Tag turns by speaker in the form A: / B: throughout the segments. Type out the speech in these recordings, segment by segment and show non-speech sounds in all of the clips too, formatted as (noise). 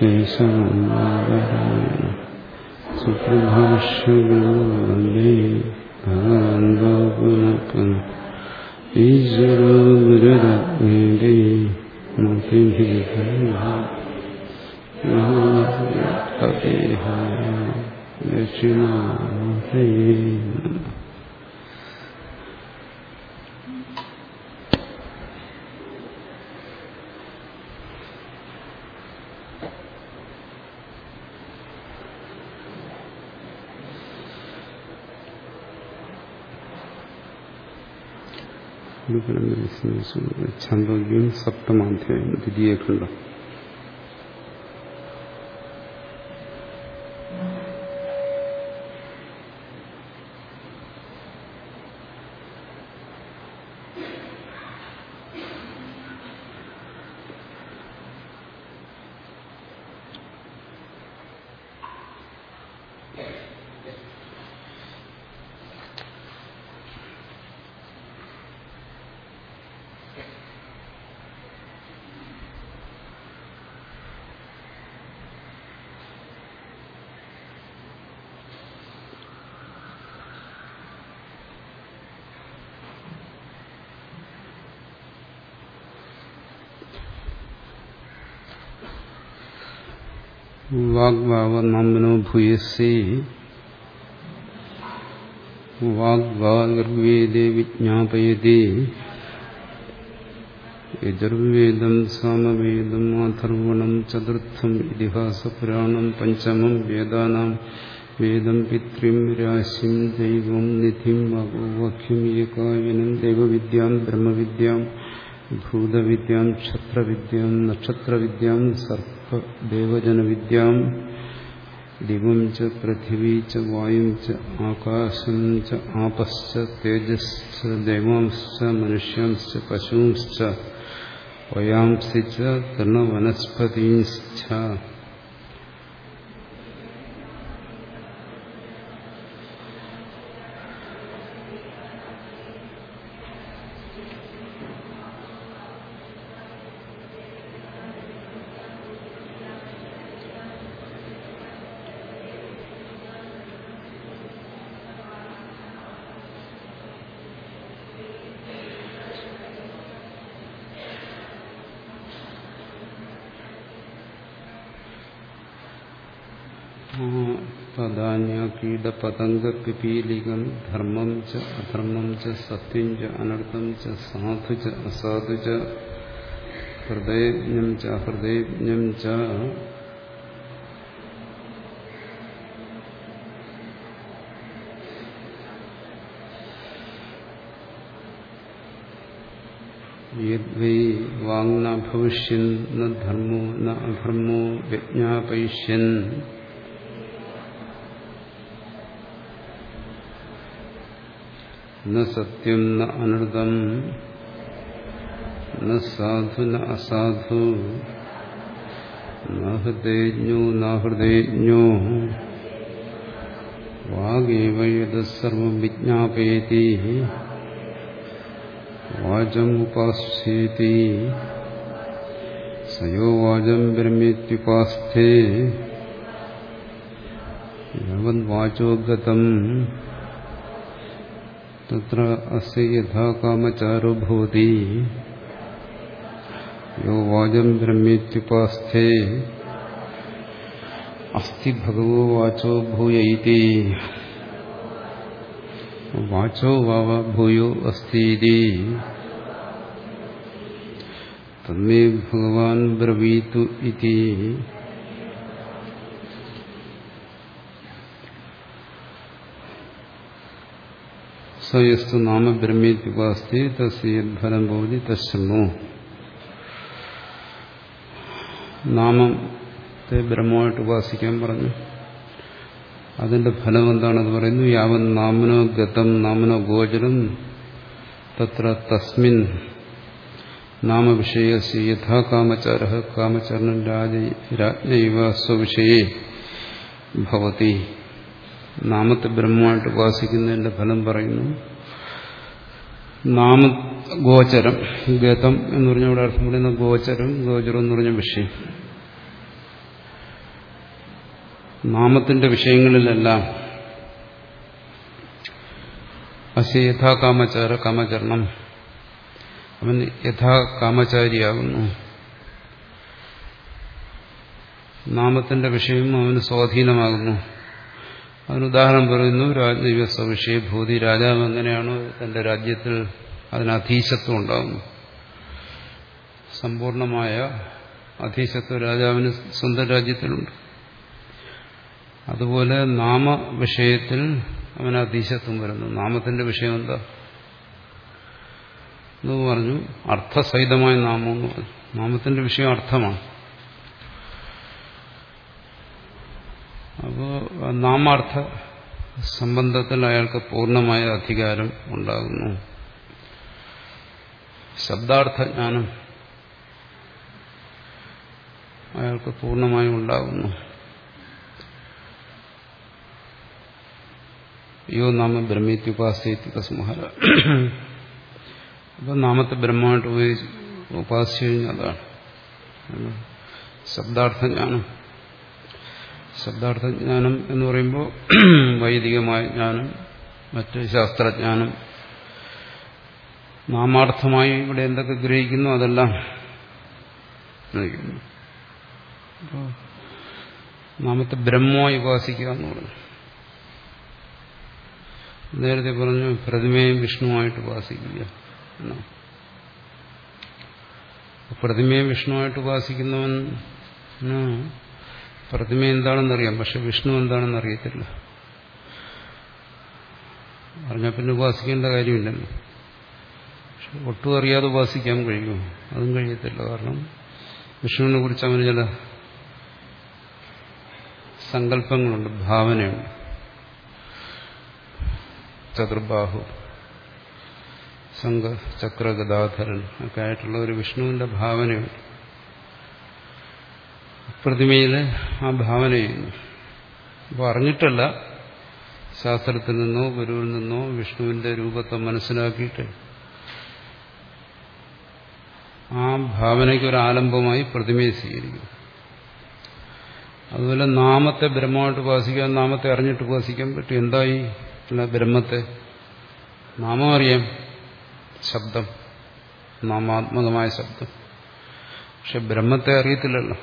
A: ശിവസമാരംഭാം സുപ്രഭാഷകളേ ഭഗവാൻ ഈശ്വരോ ഗുരുരത്നേരേ ദക്ഷിണ ഛാന്തോഗ്യം സപ്തമാധ്യായം ദ്വിതീയ ഖണ്ഡം വാഗ്ഭാവ നമ്പനോ ഭൂയസി വാഗ്വാഗർവേദേ വിജ്ഞാപയതി യജുർവേദം സാമവേദം അഥർവണം ചതുർത്ഥം ഇതിഹാസപുരാണം പഞ്ചമം വേദാനാം വേദം പിത്രിം രാശിം ദൈവം നിധിം അഗോവാക്യം ഏകായനം ദൈവവിദ്യാം ബ്രഹ്മവിദ്യാം ഭൂതവിദ്യാം ക്ഷത്രവിദ്യാം നക്ഷത്രവിദ്യാം സർപ്പദേവജനവിദ്യാം ദിവം ച പൃഥിവീ ച വായും ച ആകാശം ച ആപശ്ച തേജശ്ച ദേവാംശ്ച മനുഷ്യാംശ്ച പശൂംശ്ച വയാംസി ച തൃണവനസ്പതീശ്ച പദാന്യകീടപതംഗപിപീലികം ധർമ്മം ച അധർമ്മം ച സത്യം ച അനർത്ഥം ച സാധു ച അസാധു ച ഹൃദയജ്ഞം ച അഹൃദയജ്ഞം ച യദ്വൈ വാങ്ന ഭവിഷ്യൻ ധർമ്മോ ന അധർമ്മോ വ്യജ്ഞാപയിഷ്യൻ ന സത്യം ന അനൃതം ന സാധു ന അസാധു ഹൃദയജ്ഞോ ന ഹൃദയജ്ഞോ വാഗേവ യതസർവം വിജ്ഞാപയതി വാചമുപാസ്യേതി സയോ വാചം ബ്രഹ്മേത്യുപാസ്ഥേ യാവത് വാചോഗതം തത്ര അസ്യ യഥാ കാമചാരോ ഭവതി യോ വാചം ബ്രഹ്മേത്യുപാസ്ഥേ അസ്തി ഭഗവോ വാചോ ഭൂയ ഇതി വാചോ വാവ ഭൂയോ അസ്തി തന്മേ ഭഗവാൻ ബ്രവീതു ഇതി സയസ്തു നാമ ബ്രഹ്മേത്യുപാസ്തി തസ്യദ്ഫലം ഭവതി തശൃണു നാമം നാമത്തെ ബ്രഹ്മമായിട്ട് ഉപാസിക്കാൻ പറഞ്ഞു. അതിന്റെ ഫലം എന്താണെന്ന് പറയുന്നു യാവൻ നാമനോ ഗതം നാമനോ ഗോചരം തത്ര തസ്മിൻ നാമവിഷയസി യഥാ കാമചാര കാമചരണൻ രാജ്ഞൈവ സ്വവിഷയേ ഭവതി. നാമത്തെ ബ്രഹ്മമായിട്ട് ഉപാസിക്കുന്നതിന്റെ ഫലം പറയുന്നു. നാമ ഗോചരം ഗതം എന്ന് പറഞ്ഞ ഇവിടെ അർത്ഥം പറയുന്ന ഗോചരം ഗോചരം എന്ന് പറഞ്ഞ വിഷയം. നാമത്തിന്റെ വിഷയങ്ങളിലെല്ലാം അസ്യ യഥാ കാമചാര കാമചരണം. അവൻ യഥാകാമചാരിയാകുന്നു നാമത്തിന്റെ വിഷയം അവന് സ്വാധീനമാകുന്നു. അതിന് ഉദാഹരണം പറയുന്നു രാജീവ സവിഷയ ഭൂതി രാജാവ് എങ്ങനെയാണ് തന്റെ രാജ്യത്തിൽ അതിന് അധീശത്വം ഉണ്ടാകുന്നു സമ്പൂർണമായ അധീശത്വം രാജാവിന് സ്വന്തം രാജ്യത്തിലുണ്ട്. അതുപോലെ നാമ വിഷയത്തിൽ അവന് അധീശത്വം വരുന്നു. നാമത്തിന്റെ വിഷയം എന്താ? എന്ന് പറഞ്ഞു അർത്ഥസഹിതമായ നാമം നാമത്തിന്റെ വിഷയം അർത്ഥമാണ്. അപ്പോൾ നാമാർത്ഥ സംബന്ധത്തിൽ അയാൾക്ക് പൂർണമായ അധികാരം ഉണ്ടാകുന്നു. ശബ്ദാർത്ഥജ്ഞാനം അയാൾക്ക് പൂർണമായും ഉണ്ടാകുന്നു. യോ നാമ ബ്രഹ്മീത്യുപാസ്യത്യുപസ്മഹര അപ്പം നാമത്തെ ബ്രഹ്മമായിട്ട് ഉപയോഗിച്ച് ഉപാസിച്ചു കഴിഞ്ഞാൽ അതാണ്. ശബ്ദാർത്ഥജ്ഞാനം. ശബ്ദാർത്ഥജ്ഞാനം എന്ന് പറയുമ്പോൾ (clears throat) വൈദികമായ ജ്ഞാനം മറ്റ് ശാസ്ത്രജ്ഞാനം നാമാർത്ഥമായി ഇവിടെ എന്തൊക്കെ ഗ്രഹിക്കുന്നു അതെല്ലാം അപ്പോൾ നാമത്തെ ബ്രഹ്മമായി ഉപാസിക്കുക എന്ന് പറഞ്ഞു. നേരത്തെ പറഞ്ഞു പ്രതിമയും വിഷ്ണുവായിട്ട് ഉപാസിക്കുക എന്നാണ് പ്രതിമയും വിഷ്ണുവായിട്ട് ഉപാസിക്കുന്നവൻ പ്രതിമ എന്താണെന്നറിയാം പക്ഷെ വിഷ്ണു എന്താണെന്ന് അറിയത്തില്ല അറിഞ്ഞാൽ പിന്നെ ഉപാസിക്കേണ്ട കാര്യമില്ലല്ലോ. പക്ഷെ ഒട്ടും അറിയാതെ ഉപാസിക്കാൻ കഴിയുമോ? അതും കഴിയത്തില്ല. കാരണം വിഷ്ണുവിനെ കുറിച്ച് അവന് ചില സങ്കല്പങ്ങളുണ്ട് ഭാവനയുണ്ട്. ചതുർബാഹു സംഘ ചക്രഗദാധരൻ ഒക്കെ ആയിട്ടുള്ള ഒരു വിഷ്ണുവിന്റെ ഭാവനയുണ്ട്. പ്രതിമയിൽ ആ ഭാവന ചെയ്യുന്നു അപ്പോൾ അറിഞ്ഞിട്ടല്ല ശാസ്ത്രത്തിൽ നിന്നോ ഗുരുവിൽ നിന്നോ വിഷ്ണുവിന്റെ രൂപത്തെ മനസ്സിലാക്കിയിട്ട് ആ ഭാവനയ്ക്ക് ഒരു ആലംബമായി പ്രതിമയെ സ്വീകരിക്കും. അതുപോലെ നാമത്തെ ബ്രഹ്മമായിട്ട് ഉപാസിക്കാൻ നാമത്തെ അറിഞ്ഞിട്ട് ഉപാസിക്കാൻ പറ്റും. എന്തായി? അല്ല ബ്രഹ്മത്തെ നാമം അറിയാം. ശബ്ദം. നാമാത്മകമായ ശബ്ദം. പക്ഷെ ബ്രഹ്മത്തെ അറിയത്തില്ലല്ലോ.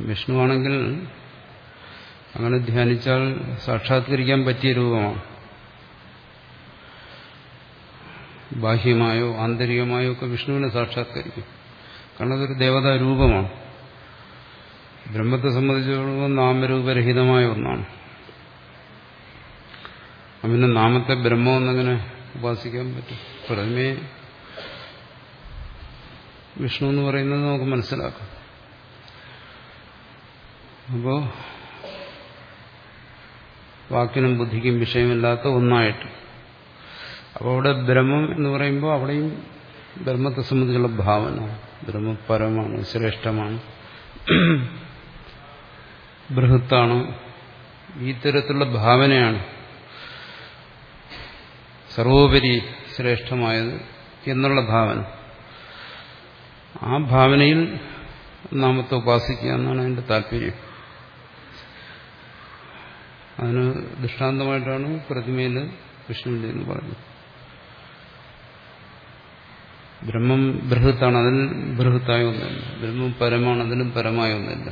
A: വിഷ്ണു ആണെങ്കിൽ അങ്ങനെ ധ്യാനിച്ചാൽ സാക്ഷാത്കരിക്കാൻ പറ്റിയ രൂപമാണ്. ബാഹ്യമായോ ആന്തരികമായോ ഒക്കെ വിഷ്ണുവിനെ സാക്ഷാത്കരിക്കും. കാരണം അതൊരു ദേവതാ രൂപമാണ്. ബ്രഹ്മത്തെ സംബന്ധിച്ചിടത്തോളം നാമരൂപരഹിതമായ ഒന്നാണ്. അവന് നാമത്തെ ബ്രഹ്മമെന്നങ്ങനെ ഉപാസിക്കാൻ പറ്റും. പ്രതിമയെ വിഷ്ണു എന്ന് പറയുന്നത് നമുക്ക് മനസ്സിലാക്കാം. അപ്പോ വാക്കിനും ബുദ്ധിക്കും വിഷയമില്ലാത്ത ഒന്നായിട്ട്. അപ്പോൾ അവിടെ ബ്രഹ്മം എന്ന് പറയുമ്പോൾ അവിടെയും ബ്രഹ്മത്തെ സംബന്ധിച്ചുള്ള ഭാവന. ബ്രഹ്മ പരമാണ് ശ്രേഷ്ഠമാണ്. ബൃഹത്താണ്. ഈ തരത്തിലുള്ള ഭാവനയാണ് സർവോപരി ശ്രേഷ്ഠമായത് എന്നുള്ള ഭാവന. ആ ഭാവനയിൽ നാമത്തെ ഉപാസിക്കുക എന്നാണ് അതിന്റെ താല്പര്യം. അതിന് ദൃഷ്ടാന്തമായിട്ടാണ് പ്രതിമയിൽ വിഷ്ണുവിന്റെ എന്ന് പറഞ്ഞത് ബ്രഹ്മം ബൃഹത്താണ് അതിൽ ബൃഹത്തായ ഒന്നല്ല ബ്രഹ്മം പരമാണ് അതിലും പരമായ ഒന്നല്ല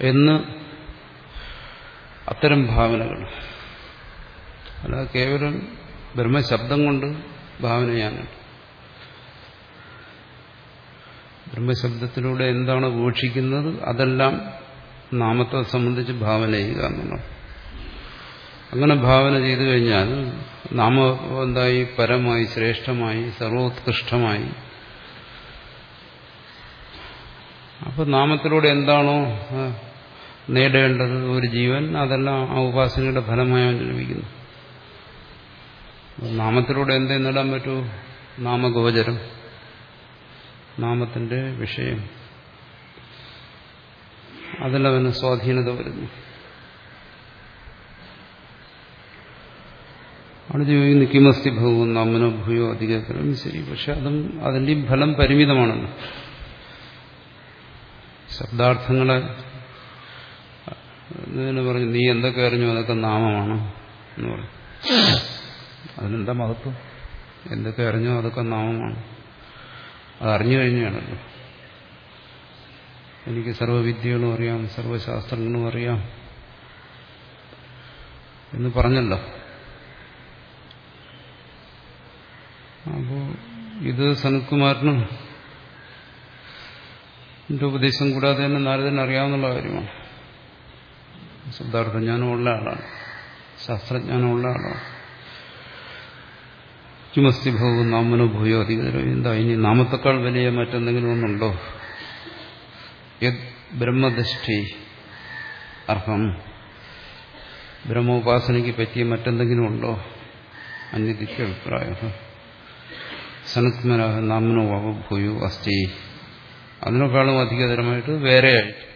A: എന്ന് അത്തരം ഭാവനകൾ. അല്ല കേവലം ബ്രഹ്മശബ്ദം കൊണ്ട് ഭാവന ബ്രഹ്മശബ്ദത്തിലൂടെ എന്താണ് ഘോഷിക്കുന്നത് അതെല്ലാം നാമത്തെ സംബന്ധിച്ച് ഭാവന ചെയ്യുക എന്നുള്ളത് അങ്ങനെ ഭാവന ചെയ്തു കഴിഞ്ഞാൽ നാമ എന്തായി? പരമായി ശ്രേഷ്ഠമായി സർവോത്കൃഷ്ടമായി. അപ്പോൾ നാമത്തിലൂടെ എന്താണോ നേടേണ്ടത് ഒരു ജീവൻ അതെല്ലാം ആ ഉപാസനയുടെ ഫലമായി ലഭിക്കുന്നു. നാമത്തിലൂടെ എന്തേ നേടാൻ പറ്റൂ? നാമഗോചരം. നാമത്തിന്റെ വിഷയം. അതിലവന് സ്വാധീനത വരുന്നു. അവിടെ ചോദിക്കുന്നു കിമസ്തി ഭഗവൻ നാമനോ ഭൂയോ അധികം ശരി. പക്ഷെ അതും അതിന്റെയും ഫലം പരിമിതമാണല്ലോ ശബ്ദാർത്ഥങ്ങളെ പറഞ്ഞു നീ എന്തൊക്കെ അറിഞ്ഞു അതൊക്കെ നാമമാണ് എന്ന് പറഞ്ഞു. അതിനെന്താ മഹത്വം? എന്തൊക്കെ അറിഞ്ഞോ അതൊക്കെ നാമമാണ്. അത് അറിഞ്ഞു കഴിഞ്ഞാണല്ലോ. എനിക്ക് സർവവിദ്യകളും അറിയാം സർവശാസ്ത്രങ്ങളും അറിയാം എന്ന് പറഞ്ഞല്ലോ. അപ്പോൾ ഇത് സനത്കുമാരനും എന്റെ ഉപദേശം കൂടാതെ തന്നെ നാരദന് അറിയാവുന്ന കാര്യമാണ്. ശബ്ദാർത്ഥജ്ഞാനം ഉള്ള ആളാണ്. ശാസ്ത്രജ്ഞാനം ഉള്ള ആളാണ്. കിമസ്തി ഭവവും നാമനോ ഭൂയോ അധികതരം എന്താ? ഇനി നാമത്തെക്കാൾ വലിയ മറ്റെന്തെങ്കിലും ഒന്നുണ്ടോ? ബ്രഹ്മദൃഷ്ടി അർഹം. ബ്രഹ്മോപാസനയ്ക്ക് പറ്റിയ മറ്റെന്തെങ്കിലും ഉണ്ടോ? അന്യതിക്ക് അഭിപ്രായം. സനത്മനാഹ നാമനോ ഭൂയോ അസ്ഥി അതിനേക്കാളും അധികതരമായിട്ട് വേറെയായിട്ട്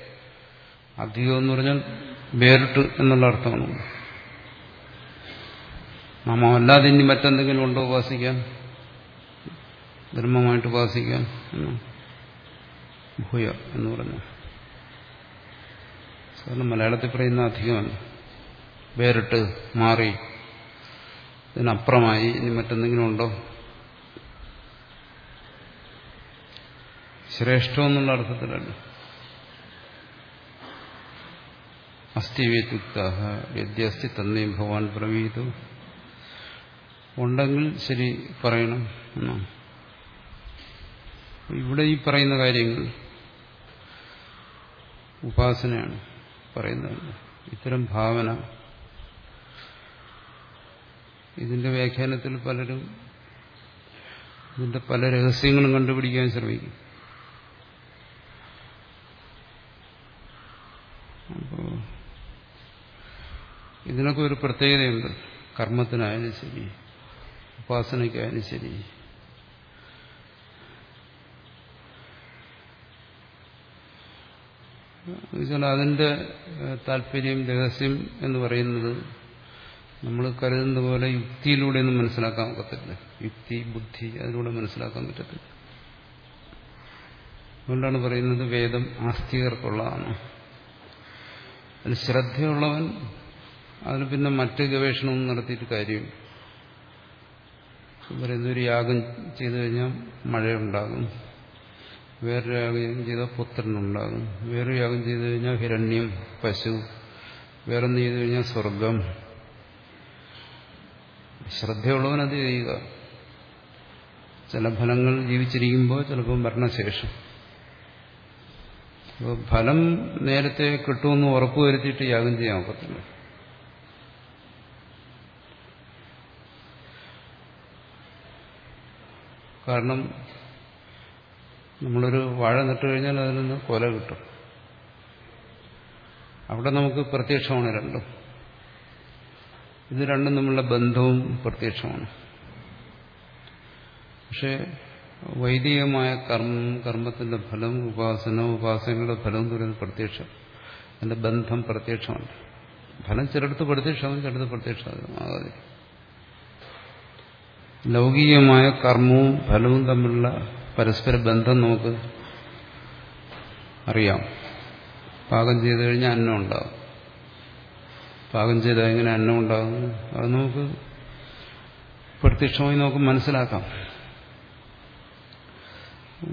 A: അധികം എന്ന് പറഞ്ഞാൽ വേറിട്ട് എന്നുള്ള അർത്ഥമാണ്. നാമം അല്ലാതെ ഇനി മറ്റെന്തെങ്കിലും ഉണ്ടോ ഉപാസിക്കാൻ? ബ്രഹ്മമായിട്ട് ഉപാസിക്കാൻ? ഭൂയ എന്ന് പറഞ്ഞു. സാധാരണ മലയാളത്തിൽ പറയുന്ന അധികമല്ല വേറിട്ട് മാറി ഇതിനപ്പുറമായി ഇനി മറ്റെന്തെങ്കിലും ഉണ്ടോ? ശ്രേഷ്ഠമെന്നുള്ള അർത്ഥത്തിലല്ല അസ്ഥി യദ്യസ്തി തന്നേ ഭഗവാൻ പ്രവീതു ഉണ്ടെങ്കിൽ ശരി പറയണം എന്നാണ് ഇവിടെ ഈ പറയുന്ന കാര്യങ്ങൾ ഉപാസനയാണ് പറയുന്നത്. ഇത്തരം ഭാവന ഇതിന്റെ വ്യാഖ്യാനത്തിൽ പലരും ഇതിന്റെ പല രഹസ്യങ്ങളും കണ്ടുപിടിക്കാൻ ശ്രമിക്കും. അപ്പോ ഇതിനൊക്കെ ഒരു പ്രത്യേകതയുണ്ട്. കർമ്മത്തിനായാലും ശരി ഉപാസനയ്ക്കായാലും ശരി. അതിന്റെ താല്പര്യം രഹസ്യം എന്ന് പറയുന്നത് നമ്മൾ കരുതുന്ന പോലെ യുക്തിയിലൂടെ ഒന്നും മനസ്സിലാക്കാൻ പറ്റത്തില്ല യുക്തി ബുദ്ധി അതിലൂടെ മനസ്സിലാക്കാൻ പറ്റത്തില്ല. അതുകൊണ്ടാണ് പറയുന്നത് വേദം ആസ്തികർക്കുള്ളതാണ് അതിൽ ശ്രദ്ധയുള്ളവൻ അതിന് പിന്നെ മറ്റ് ഗവേഷണമൊന്നും നടത്തിയിട്ട് കാര്യമില്ല. പറയുന്നത് ഒരു യാഗം ചെയ്തു കഴിഞ്ഞാൽ മഴയുണ്ടാകും. വേറൊരു യാഗം ചെയ്താൽ പുത്രനുണ്ടാകും. വേറൊരു യാഗം ചെയ്തു കഴിഞ്ഞാൽ ഹിരണ്യം പശു. വേറൊന്ന് ചെയ്തു കഴിഞ്ഞാൽ സ്വർഗം ശ്രദ്ധയുള്ളവൻ അത് ചെയ്യുക. ചില ഫലങ്ങൾ ജീവിച്ചിരിക്കുമ്പോൾ ചിലപ്പോൾ മരണശേഷം. അപ്പോൾ ഫലം നേരത്തെ കിട്ടുമെന്ന് ഉറപ്പുവരുത്തിയിട്ട് യാഗം ചെയ്യാൻ ഒക്കത്തില്ല. കാരണം നമ്മളൊരു വാഴ നട്ടു കഴിഞ്ഞാൽ അതിൽ നിന്ന് കൊല കിട്ടും. അവിടെ നമുക്ക് പ്രത്യക്ഷമാണ് രണ്ടും. ഇത് രണ്ടും നമ്മളുടെ ബന്ധവും പ്രത്യക്ഷമാണ്. പക്ഷെ വൈദികമായ കർമ്മം കർമ്മത്തിന്റെ ഫലം ഉപാസന ഉപാസനയുടെ ഫലം തുടരുന്ന പ്രത്യക്ഷം. അതിന്റെ ബന്ധം പ്രത്യക്ഷമാണ്. ഫലം ചിലടത്ത് പ്രത്യക്ഷമാകും ചിലടത്ത് പ്രത്യക്ഷമാകാതെ ലൗകികമായ കർമ്മവും ഫലവും തമ്മിലുള്ള പരസ്പര ബന്ധം നമുക്ക് അറിയാം. പാകം ചെയ്തു കഴിഞ്ഞാൽ അന്നം ഉണ്ടാകും പാകം ചെയ്താൽ എങ്ങനെ അന്നം ഉണ്ടാകും അത് നമുക്ക് പ്രത്യക്ഷമായി നമുക്ക് മനസ്സിലാക്കാം.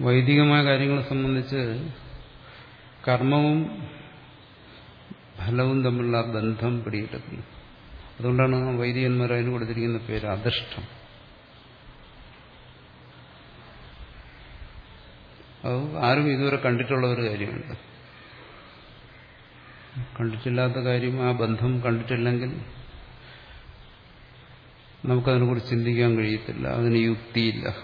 A: വൈദികമായ കാര്യങ്ങളെ സംബന്ധിച്ച് കർമ്മവും ഫലവും തമ്മിലുള്ള ബന്ധം പിടികിട്ടത്തില്ല അതുകൊണ്ടാണ് വൈദികന്മാർ അതിന് കൊടുത്തിരിക്കുന്ന പേര് അദൃഷ്ടം അത് ആരും ഇതുവരെ കണ്ടിട്ടുള്ള ഒരു കാര്യമുണ്ട് കണ്ടിട്ടില്ലാത്ത കാര്യം ആ ബന്ധം കണ്ടിട്ടില്ലെങ്കിൽ നമുക്കതിനെക്കുറിച്ച് ചിന്തിക്കാൻ കഴിയത്തില്ല. അതിന് യുക്തിയില്ല.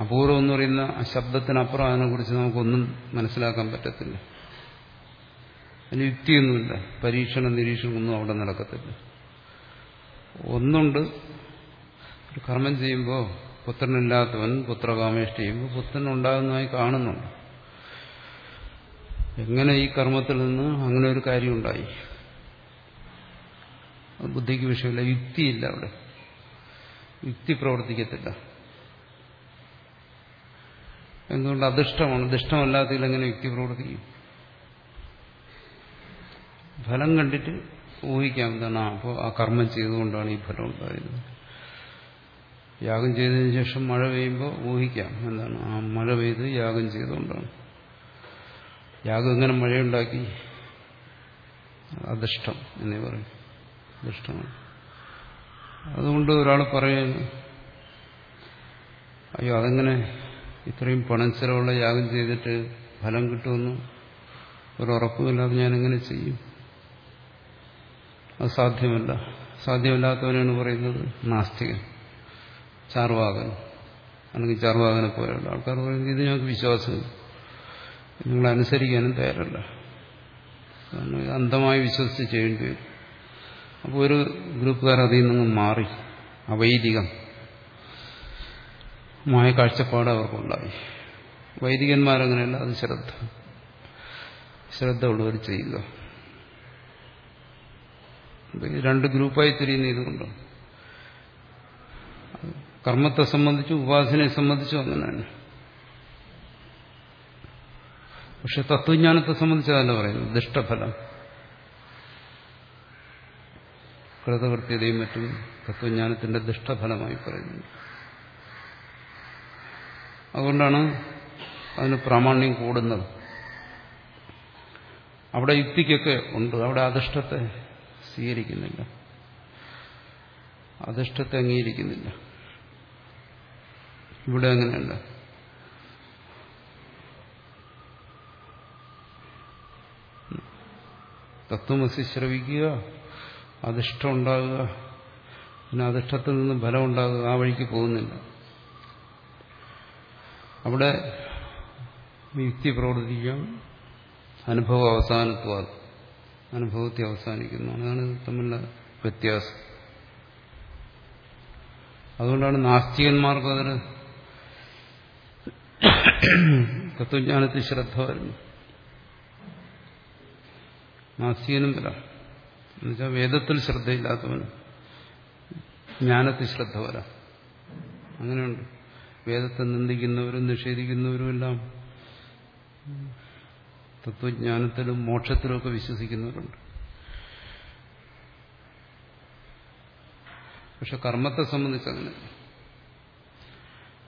A: അപൂർവം എന്ന് പറയുന്ന ശബ്ദത്തിനപ്പുറം അതിനെക്കുറിച്ച് നമുക്കൊന്നും മനസ്സിലാക്കാൻ പറ്റത്തില്ല. അതിന് യുക്തിയൊന്നുമില്ല. പരീക്ഷണ നിരീക്ഷണമൊന്നും അവിടെ നടക്കത്തില്ല. ഒന്നുണ്ട്. കർമ്മം ചെയ്യുമ്പോൾ പുത്രനില്ലാത്തവൻ പുത്രകാമേഷ്ട ചെയ്യുമ്പോൾ പുത്രൻ ഉണ്ടാകുന്നതായി കാണുന്നുണ്ട്. എങ്ങനെ ഈ കർമ്മത്തിൽ നിന്ന് അങ്ങനെ ഒരു കാര്യം ഉണ്ടായി ബുദ്ധിക്ക് വിഷയമില്ല. യുക്തിയില്ല അവിടെ. യുക്തി പ്രവർത്തിക്കത്തില്ല. എന്തുകൊണ്ട് അദൃഷ്ടമാണ് ദുഷ്ടമല്ലാത്തതിൽ എങ്ങനെ യുക്തി പ്രവർത്തിക്കും? ഫലം കണ്ടിട്ട് ഊഹിക്കാം എന്താണ്. അപ്പോൾ ആ കർമ്മം ചെയ്തുകൊണ്ടാണ് ഈ ഫലം ഉണ്ടായത്. യാഗം ചെയ്തതിനു ശേഷം മഴ പെയ്യുമ്പോൾ ഊഹിക്കാം എന്താണ്? ആ മഴ പെയ്ത് യാഗം ചെയ്തുകൊണ്ടാണ്. യാഗം എങ്ങനെ മഴയുണ്ടാക്കി? അദൃഷ്ടം എന്നേ പറയും. അദൃഷ്ടമാണ് അതുകൊണ്ട് ഒരാൾ പറയുന്നു അയ്യോ അതെങ്ങനെ ഇത്രയും പണം ചെലവുള്ള യാഗം ചെയ്തിട്ട് ഫലം കിട്ടുമെന്ന് ഒരു ഉറപ്പുമില്ലാതെ എങ്ങനെ ചെയ്യും? അത് സാധ്യമല്ല. സാധ്യമല്ലാത്തവനാണ് പറയുന്നത് നാസ്തികൻ. ചാർവാകൻ. അല്ലെങ്കിൽ ചാർവാകനെ പോലെയുള്ള ആൾക്കാർ പറയുന്നത് ഇത് ഞങ്ങൾക്ക് വിശ്വാസമില്ല. നിങ്ങൾ അനുസരിക്കാനും തയ്യാറല്ല. കാരണം ഇത് അന്ധമായി വിശ്വസിച്ച് ചെയ്യേണ്ടി വരും. അപ്പോൾ ഒരു ഗ്രൂപ്പുകാർ അതിൽ നിന്ന് മാറി. അവൈദികം. മായ കാഴ്ചപ്പാട് അവർക്കുണ്ടായി. വൈദികന്മാരങ്ങനെയല്ല അത് ശ്രദ്ധ. ശ്രദ്ധ ഉള്ളവർ ചെയ്യുക രണ്ട് ഗ്രൂപ്പായി തിരിയുന്ന ഇതുകൊണ്ടാണ്. കർമ്മത്തെ സംബന്ധിച്ചും ഉപാസനയെ സംബന്ധിച്ചും അങ്ങനെയാണ്. പക്ഷെ തത്വജ്ഞാനത്തെ സംബന്ധിച്ചതല്ല പറയുന്നത്. ദുഷ്ടഫലം. കൃതകൃത്യതയും മറ്റും തത്വജ്ഞാനത്തിന്റെ ദുഷ്ടഫലമായി പറയുന്നു അതുകൊണ്ടാണ് അതിന് പ്രാമാണ്യം കൂടുന്നത്. അവിടെ യുക്തിക്കൊക്കെ ഉണ്ട്. അവിടെ അധിഷ്ഠത്തെ സ്വീകരിക്കുന്നില്ല. അധിഷ്ഠത്തെ അംഗീകരിക്കുന്നില്ല. ഇവിടെ അങ്ങനെയല്ല. തത്വമസി ശ്രവിക്കുക അധിഷ്ഠം ഉണ്ടാകുക പിന്നെ അധിഷ്ഠത്തിൽ നിന്ന് ഫലം ഉണ്ടാകുക ആ വഴിക്ക് പോകുന്നില്ല. അവിടെ യുക്തി പ്രവർത്തിക്കാം. അനുഭവം അവസാനത്വ അനുഭവത്തെ അവസാനിക്കുന്നു. അതാണ് തമ്മിലുള്ള വ്യത്യാസം. അതുകൊണ്ടാണ് നാസ്തികന്മാർക്ക് അതിന് തത്വജ്ഞാനത്തിൽ ശ്രദ്ധ വരുന്നു. നാസ്തികനും വരാം എന്നുവെച്ചാൽ വേദത്തിൽ ശ്രദ്ധയില്ലാത്തവൻ ജ്ഞാനത്തിൽ ശ്രദ്ധ വരാം. അങ്ങനെയുണ്ട്. വേദത്തെ നിന്ദിക്കുന്നവരും നിഷേധിക്കുന്നവരും എല്ലാം തത്വജ്ഞാനത്തിലും മോക്ഷത്തിലുമൊക്കെ വിശ്വസിക്കുന്നവരുണ്ട്. പക്ഷെ കർമ്മത്തെ സംബന്ധിച്ച് അങ്ങനെ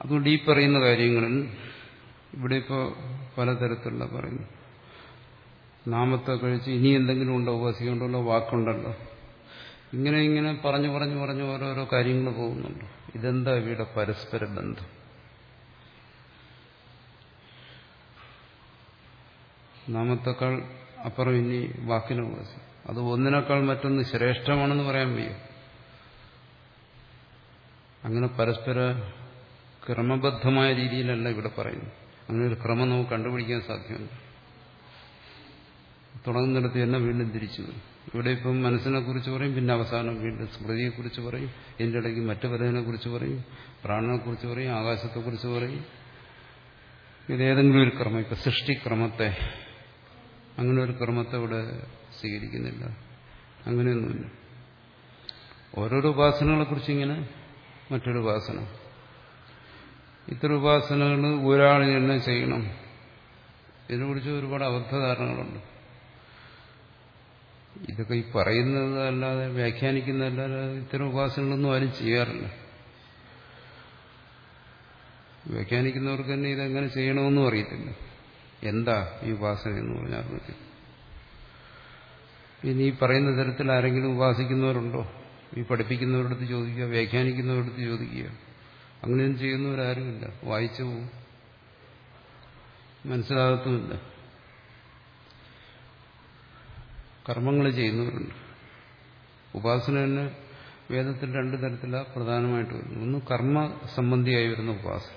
A: അതുകൊണ്ട് ഈ പറയുന്ന കാര്യങ്ങളിൽ ഇവിടെ ഇപ്പോൾ പലതരത്തിലുള്ള പറയുന്നു. നാമത്തെ കഴിച്ച് ഇനി എന്തെങ്കിലും ഉണ്ടോ? ഉപാസിക്കൊണ്ടുള്ള വാക്കുണ്ടല്ലോ. ഇങ്ങനെ ഇങ്ങനെ പറഞ്ഞു പറഞ്ഞു പറഞ്ഞു ഓരോരോ കാര്യങ്ങൾ പോകുന്നുണ്ട്. ഇതെന്താ ഇവയുടെ പരസ്പര ബന്ധം? നാമത്തേക്കാൾ അപ്പുറം ഇനി വാക്കിന് ഉപാസി. അത് ഒന്നിനേക്കാൾ മറ്റൊന്ന് ശ്രേഷ്ഠമാണെന്ന് പറയാൻ വയ്യ. അങ്ങനെ പരസ്പര ക്രമബദ്ധമായ രീതിയിലല്ല ഇവിടെ പറയുന്നു അങ്ങനെ ഒരു ക്രമം നമുക്ക് കണ്ടുപിടിക്കാൻ സാധ്യമല്ല തുടങ്ങുന്നിടത്ത് തന്നെ വീണ്ടും തിരിച്ചു വരും. ഇവിടെ ഇപ്പം മനസ്സിനെ കുറിച്ച് പറയും പിന്നെ അവസാനം വീണ്ടും സ്മൃതിയെ കുറിച്ച് പറയും ഇതിന്റെ ഇടയ്ക്ക് മറ്റു പലതിനെ കുറിച്ച് പറയും പ്രാണനെ കുറിച്ച് പറയും ആകാശത്തെ കുറിച്ച് പറയും ഇതേതെങ്കിലും ഒരു ക്രമം ഇപ്പം സൃഷ്ടിക്രമത്തെ അങ്ങനെ ഒരു ക്രമത്തെ ഇവിടെ സ്വീകരിക്കുന്നില്ല. അങ്ങനെയൊന്നുമില്ല. ഓരോരോ ഉപാസനകളെക്കുറിച്ച് ഇങ്ങനെ മറ്റൊരു ഉപാസന. ഇത്തരം ഉപാസനകൾ ഒരാൾ തന്നെ ചെയ്യണം. ഇതിനെക്കുറിച്ച് ഒരുപാട് അബദ്ധധാരണകളുണ്ട് ഇതൊക്കെ ഈ പറയുന്നത് അല്ലാതെ വ്യാഖ്യാനിക്കുന്നതല്ലാതെ ഇത്തരം ഉപാസനകളൊന്നും ആരും ചെയ്യാറില്ല. വ്യാഖ്യാനിക്കുന്നവർക്ക് തന്നെ ഇതെങ്ങനെ ചെയ്യണമെന്നും അറിയത്തില്ല. എന്താ ഈ ഉപാസന എന്ന് പറഞ്ഞാൽ അറിയത്തില്ല ഇനി ഈ പറയുന്ന തരത്തിൽ ആരെങ്കിലും ഉപാസിക്കുന്നവരുണ്ടോ? ഈ പഠിപ്പിക്കുന്നവരടുത്ത് ചോദിക്കുക വ്യാഖ്യാനിക്കുന്നവരടുത്ത് ചോദിക്കുക. അങ്ങനെയൊന്നും ചെയ്യുന്നവരാരുമില്ല. വായിച്ചു പോവും. മനസ്സിലാകത്തുമില്ല. കർമ്മങ്ങൾ ചെയ്യുന്നവരുണ്ട്. ഉപാസന തന്നെ വേദത്തിൽ രണ്ടു തരത്തിലാണ് പ്രധാനമായിട്ട് വരുന്നത്. ഒന്ന് കർമ്മ സംബന്ധിയായി വരുന്ന ഉപാസന.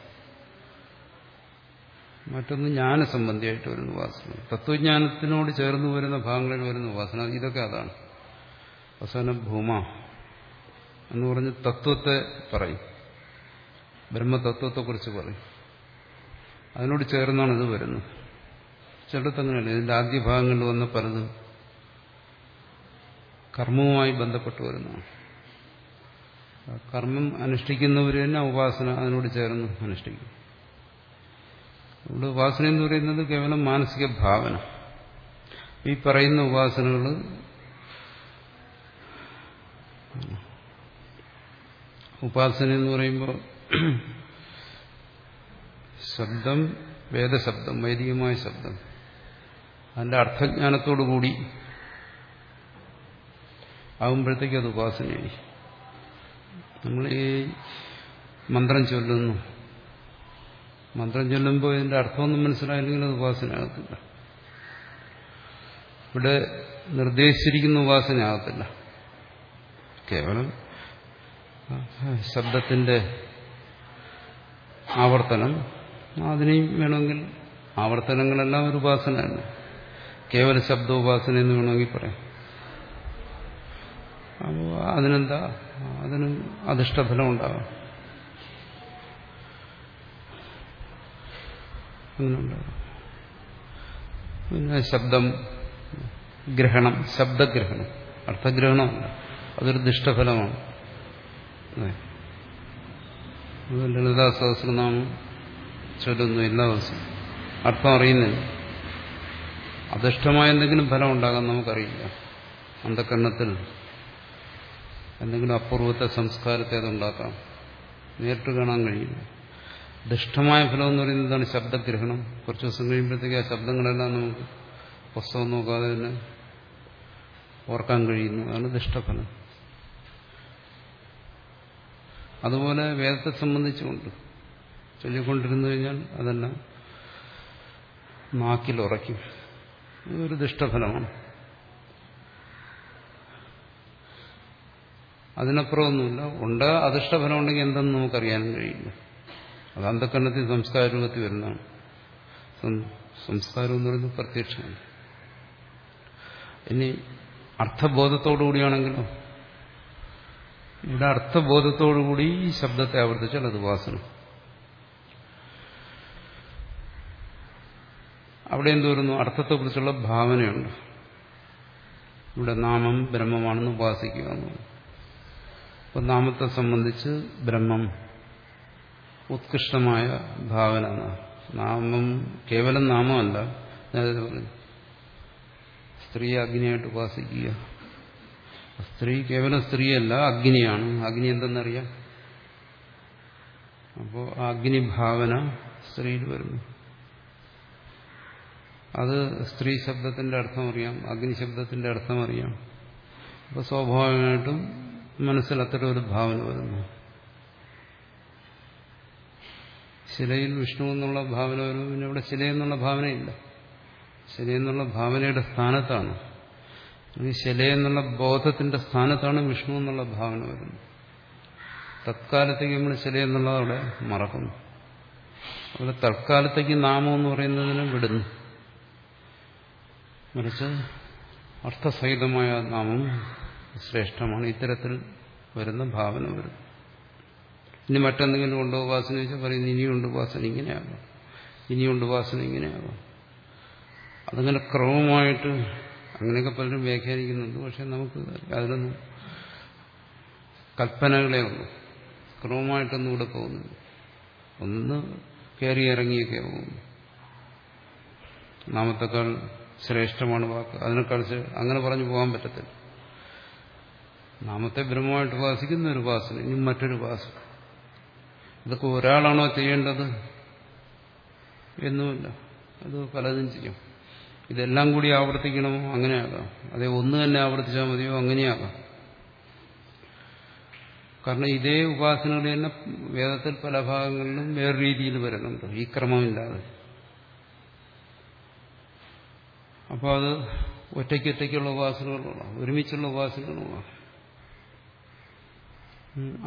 A: മറ്റൊന്ന് ജ്ഞാന സംബന്ധിയായിട്ട് വരുന്ന ഉപാസന. തത്വജ്ഞാനത്തിനോട് ചേർന്ന് വരുന്ന ഭാഗങ്ങളിൽ വരുന്ന ഉപാസന. ഇതൊക്കെ അതാണ്. അവസാനം ഭൂമ എന്ന് പറഞ്ഞ് തത്വത്തെ പറയും. ബ്രഹ്മതത്വത്തെക്കുറിച്ച് പറയും. അതിനോട് ചേർന്നാണ് ഇത് വരുന്നത്. ചിലടത്തങ്ങനെയല്ല ഇതിന്റെ ആദ്യ ഭാഗങ്ങളിൽ വന്ന പലതും കർമ്മവുമായി ബന്ധപ്പെട്ട് വരുന്നതാണ്. കർമ്മം അനുഷ്ഠിക്കുന്നവർ തന്നെ ഉപാസന അതിനോട് ചേർന്ന് അനുഷ്ഠിക്കും. ഇവിടെ ഉപാസന എന്ന് പറയുന്നത് കേവലം മാനസിക ഭാവന. ഈ പറയുന്ന ഉപാസനകൾ ഉപാസന എന്ന് പറയുമ്പോൾ ശബ്ദം വേദശബ്ദം വൈദികമായ ശബ്ദം. അതിന്റെ അർത്ഥജ്ഞാനത്തോടുകൂടി ആകുമ്പോഴത്തേക്ക് അത് ഉപാസനയായി നമ്മൾ ഈ മന്ത്രം ചൊല്ലുന്നു. മന്ത്രം ചൊല്ലുമ്പോൾ ഇതിന്റെ അർത്ഥമൊന്നും മനസ്സിലായില്ലെങ്കിൽ അത് ഉപാസനയാകത്തില്ല ഇവിടെ നിർദ്ദേശിച്ചിരിക്കുന്ന ഉപാസനയാകത്തില്ല കേവലം ശബ്ദത്തിന്റെ ആവർത്തനം. അതിനെയും വേണമെങ്കിൽ ആവർത്തനങ്ങളെല്ലാം ഒരു ഉപാസനയാണ് കേവല ശബ്ദോപാസന എന്ന് വേണമെങ്കിൽ പറയാം. അപ്പോൾ അതിനെന്താ? അതിന് അധിഷ്ഠഫലം അങ്ങനെയുണ്ടാകും പിന്നെ ശബ്ദം ഗ്രഹണം ശബ്ദഗ്രഹണം. അർത്ഥഗ്രഹണമല്ല. അതൊരു ദുഷ്ടഫലമാണ് ലളിതാ സഹസ്രനാമം ചൊല്ലുന്നു എല്ലാ ദിവസവും. അർത്ഥം അറിയുന്നില്ല. അധിഷ്ഠമായ എന്തെങ്കിലും ഫലം ഉണ്ടാകാൻ നമുക്കറിയില്ല. അന്ധകരണത്തിൽ എന്തെങ്കിലും അപൂർവത്തെ സംസ്കാരത്തെ അതുണ്ടാക്കാം നേരിട്ട് കാണാൻ കഴിയില്ല. ദുഷ്ടമായ ഫലം എന്ന് പറയുന്നത് എന്താണ്? ശബ്ദഗ്രഹണം. കുറച്ച് ദിവസം കഴിയുമ്പോഴത്തേക്ക് ആ ശബ്ദങ്ങളെല്ലാം നമുക്ക് പുസ്തകം നോക്കാതെ തന്നെ ഓർക്കാൻ കഴിയുന്നു. അതാണ് ദുഷ്ടഫലം അതുപോലെ വേദത്തെ സംബന്ധിച്ചുകൊണ്ട് ചൊല്ലിക്കൊണ്ടിരുന്നു കഴിഞ്ഞാൽ അതെല്ലാം നാക്കിൽ ഉറയ്ക്കും. ഒരു ദുഷ്ടഫലമാണ്. അതിനപ്പുറമൊന്നുമില്ല. ഉണ്ട് അധിഷ്ടഫലം ഉണ്ടെങ്കിൽ എന്തെന്ന് നമുക്കറിയാനും കഴിയില്ല. അത് അന്ധക്കരണത്തിൽ സംസ്കാര രൂപത്തിൽ വരുന്നതാണ് സംസ്കാരം എന്ന് പറയുന്നത് പ്രത്യക്ഷമാണ് ഇനി അർത്ഥബോധത്തോടുകൂടിയാണെങ്കിലോ ഇവിടെ അർത്ഥബോധത്തോടുകൂടി ഈ ശബ്ദത്തെ ആവർത്തിച്ചാൽ അത് വാസന. അവിടെ എന്ത് വരുന്നു? അർത്ഥത്തെക്കുറിച്ചുള്ള ഭാവനയുണ്ട്. ഇവിടെ നാമം ബ്രഹ്മമാണെന്ന് ഉപാസിക്കുക അപ്പൊ നാമത്തെ സംബന്ധിച്ച് ബ്രഹ്മം ഉത്കൃഷ്ടമായ ഭാവന നാമം കേവലം നാമമല്ല സ്ത്രീ അഗ്നിയായിട്ട് ഉപാസിക്കുക. സ്ത്രീ കേവലം സ്ത്രീയല്ല അഗ്നിയാണ്. അഗ്നി എന്തെന്നറിയാം? അപ്പോൾ അഗ്നി ഭാവന സ്ത്രീയിൽ വരുന്നു. അത് സ്ത്രീ ശബ്ദത്തിന്റെ അർത്ഥം അറിയാം അഗ്നി ശബ്ദത്തിന്റെ അർത്ഥം അറിയാം. അപ്പോൾ സ്വാഭാവികമായിട്ടും മനസ്സിൽ അത്തരം ഒരു ഭാവന വരുന്നു. ശിലയിൽ വിഷ്ണു എന്നുള്ള ഭാവന വരും പിന്നെ ഇവിടെ ശിലയെന്നുള്ള ഭാവനയില്ല. ശിലയെന്നുള്ള ഭാവനയുടെ സ്ഥാനത്താണ്. ഈ ശിലയെന്നുള്ള ബോധത്തിന്റെ സ്ഥാനത്താണ് വിഷ്ണു എന്നുള്ള ഭാവന വരുന്നത്. തത്കാലത്തേക്ക് നമ്മൾ ശില എന്നുള്ളത് അവിടെ മറക്കുന്നു. അവിടെ തൽക്കാലത്തേക്ക് നാമം എന്ന് പറയുന്നതിനെ വിടുന്നു. മറിച്ച് അർത്ഥസഹിതമായ നാമം ശ്രേഷ്ഠമാണ്. ഇത്തരത്തിൽ വരുന്ന ഭാവന വരും. ഇനി മറ്റെന്തെങ്കിലും ഉണ്ടോ ഉപാസന ചോദിച്ചാൽ പറയുന്നു ഇനിയുണ്ട് ഉപാസന ഇങ്ങനെയാകാം. ഇനിയുണ്ട് ഉപാസന ഇങ്ങനെയാകാം. അതങ്ങനെ ക്രമമായിട്ട് അങ്ങനെയൊക്കെ പലരും വ്യാഖ്യാനിക്കുന്നുണ്ട്. പക്ഷെ നമുക്ക് അതിലൊന്നും കൽപ്പനകളെ ഉള്ളൂ. ക്രമമായിട്ടൊന്നും ഇവിടെ പോകുന്നില്ല. ഒന്ന് കയറി ഇറങ്ങിയൊക്കെ പോകുന്നു. നാമത്തേക്കാൾ ശ്രേഷ്ഠമാണ് വാക്ക്. അതിനേക്കാൾ അങ്ങനെ പറഞ്ഞു പോകാൻ പറ്റത്തില്ല. നാമത്തെ ബ്രഹ്മമായിട്ട് ഉപാസിക്കുന്ന ഒരു ഉപാസന ഇനി മറ്റൊരു ഉപാസന. ഇതൊക്കെ ഒരാളാണോ ചെയ്യേണ്ടത്? എന്നുമില്ല. അത് പലതും ചെയ്യും. ഇതെല്ലാം കൂടി ആവർത്തിക്കണമോ? അങ്ങനെയാകാം. അതേ ഒന്ന് തന്നെ ആവർത്തിച്ചാൽ മതിയോ? അങ്ങനെയാകാം. കാരണം ഇതേ ഉപാസനകൾ തന്നെ വേദത്തിൽ പല ഭാഗങ്ങളിലും വേറെ രീതിയിൽ വരുന്നുണ്ട്. ഈ ക്രമമില്ലാതെ. അപ്പോൾ അത് ഒറ്റയ്ക്കൊറ്റയ്ക്കുള്ള ഉപാസനകളുമാണ്. ഒരുമിച്ചുള്ള ഉപാസനകളുമാണ്.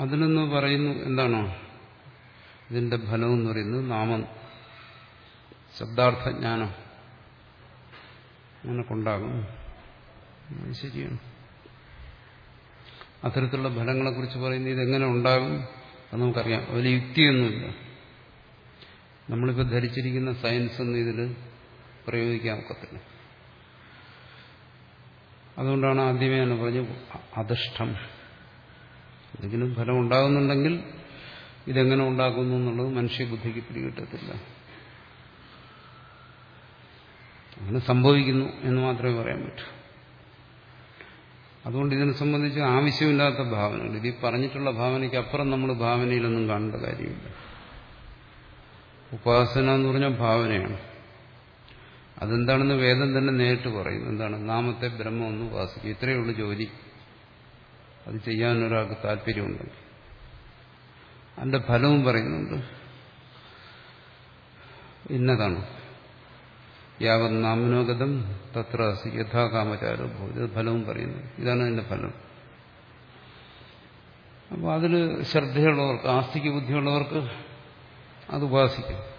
A: അതിനൊന്ന് പറയുന്നു എന്താണോ? ഇതിന്റെ ഫലം എന്ന് പറയുന്നത് നാമം. ശബ്ദാർത്ഥജ്ഞാനം അത് ശരിയാണ്. അത്തരത്തിലുള്ള ഫലങ്ങളെക്കുറിച്ച് പറയുന്നത് ഇതെങ്ങനെ ഉണ്ടാകും അത് നമുക്കറിയാം. അതിൽ യുക്തിയൊന്നുമില്ല. നമ്മളിപ്പോൾ ധരിച്ചിരിക്കുന്ന സയൻസ് ഒന്നും ഇതിൽ പ്രയോഗിക്കാൻ ഒക്കത്തില്ല അതുകൊണ്ടാണ് ആദ്യമേ തന്നെ പറഞ്ഞു അധിഷ്ഠം. എന്തെങ്കിലും ഫലം ഉണ്ടാകുന്നുണ്ടെങ്കിൽ ഇതെങ്ങനെ ഉണ്ടാക്കുന്നു എന്നുള്ളത് മനുഷ്യബുദ്ധിക്ക് പിടികിട്ടത്തില്ല. അങ്ങനെ സംഭവിക്കുന്നു എന്ന് മാത്രമേ പറയാൻ പറ്റൂ. അതുകൊണ്ട് ഇതിനെ സംബന്ധിച്ച് ആവശ്യമില്ലാത്ത ഭാവനകൾ. ഇത് ഈ പറഞ്ഞിട്ടുള്ള ഭാവനയ്ക്ക് അപ്പുറം നമ്മൾ ഭാവനയിലൊന്നും കാണേണ്ട കാര്യമില്ല. ഉപാസന എന്ന് പറഞ്ഞാൽ ഭാവനയാണ്. അതെന്താണെന്ന് വേദം തന്നെ നേരിട്ട് പറയുന്നു എന്താണ്? നാമത്തെ ബ്രഹ്മം ഒന്ന് ഉപാസിക്കും ഇത്രയേ ഉള്ളൂ ജോലി. അത് ചെയ്യാൻ ഒരാൾക്ക് താല്പര്യമുണ്ടെങ്കിൽ. അതിന്റെ ഫലവും പറയുന്നുണ്ട്. ഇന്നതാണ്. യാവത് നാമനോഗതം തത്ര യഥാകാമചാരോ ഇത് ഫലവും പറയുന്നു. ഇതാണ് അതിന്റെ ഫലം. അപ്പോൾ അതിൽ ശ്രദ്ധയുള്ളവർക്ക് ആസ്തിക്ക് ബുദ്ധിയുള്ളവർക്ക് അത് ഉപാസിക്കും.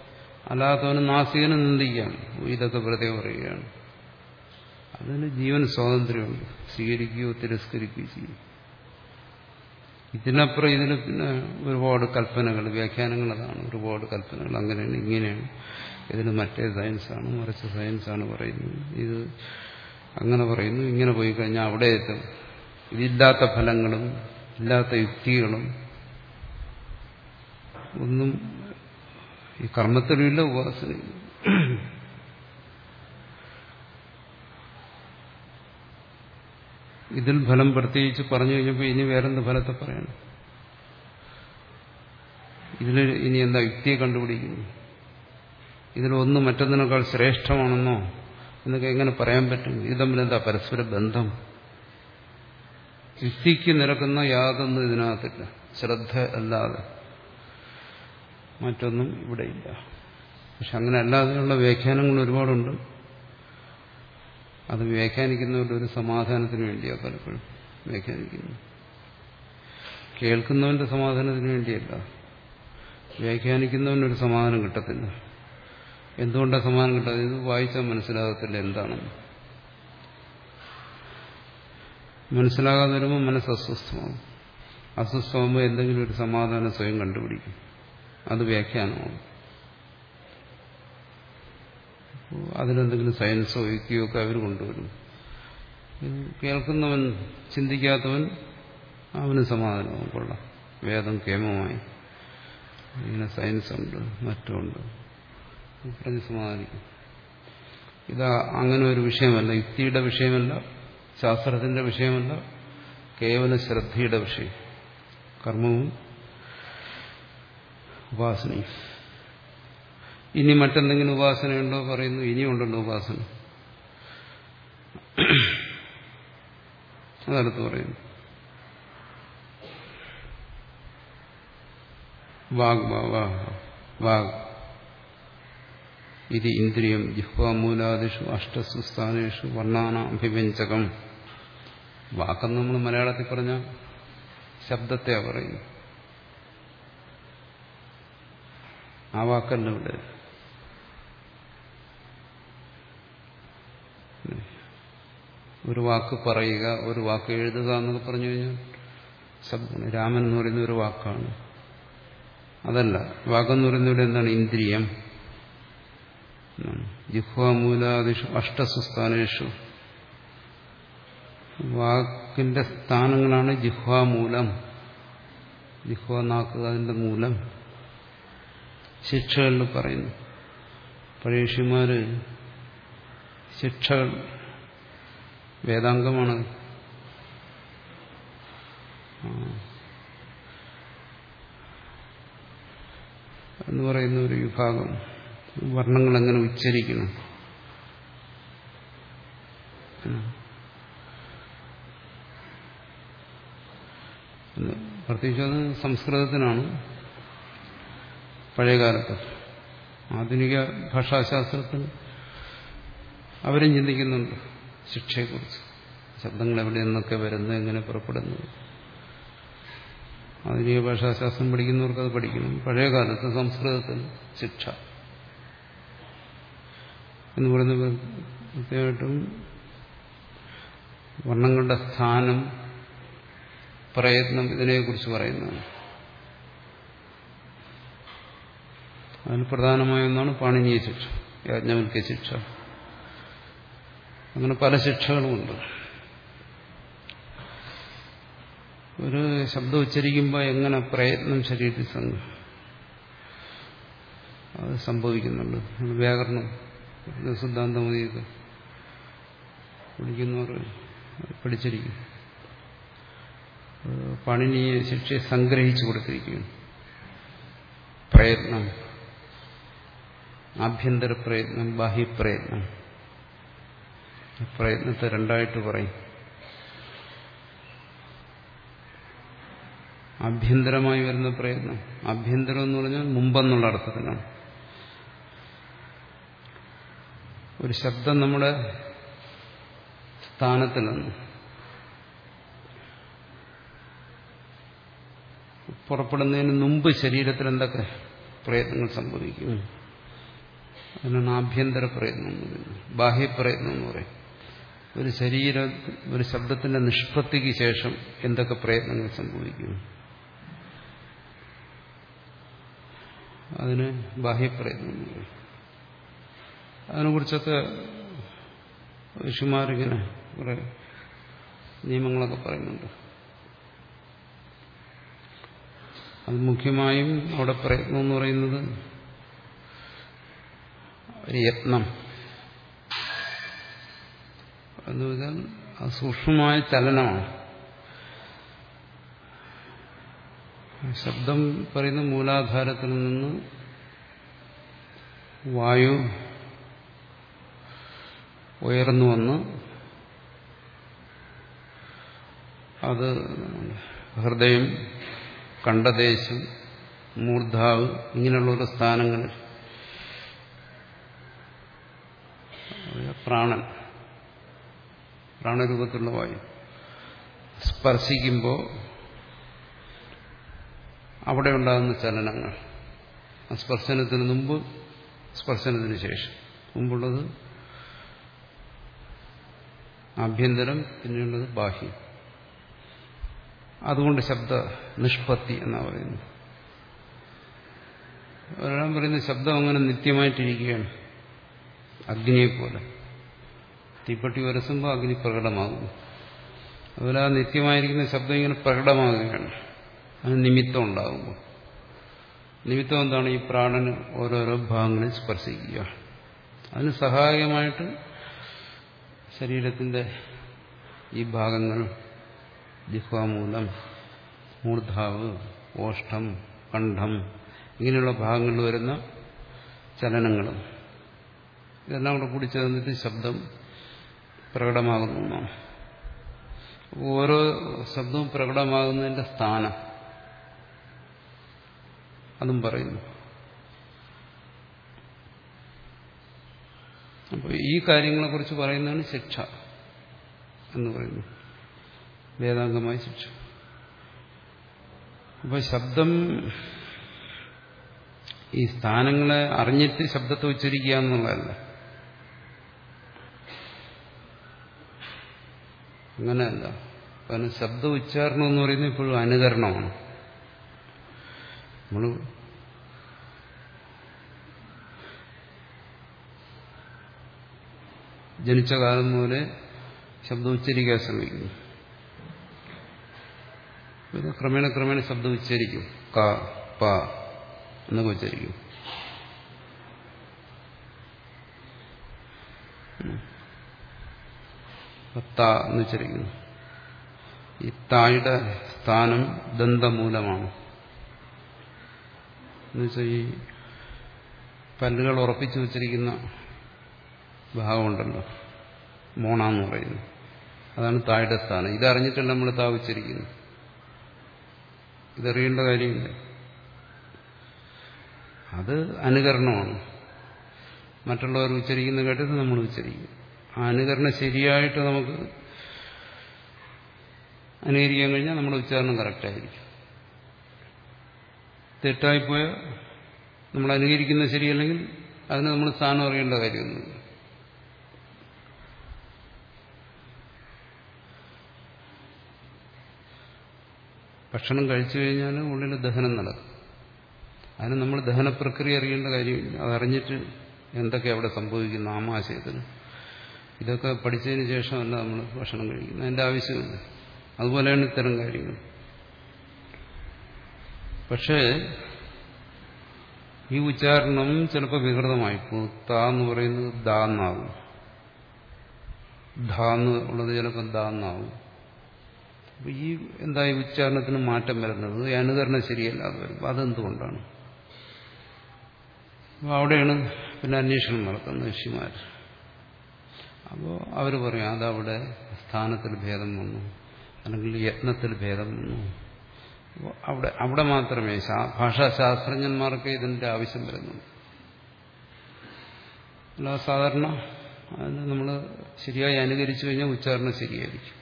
A: അല്ലാത്തവന് നാസികനും നിന്ദിക്കുകയാണ്. ഇതൊക്കെ വെറുതെ പറയുകയാണ്. അതിന് ജീവൻ സ്വാതന്ത്ര്യമുണ്ട്. സ്വീകരിക്കുകയോ തിരസ്കരിക്കുകയോ ചെയ്യും. ഇതിനപ്പുറം ഇതിന് പിന്നെ ഒരുപാട് കൽപ്പനകൾ വ്യാഖ്യാനങ്ങൾ അതാണ്. ഒരുപാട് കൽപ്പനകൾ അങ്ങനെയാണ് ഇങ്ങനെയാണ്. ഇതിന് മറ്റേ സയൻസാണ് മറിച്ച് സയൻസാണ് പറയുന്നത്. ഇത് അങ്ങനെ പറയുന്നു ഇങ്ങനെ പോയി കഴിഞ്ഞാൽ അവിടെ എത്തും. ഇതില്ലാത്ത ഫലങ്ങളും ഇല്ലാത്ത യുക്തികളും ഒന്നും ഈ കർമ്മത്തിലുമില്ല ഉപാസനയില്ല ഇതിൽ ഫലം പ്രത്യേകിച്ച് പറഞ്ഞു കഴിഞ്ഞപ്പോൾ ഇനി വേറെന്ത് ഫലത്തെ പറയണം? ഇതിൽ ഇനി എന്താ യുക്തിയെ കണ്ടുപിടിക്കുന്നു? ഇതിലൊന്ന് മറ്റൊന്നിനേക്കാൾ ശ്രേഷ്ഠമാണെന്നോ എന്നൊക്കെ എങ്ങനെ പറയാൻ പറ്റും? ഇത് തമ്മിൽ എന്താ പരസ്പര ബന്ധം? യുക്തിക്ക് നിരക്കുന്ന യാതൊന്നും ഇതിനകത്തില്ല. ശ്രദ്ധ അല്ലാതെ. മറ്റൊന്നും ഇവിടെയില്ല പക്ഷെ അങ്ങനെ അല്ലാതെയുള്ള വ്യാഖ്യാനങ്ങൾ ഒരുപാടുണ്ട്. അത് വ്യാഖ്യാനിക്കുന്നവരുടെ ഒരു സമാധാനത്തിന് വേണ്ടിയാണ് പലപ്പോഴും വ്യാഖ്യാനിക്കുന്നു കേൾക്കുന്നവന്റെ സമാധാനത്തിന് വേണ്ടിയല്ല. വ്യാഖ്യാനിക്കുന്നവനൊരു സമാധാനം കിട്ടത്തില്ല. എന്തുകൊണ്ടാണ് സമാധാനം കിട്ടാതെ? ഇത് വായിച്ചാൽ മനസ്സിലാകത്തില്ല എന്താണെന്ന്. മനസ്സിലാകാതെ വരുമ്പോൾ മനസ്സ് അസ്വസ്ഥമാകും അസ്വസ്ഥമാകുമ്പോൾ എന്തെങ്കിലും ഒരു സമാധാനം സ്വയം കണ്ടുപിടിക്കും. അത് വ്യാഖ്യാനമാണ്. അതിലെന്തെങ്കിലും സയൻസോ യുക്തിയോ ഒക്കെ അവർ കൊണ്ടുവരും. കേൾക്കുന്നവൻ ചിന്തിക്കാത്തവൻ അവന് സമാധാനവും കൊള്ളാം. വേദം കേമമായി. ഇങ്ങനെ സയൻസ് ഉണ്ട് പറഞ്ഞ് സമാധാനിക്കും ഇത് അങ്ങനെ ഒരു വിഷയമല്ല. യുക്തിയുടെ വിഷയമല്ല ശാസ്ത്രത്തിന്റെ വിഷയമല്ല കേവല ശ്രദ്ധയുടെ വിഷയം. കർമ്മവും ഉപാസനയും. ഇനി മറ്റെന്തെങ്കിലും ഉപാസനയുണ്ടോ പറയുന്നു? ഇനിയുണ്ടല്ലോ ഉപാസന. അതടുത്ത് പറയുന്നു. വാഗ് വാഗ് ഇത് ഇന്ദ്രിയം ജിഹ്വാമൂലാദിഷു അഷ്ടസു സ്ഥാനേഷു വർണാന അഭിവ്യഞ്ജകം വാക്കെന്ന് നമ്മൾ മലയാളത്തിൽ പറഞ്ഞ ശബ്ദത്തെ പറയുന്നു ആ വാക്കല്ല ഇവിടെ. ഒരു വാക്ക് പറയുക ഒരു വാക്ക് എഴുതുക എന്നൊക്കെ പറഞ്ഞു കഴിഞ്ഞാൽ രാമൻ എന്ന് പറയുന്ന ഒരു വാക്കാണ്. അതല്ല വാക്കെന്ന് പറയുന്നവിടെ എന്താണ്? ഇന്ദ്രിയം. ജിഹ്വാമൂലാദിഷു അഷ്ടസുസ്ഥാനേഷു വാക്കിന്റെ സ്ഥാനങ്ങളാണ് ജിഹ്വാമൂലം. ജിഹ്വ നാക്കുക അതിന്റെ മൂലം ശിക്ഷകളിൽ പറയുന്നു. പഴയഷിമാര് ശിക്ഷകൾ വേദാംഗമാണ്. എന്ന് പറയുന്ന ഒരു വിഭാഗം. വർണങ്ങൾ എങ്ങനെ ഉച്ചരിക്കുന്നു പ്രത്യേകിച്ച് അത് സംസ്കൃതത്തിനാണ്. പഴയകാലത്ത് ആധുനിക ഭാഷാശാസ്ത്രത്തിൽ അവരും ചിന്തിക്കുന്നുണ്ട് ശിക്ഷയെക്കുറിച്ച്. ശബ്ദങ്ങൾ എവിടെ നിന്നൊക്കെ വരുന്നത് എങ്ങനെ പുറപ്പെടുന്നു. ആധുനിക ഭാഷാശാസ്ത്രം പഠിക്കുന്നവർക്ക് അത് പഠിക്കുന്നു പഴയകാലത്ത് സംസ്കൃതത്തിൽ ശിക്ഷ. എന്ന് പറയുന്നത് പ്രത്യേകമായിട്ടും വർണങ്ങളുടെ സ്ഥാനം പ്രയത്നം ഇതിനെക്കുറിച്ച് പറയുന്നതാണ്. അതിന് പ്രധാനമായ ഒന്നാണ് പാണിനീയ ശിക്ഷ യാജ്ഞവൽക്യ ശിക്ഷ. അങ്ങനെ പല ശിക്ഷകളുമുണ്ട്. ഒരു ശബ്ദം ഉച്ചരിക്കുമ്പോൾ എങ്ങനെ പ്രയത്നം ശരീരത്തിൽ അത് സംഭവിക്കുന്നുണ്ട്. വ്യാകരണം സിദ്ധാന്തമതിയൊക്കെ പഠിക്കുന്നവർ പഠിച്ചിരിക്കും പണിനിയെ ശിക്ഷയെ സംഗ്രഹിച്ചു കൊടുത്തിരിക്കുകയാണ് പ്രയത്നം ആഭ്യന്തര പ്രയത്നം ബാഹ്യപ്രയത്നം പ്രയത്നത്തെ രണ്ടായിട്ട് പറയും. ആഭ്യന്തരമായി വരുന്ന പ്രയത്നം. ആഭ്യന്തരം എന്ന് പറഞ്ഞാൽ മുമ്പെന്നുള്ള അർത്ഥത്തിലാണ്. ഒരു ശബ്ദം നമ്മുടെ സ്ഥാനത്ത് നിന്ന് പുറപ്പെടുന്നതിന് മുമ്പ് ശരീരത്തിൽ എന്തൊക്കെ പ്രയത്നങ്ങൾ സംഭവിക്കും? അതിനാണ് ആഭ്യന്തര പ്രയത്നം എന്ന് പറയുന്നത്. ബാഹ്യപ്രയത്നം എന്ന് പറയും. ഒരു ശരീര ഒരു ശബ്ദത്തിന്റെ നിഷ്പത്തിക്ക് ശേഷം എന്തൊക്കെ പ്രയത്നങ്ങൾ സംഭവിക്കും? അതിന് ബാഹ്യപ്രയത്നം എന്ന് പറയും. അതിനെക്കുറിച്ചൊക്കെ ഋഷിമാരിങ്ങനെ കുറെ നിയമങ്ങളൊക്കെ പറയുന്നുണ്ട്. അത് മുഖ്യമായും അവിടെ പ്രയത്നം എന്ന് പറയുന്നത് യത്നം. എന്ന് വെച്ചാൽ അത് സൂക്ഷ്മമായ ചലനമാണ്. ശബ്ദം പറയുന്ന മൂലാധാരത്തിൽ നിന്ന് വായു ഉയർന്നു വന്ന് അത് ഹൃദയം കണ്ടദേശം മൂർധാവ് ഇങ്ങനെയുള്ള ഓരോ സ്ഥാനങ്ങളിൽ പ്രാണൻ. പ്രാണരൂപത്തിലുള്ള വായു. സ്പർശിക്കുമ്പോൾ അവിടെ ഉണ്ടാകുന്ന ചലനങ്ങൾ. സ്പർശനത്തിന് മുമ്പ് സ്പർശനത്തിന് ശേഷം. മുമ്പുള്ളത് ആഭ്യന്തരം പിന്നെയുള്ളത് ബാഹ്യം. അതുകൊണ്ട് ശബ്ദ നിഷ്പത്തി എന്നാ പറയുന്നു ഒരാൾ പറയുന്ന ശബ്ദം അങ്ങനെ നിത്യമായിട്ടിരിക്കുകയാണ്. അഗ്നിയെപ്പോലെ. തീപ്പട്ടി ഉരസുമ്പോൾ അഗ്നി പ്രകടമാകുന്നു. അതുപോലെ ആ നിത്യമായിരിക്കുന്ന ശബ്ദം ഇങ്ങനെ പ്രകടമാകുകയാണ്. അതിന് നിമിത്തം ഉണ്ടാകുമ്പോൾ നിമിത്തം എന്താണ്? ഈ പ്രാണന് ഓരോരോ ഭാഗങ്ങളിൽ സ്പർശിക്കുക. അതിന് സഹായകമായിട്ട് ശരീരത്തിന്റെ ഈ ഭാഗങ്ങൾ ജിഹ്വാമൂലം മൂർധാവ് ഓഷ്ടം കണ്ഠം ഇങ്ങനെയുള്ള ഭാഗങ്ങളിൽ വരുന്ന ചലനങ്ങളും. ഇതെല്ലാം കൂടെ കൂടി ചേർന്നിട്ട് ശബ്ദം പ്രകടമാകുന്നു ഓരോ ശബ്ദവും പ്രകടമാകുന്നതിന്റെ സ്ഥാനം അതും പറയുന്നു. അപ്പോൾ ഈ കാര്യങ്ങളെക്കുറിച്ച് പറയുന്നതാണ് ശിക്ഷ എന്ന് പറയുന്നത് വേദാംഗമായ ശിക്ഷ. അപ്പോൾ ശബ്ദം ഈ സ്ഥാനങ്ങളെ അറിഞ്ഞിട്ട് ശബ്ദത്തെ ഉച്ചരിക്കുക എന്നുള്ളതല്ല. അങ്ങനെയല്ല. കാരണം ശബ്ദ ഉച്ചാരണം എന്ന് പറയുന്നത് ഇപ്പോഴും അനുകരണമാണ്. നമ്മൾ ജനിച്ച കാലം മുതലേ ശബ്ദം ഉച്ചരിക്കാൻ ശ്രമിക്കുന്നു. പിന്നെ ക്രമേണ ക്രമേണ ശബ്ദം ഉച്ചരിക്കും. ക പ എന്നൊക്കെ ഉച്ചരിക്കും. ത എന്ന് ഉച്ചരിക്കുന്നു. ഈ തായുടെ സ്ഥാനം ദന്തമൂലമാണ്. എന്നുവെച്ചാൽ ഈ പല്ലുകൾ ഉറപ്പിച്ചു വച്ചിരിക്കുന്ന ഭാഗമുണ്ടല്ലോ. മോണാന്ന് പറയുന്നു. അതാണ് തായുടെ സ്ഥാനം. ഇതറിഞ്ഞിട്ടല്ല നമ്മൾ താപിച്ചിരിക്കുന്നു ഇതറിയേണ്ട കാര്യമില്ല. അത് അനുകരണമാണ്. മറ്റുള്ളവർ ഉച്ചരിക്കുന്ന കേട്ടിട്ട് നമ്മൾ ഉച്ചരിക്കും. ആ അനുകരണം ശരിയായിട്ട് നമുക്ക് അനുകരിക്കാൻ കഴിഞ്ഞാൽ നമ്മുടെ ഉച്ചാരണം കറക്റ്റായിരിക്കും തെറ്റായിപ്പോയാൽ നമ്മൾ അനുകരിക്കുന്നത് ശരിയല്ലെങ്കിൽ അതിന് നമ്മൾ സ്ഥാനം അറിയേണ്ട കാര്യമൊന്നുമില്ല. ഭക്ഷണം കഴിച്ചു കഴിഞ്ഞാൽ ഉള്ളിൽ ദഹനം നടക്കും. അതിന് നമ്മൾ ദഹന പ്രക്രിയ അറിയേണ്ട കാര്യമില്ല അതറിഞ്ഞിട്ട് എന്തൊക്കെ അവിടെ സംഭവിക്കുന്നു ആമാശയത്തിന്. ഇതൊക്കെ പഠിച്ചതിന് ശേഷമല്ല നമ്മൾ ഭക്ഷണം കഴിക്കുന്നത്. അതിന്റെ ആവശ്യമില്ല. അതുപോലെയാണ് ഇത്തരം കാര്യങ്ങൾ. പക്ഷേ ഈ ഉച്ചാരണം ചിലപ്പോൾ വികൃതമായി പോകും ത എന്ന് പറയുന്നത് ദാന്നാവും. ധ എന്ന് ഉള്ളത് ചിലപ്പോൾ ദാന്നാവും. ഈ എന്താ ഈ ഉച്ചാരണത്തിന് മാറ്റം വരുന്നത്? അനുകരണം ശരിയല്ലാതെ വരും അതെന്തുകൊണ്ടാണ്? അവിടെയാണ് പിന്നെ അന്വേഷണം നടക്കുന്നത് ഋഷിമാർ അപ്പോൾ അവർ പറയും അതവിടെ സ്ഥാനത്തിൽ ഭേദം വന്നു അല്ലെങ്കിൽ യത്നത്തിൽ ഭേദം വന്നു. അവിടെ അവിടെ മാത്രമേ ഭാഷാശാസ്ത്രജ്ഞന്മാർക്ക് ഇതിന്റെ ആവശ്യം വരുന്നുള്ളൂ. അല്ല സാധാരണ അതിന് നമ്മൾ ശരിയായി അനുകരിച്ചു കഴിഞ്ഞാൽ ഉച്ചാരണം ശരിയായിരിക്കും.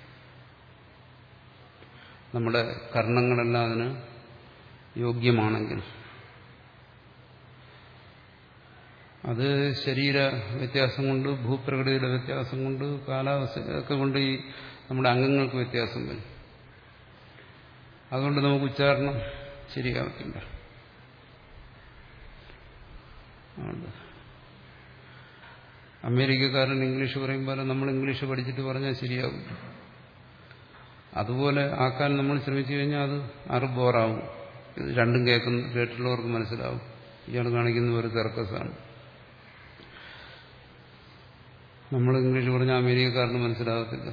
A: നമ്മുടെ കർണങ്ങളെല്ലാം അതിന് യോഗ്യമാണെങ്കിൽ. അത് ശരീര വ്യത്യാസം കൊണ്ട് ഭൂപ്രകൃതിയുടെ വ്യത്യാസം കൊണ്ട് കാലാവസ്ഥയൊക്കെ കൊണ്ട് ഈ നമ്മുടെ അംഗങ്ങൾക്ക് വ്യത്യാസം വരും. അതുകൊണ്ട് നമുക്ക് ഉച്ചാരണം ശരിയാവത്തില്ല. അമേരിക്കക്കാരൻ ഇംഗ്ലീഷ് പറയുമ്പോൾ നമ്മൾ ഇംഗ്ലീഷ് പഠിച്ചിട്ട് പറഞ്ഞാൽ ശരിയാവും അതുപോലെ ആക്കാൻ നമ്മൾ ശ്രമിച്ചു കഴിഞ്ഞാൽ അത് അറ് ബോറാവും ഇത് രണ്ടും കേൾക്കുന്ന കേട്ടുള്ളവർക്ക് മനസ്സിലാവും. ഇയാൾ കാണിക്കുന്ന ഒരു സർക്കസാണ് നമ്മൾ ഇംഗ്ലീഷ് പറഞ്ഞാൽ അമേരിക്കക്കാരന് മനസ്സിലാകത്തില്ല.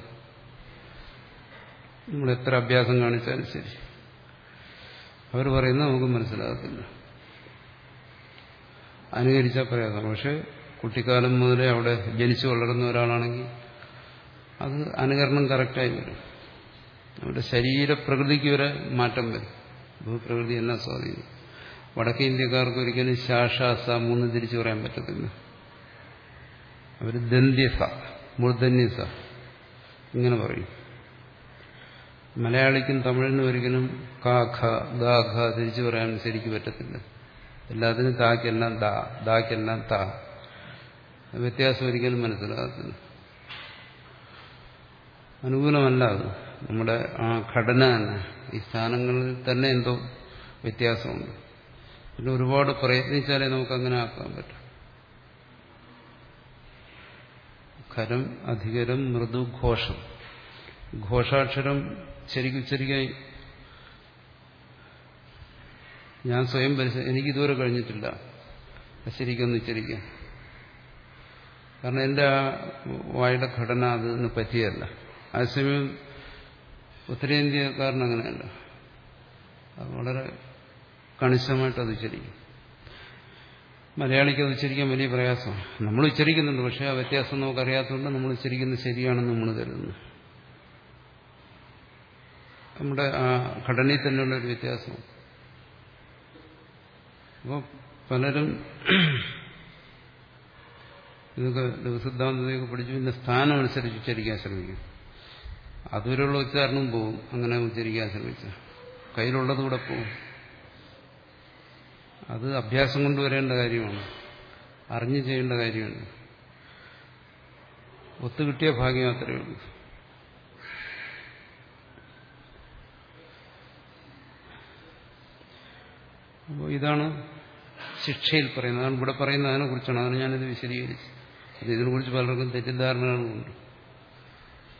A: നമ്മൾ എത്ര അഭ്യാസം കാണിച്ചാലും ശരി. അവർ പറയുന്നത് നമുക്ക് മനസ്സിലാകത്തില്ല. അനുകരിച്ചാൽ പ്രയാസം പക്ഷെ കുട്ടിക്കാലം മുതലേ അവിടെ ജനിച്ചു വളർന്ന ഒരാളാണെങ്കിൽ അത് അനുകരണം കറക്റ്റായി വരും. അവരുടെ ശരീരപ്രകൃതിക്ക് വരെ മാറ്റം വരും. ഭൂപ്രകൃതി എന്നെ സ്വാധീനം വടക്കേ ഇന്ത്യക്കാർക്ക് ഒരിക്കലും ശാഷാസ മൂന്ന് തിരിച്ചു പറയാൻ പറ്റത്തില്ല. അവർ ദന്ത്യസ മൂർധന്യസ ഇങ്ങനെ പറയും. മലയാളിക്കും തമിഴിനും ഒരിക്കലും കാ ഖ തിരിച്ചു പറയാൻ ശരിക്കും പറ്റത്തില്ല. എല്ലാത്തിനും താക്കെല്ലാം ദാ ദാക്കെല്ലാം താ. വ്യത്യാസം ഒരിക്കലും മനസ്സിലാകത്തില്ല. അനുകൂലമല്ല അത്. നമ്മുടെ ആ ഘടന തന്നെ ഈ സ്ഥാനങ്ങളിൽ തന്നെ എന്തോ വ്യത്യാസമുണ്ട്. പിന്നെ ഒരുപാട് പ്രയത്നിച്ചാലേ നമുക്ക് അങ്ങനെ ആക്കാൻ പറ്റും. ഖരം അധികരം മൃദു ഘോഷം. ഘോഷാക്ഷരം ശരിക്കും ഉച്ചരിക്കാൻ ഞാൻ സ്വയം എനിക്ക് ഇതുവരെ കഴിഞ്ഞിട്ടില്ല. ശരിക്കൊന്ന് ഉച്ചരിക്കാൻ കാരണം എന്റെ ആ വായുടെ ഘടന അതിന് പറ്റിയല്ല അതേസമയം ഉത്തരേന്ത്യക്കാരൻ അങ്ങനെയല്ല വളരെ കണിശമായിട്ട് അത് ഉച്ചരിക്കും. മലയാളിക്ക് അത് ഉച്ചരിക്കാൻ വലിയ പ്രയാസമാണ്. നമ്മൾ ഉച്ചരിക്കുന്നുണ്ട് പക്ഷേ ആ വ്യത്യാസം നമുക്കറിയാത്തതുകൊണ്ട് നമ്മൾ ഉച്ചരിക്കുന്നത് ശരിയാണെന്ന് നമ്മൾ കരുതുന്നു. നമ്മുടെ ആ ഘടനയിൽ തന്നെയുള്ള ഒരു വ്യത്യാസം അപ്പോൾ പലരും ഇതൊക്കെ ദിവസിദ്ധാന്തതയൊക്കെ പഠിച്ചു പിന്നെ സ്ഥാനം അനുസരിച്ച് ഉച്ചരിക്കാൻ ശ്രമിക്കും അതുവരെയുള്ള ഉച്ചാരണം പോവും. അങ്ങനെ ഉച്ചരിക്കാൻ ശ്രമിച്ച. കയ്യിലുള്ളത് കൂടെ പോവും. അത് അഭ്യാസം കൊണ്ടുവരേണ്ട കാര്യമാണ്. അറിഞ്ഞു ചെയ്യേണ്ട കാര്യമാണ്. ഒത്തുകിട്ടിയ ഭാഗ്യം മാത്രമേ ഉള്ളൂ. അപ്പോൾ ഇതാണ് ശിക്ഷയിൽ പറയുന്നത്. അതാണ് ഇവിടെ പറയുന്നത്. അതിനെ കുറിച്ചാണ് അതാണ് ഞാനിത് വിശദീകരിച്ചത്. ഇതിനെക്കുറിച്ച് പലർക്കും തെറ്റിദ്ധാരണകളുമുണ്ട്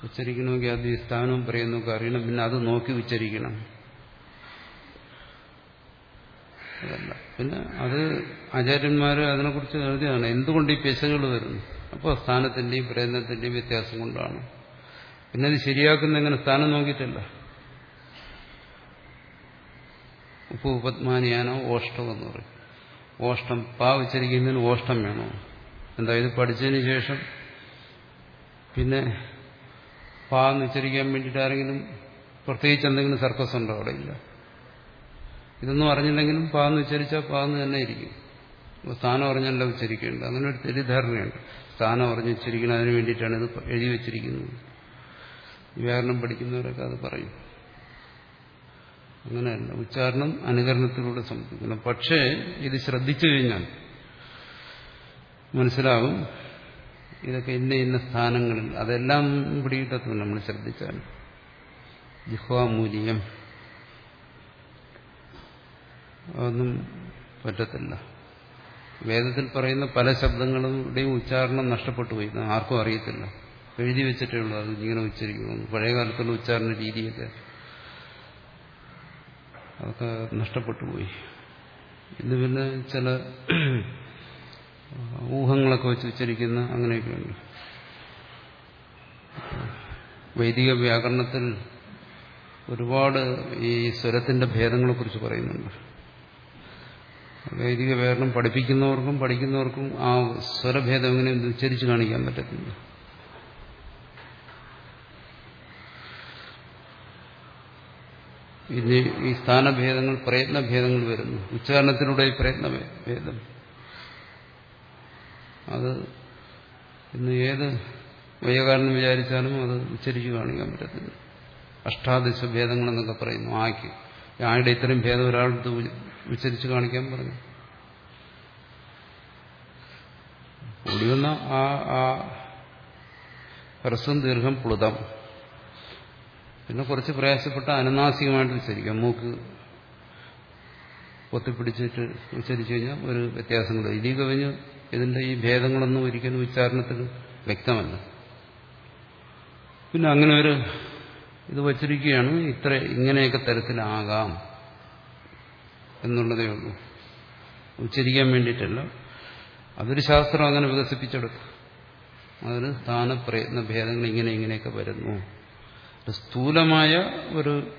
A: ഉച്ചരിക്കണമെങ്കിൽ അത് സ്ഥാനവും പറയുന്നൊക്കെ അറിയണം. പിന്നെ അത് നോക്കി ഉച്ചരിക്കണം. അതല്ല. പിന്നെ അത് ആചാര്യന്മാർ അതിനെക്കുറിച്ച് എഴുതിയതാണ്. എന്തുകൊണ്ട് ഈ പെശകൾ വരുന്നു? അപ്പോൾ സ്ഥാനത്തിന്റെയും പ്രയത്നത്തിന്റെയും വ്യത്യാസം കൊണ്ടാണ്. പിന്നെ അത് ശരിയാക്കുന്ന എങ്ങനെ സ്ഥാനം നോക്കിയിട്ടല്ല. ഉപ്പ് ഉപത്മാനിയാനോ ഓഷ്ടം എന്ന് പറയും. ഓഷ്ടം പാ ഉച്ചരിക്കുന്നതിന് ഓഷ്ടം വേണോ? എന്താ ഇത് പഠിച്ചതിന് ശേഷം? പിന്നെ പാ എന്ന് ഉച്ചരിക്കാൻ വേണ്ടിയിട്ട് ആരെങ്കിലും പ്രത്യേകിച്ച് എന്തെങ്കിലും സർക്കസ് ഉണ്ടോ അവിടെ ഇല്ല? ഇതൊന്നും അറിഞ്ഞില്ലെങ്കിലും പാ നിശ്ചരിച്ചാൽ ഉച്ചരിച്ചാൽ പാന്ന് തന്നെ ഇരിക്കും. സ്ഥാനം അറിഞ്ഞല്ല ഉച്ചരിക്കേണ്ടത്. അങ്ങനെ ഒരു തെറ്റിദ്ധാരണയുണ്ട്. സ്ഥാനം അറിഞ്ഞ് അതിന് വേണ്ടിയിട്ടാണ് ഇത് എഴുതി വെച്ചിരിക്കുന്നത്. വ്യാകരണം പഠിക്കുന്നവരൊക്കെ അത് പറയും. അങ്ങനെയല്ല. ഉച്ചാരണം അനുകരണത്തിലൂടെ സംഭവിക്കുന്നു പക്ഷേ ഇത് ശ്രദ്ധിച്ചു കഴിഞ്ഞാൽ മനസ്സിലാവും ഇതൊക്കെ ഇന്ന ഇന്ന സ്ഥാനങ്ങളിൽ അതെല്ലാം പിടികിട്ടത്തില്ല നമ്മൾ ശ്രദ്ധിച്ചാൽ. ജിഹ്വാമൂല്യം അതൊന്നും പറ്റത്തില്ല. വേദത്തിൽ പറയുന്ന പല ശബ്ദങ്ങളുടെയും ഉച്ചാരണം നഷ്ടപ്പെട്ടു പോയി. ആർക്കും അറിയത്തില്ല. എഴുതി വെച്ചിട്ടേ ഉള്ളൂ അത് ഇങ്ങനെ ഉച്ചരിക്കുന്നു പഴയ കാലത്തുള്ള ഉച്ചാരണ രീതിയൊക്കെ അതൊക്കെ നഷ്ടപ്പെട്ടു പോയി. ഇന്ന് പിന്നെ ചില ഊഹങ്ങളൊക്കെ വെച്ച് ഉച്ചരിക്കുന്ന അങ്ങനെയൊക്കെയുണ്ട്. വൈദിക വ്യാകരണത്തിൽ ഒരുപാട് ഈ സ്വരത്തിന്റെ ഭേദങ്ങളെ കുറിച്ച് പറയുന്നുണ്ട്. വൈദിക വ്യാകരണം പഠിപ്പിക്കുന്നവർക്കും പഠിക്കുന്നവർക്കും ആ സ്വരഭേദം എങ്ങനെ ഉച്ചരിച്ച് കാണിക്കാൻ പറ്റത്തില്ല. ഇനി ഈ സ്ഥാനഭേദങ്ങൾ പ്രയത്നഭേദങ്ങൾ വരുന്നു. ഉച്ചാരണത്തിലൂടെ ഈ പ്രയത്നഭേദം. അത് ഇന്ന് ഏത് വയ്യകാരനും വിചാരിച്ചാലും അത് ഉച്ചരിച്ചു കാണിക്കാൻ പറ്റത്തില്ല. അഷ്ടാദശ ഭേദങ്ങളെന്നൊക്കെ പറയുന്നു. ആക്കി ആയുടെ ഇത്രയും ഭേദം ഒരാളെടുത്ത് ഉച്ചരിച്ചു കാണിക്കാൻ പറഞ്ഞു. ഒടിയുന്ന ആ ആ ഹ്രസ്വം ദീർഘം പ്ലുതം. പിന്നെ കുറച്ച് പ്രയാസപ്പെട്ട അനുനാസികമായിട്ട് ഉച്ചരിക്കാം. മൂക്ക് പൊത്തിപ്പിടിച്ചിട്ട് ഉച്ചരിച്ചു കഴിഞ്ഞാൽ ഒരു വ്യത്യാസം കൂടെ. ഇതീ കവിഞ്ഞ് ഇതിന്റെ ഈ ഭേദങ്ങളൊന്നും ഒരിക്കലും ഉച്ചാരണത്തിൽ വ്യക്തമല്ല. പിന്നെ അങ്ങനെ ഒരു ഇത് വച്ചിരിക്കുകയാണ് ഇത്ര ഇങ്ങനെയൊക്കെ തരത്തിലാകാം എന്നുള്ളതേ ഉള്ളൂ. ഉച്ചരിക്കാൻ വേണ്ടിയിട്ടല്ല. അതൊരു ശാസ്ത്രം അങ്ങനെ വികസിപ്പിച്ചെടുത്തു. അതിന് സ്ഥാനപ്രയത്ന ഭേദങ്ങൾ ഇങ്ങനെ ഇങ്ങനെയൊക്കെ വരുന്നു. സ്ഥൂലമായ ഒരു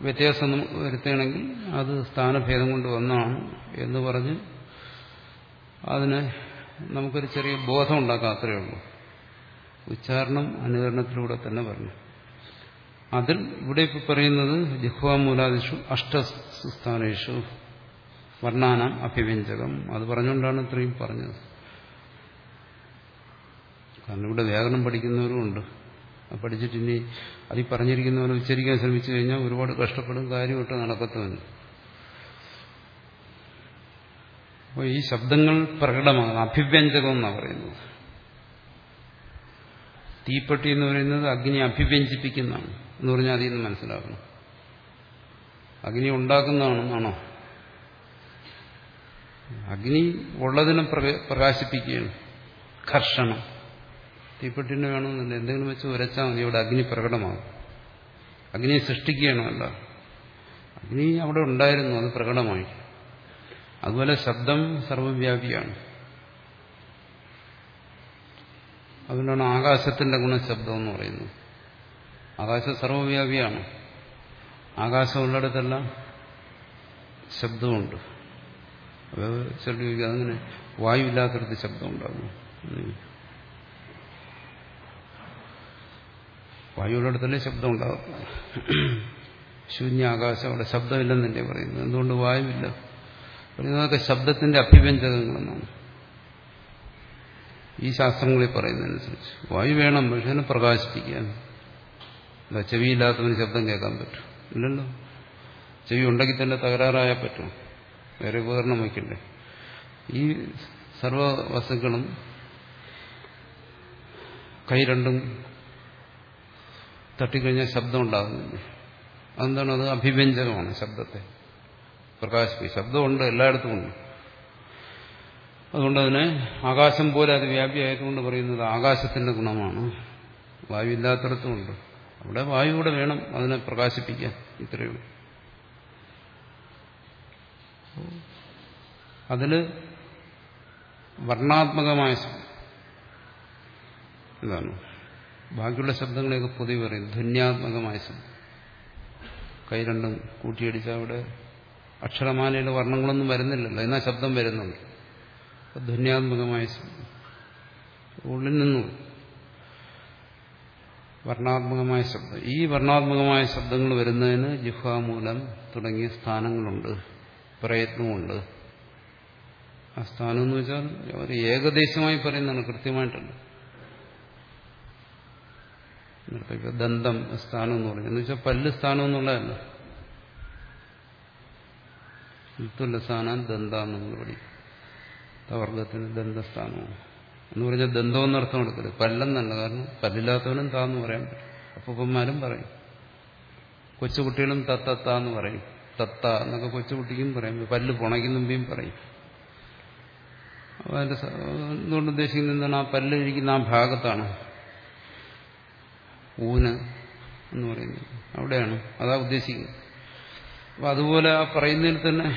A: വ്യത്യാസം വരുത്തുകയാണെങ്കിൽ അത് സ്ഥാനഭേദം കൊണ്ട് വന്നാണ് എന്ന് പറഞ്ഞ് അതിന് നമുക്കൊരു ചെറിയ ബോധം ഉണ്ടാക്കാം അത്രയേ ഉള്ളൂ. ഉച്ചാരണം അനുകരണത്തിലൂടെ തന്നെ പറഞ്ഞു. അതിൽ ഇവിടെ ഇപ്പൊ പറയുന്നത് ജിഹ്വാമൂലാദിഷു അഷ്ടസ്ഥാനേഷു വർണാനാം അഭിവ്യഞ്ജകം. അത് പറഞ്ഞുകൊണ്ടാണ് ഇത്രയും പറഞ്ഞത്. കാരണം ഇവിടെ വ്യാകരണം പഠിക്കുന്നവരും ഉണ്ട്. പഠിച്ചിട്ട് ഇനി അതിൽ പറഞ്ഞിരിക്കുന്നവരെ ഉച്ചരിക്കാൻ ശ്രമിച്ചു കഴിഞ്ഞാൽ ഒരുപാട് കഷ്ടപ്പെടും കാര്യമായിട്ട് നടക്കത്തുമില്ല. അപ്പോൾ ഈ ശബ്ദങ്ങൾ പ്രകടമാകുന്നു അഭിവ്യഞ്ജകം എന്നാണ് പറയുന്നത്. തീപ്പെട്ടി എന്ന് പറയുന്നത് അഗ്നി അഭിവ്യഞ്ജിപ്പിക്കുന്നതാണ് എന്ന് പറഞ്ഞാൽ അതിൽ നിന്ന് മനസ്സിലാക്കണം. അഗ്നി ഉണ്ടാക്കുന്നതാണെന്നാണോ അഗ്നി ഉള്ളതിനെ പ്രകാശിപ്പിക്കുകയാണ്. കർഷണം തീപ്പെട്ടിന് വേണമെന്നില്ല. എന്തെങ്കിലും വെച്ച് ഉരച്ചാൽ മതി. ഇവിടെ അഗ്നി പ്രകടമാകും. അഗ്നിയെ സൃഷ്ടിക്കുകയാണല്ല അഗ്നി അവിടെ ഉണ്ടായിരുന്നു. അത് പ്രകടമായി. അതുപോലെ ശബ്ദം സർവവ്യാപിയാണ്. അതുകൊണ്ടാണ് ആകാശത്തിന്റെ ഗുണശബ്ദം എന്ന് പറയുന്നത്. ആകാശം സർവവ്യാപിയാണ്. ആകാശമുള്ളിടത്തെല്ലാം ശബ്ദമുണ്ട്. ചില അങ്ങനെ വായു ഇല്ലാത്തടത്ത് ശബ്ദം ഉണ്ടാകും വായുവിനടുത്തല്ലേ ശബ്ദം ഉണ്ടാകും ശൂന്യ ആകാശം അവിടെ ശബ്ദമില്ലെന്നല്ലേ പറയുന്നത്? എന്തുകൊണ്ട് വായുവില്ല? പറയുന്നതൊക്കെ ശബ്ദത്തിന്റെ അഭിവ്യഞ്ജകങ്ങളെന്നാണ്. ഈ ശാസ്ത്രങ്ങളിൽ പറയുന്നതനുസരിച്ച്. വായു വേണം മനുഷ്യനെ പ്രകാശിപ്പിക്കാൻ. ചെവിയില്ലാത്തവന് ശബ്ദം കേൾക്കാൻ പറ്റും. ഇല്ലല്ലോ? ചെവി ഉണ്ടെങ്കിൽ തന്നെ തകരാറായാൽ പറ്റും. വേറെ ഉപകരണം വയ്ക്കണ്ടേ? ഈ സർവ വസ്തുക്കളും കൈ രണ്ടും തട്ടിക്കഴിഞ്ഞാൽ ശബ്ദം ഉണ്ടാകുന്നില്ല? അതെന്താണ്? അത് അഭിവ്യഞ്ജകമാണ് ശബ്ദത്തെ. പ്രകാശിപ്പിക്കും. ശബ്ദമുണ്ട് എല്ലായിടത്തും ഉണ്ട്. അതുകൊണ്ട് അതിനെ ആകാശം പോലെ അത് വ്യാപിയായതുകൊണ്ട് പറയുന്നത് ആകാശത്തിന്റെ ഗുണമാണ്. വായു ഇല്ലാത്തടത്തുമുണ്ട് അവിടെ വായു കൂടെ വേണം അതിനെ പ്രകാശിപ്പിക്കാൻ. ഇത്രയും ഉള്ളൂ. അതിൽ വർണാത്മകമായ എന്താണ് ബാക്കിയുള്ള ശബ്ദങ്ങളെയൊക്കെ പൊതുവെ പറയും ധന്യാത്മകമായ ശബ്ദം. കൈ രണ്ടും കൂട്ടിയടിച്ച അവിടെ അക്ഷരമാലയിലെ വർണങ്ങളൊന്നും വരുന്നില്ലല്ലോ. എന്നാൽ ശബ്ദം വരുന്നുണ്ട് ധ്വന്യാത്മകമായ ഉള്ളിൽ നിന്നും വർണാത്മകമായ ശബ്ദം. ഈ വർണാത്മകമായ ശബ്ദങ്ങൾ വരുന്നതിന് ജിഹ്വാമൂലം തുടങ്ങിയ സ്ഥാനങ്ങളുണ്ട്. പ്രയത്നമുണ്ട്. ആ സ്ഥാനം എന്ന് വെച്ചാൽ അവർ ഏകദേശമായി പറയുന്നതാണ് കൃത്യമായിട്ടല്ല. ദന്തം സ്ഥാനം എന്ന് പറഞ്ഞു എന്ന് വെച്ചാൽ പല്ല് സ്ഥാനം എന്നുള്ളതല്ല. തുല്ല ദന്ത ദന്താന്ന് നമ്മൾ പഠിക്കും. വർഗത്തിന് ദന്തസ്ഥാനമാണ്. എന്ന് പറഞ്ഞാൽ ദന്തം എന്നർത്ഥം എടുക്കരുത് പല്ലെന്നല്ല കാരണം പല്ലില്ലാത്തവനും താന്ന് പറയാൻ പറ്റും. അപ്പൂപ്പന്മാരും പറയും. കൊച്ചുകുട്ടികളും തത്തത്ത എന്ന് പറയും. തത്ത എന്നൊക്കെ കൊച്ചുകുട്ടിക്കും പറയും. പല്ല് പുണയ്ക്കുന്നുമ്പേയും പറയും. അപ്പോൾ അതിന്റെ എന്തുകൊണ്ട് ഉദ്ദേശിക്കുന്നത് എന്താണ് ആ പല്ല് ഇരിക്കുന്ന ആ ഭാഗത്താണ്. ഊന് എന്ന് പറയുന്നത്. അവിടെയാണ്. അതാ ഉദ്ദേശിക്കുന്നത്. അപ്പം അതുപോലെ ആ പറയുന്നതിൽ തന്നെ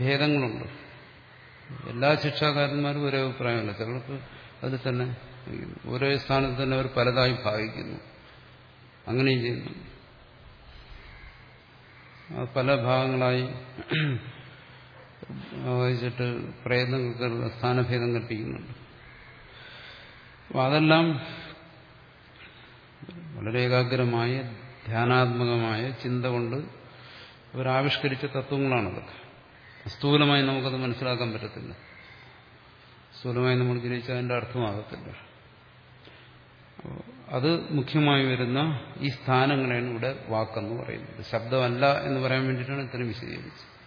A: ഭേദങ്ങളുണ്ട്. എല്ലാ ശിക്ഷാകാരന്മാരും ഒരേ അഭിപ്രായമല്ല ചിലർക്ക് അതിൽ തന്നെ ഒരേ സ്ഥാനത്ത് തന്നെ അവർ പലതായി ഭാവിക്കുന്നു അങ്ങനെയും ചെയ്യുന്നു. പല ഭാഗങ്ങളായി വഹിച്ചിട്ട് പ്രയത്നങ്ങൾക്ക് സ്ഥാനഭേദം കൽപ്പിക്കുന്നുണ്ട്. അപ്പം അതെല്ലാം വളരെ ഏകാഗ്രമായ ധ്യാനാത്മകമായ ചിന്ത കൊണ്ട് അവരാവിഷ്കരിച്ച തത്വങ്ങളാണതൊക്കെ. സ്ഥൂലമായി നമുക്കത് മനസ്സിലാക്കാൻ പറ്റത്തില്ല. സ്ഥൂലമായി നമ്മൾ ഗ്രഹിച്ചാൽ അതിന്റെ അർത്ഥമാകത്തില്ല. അത് മുഖ്യമായി വരുന്ന ഈ സ്ഥാനങ്ങളെയാണ് ഇവിടെ വാക്കെന്ന് പറയുന്നത്. ശബ്ദമല്ല എന്ന് പറയാൻ വേണ്ടിയിട്ടാണ് ഇത്രയും വിശദീകരിച്ചത്.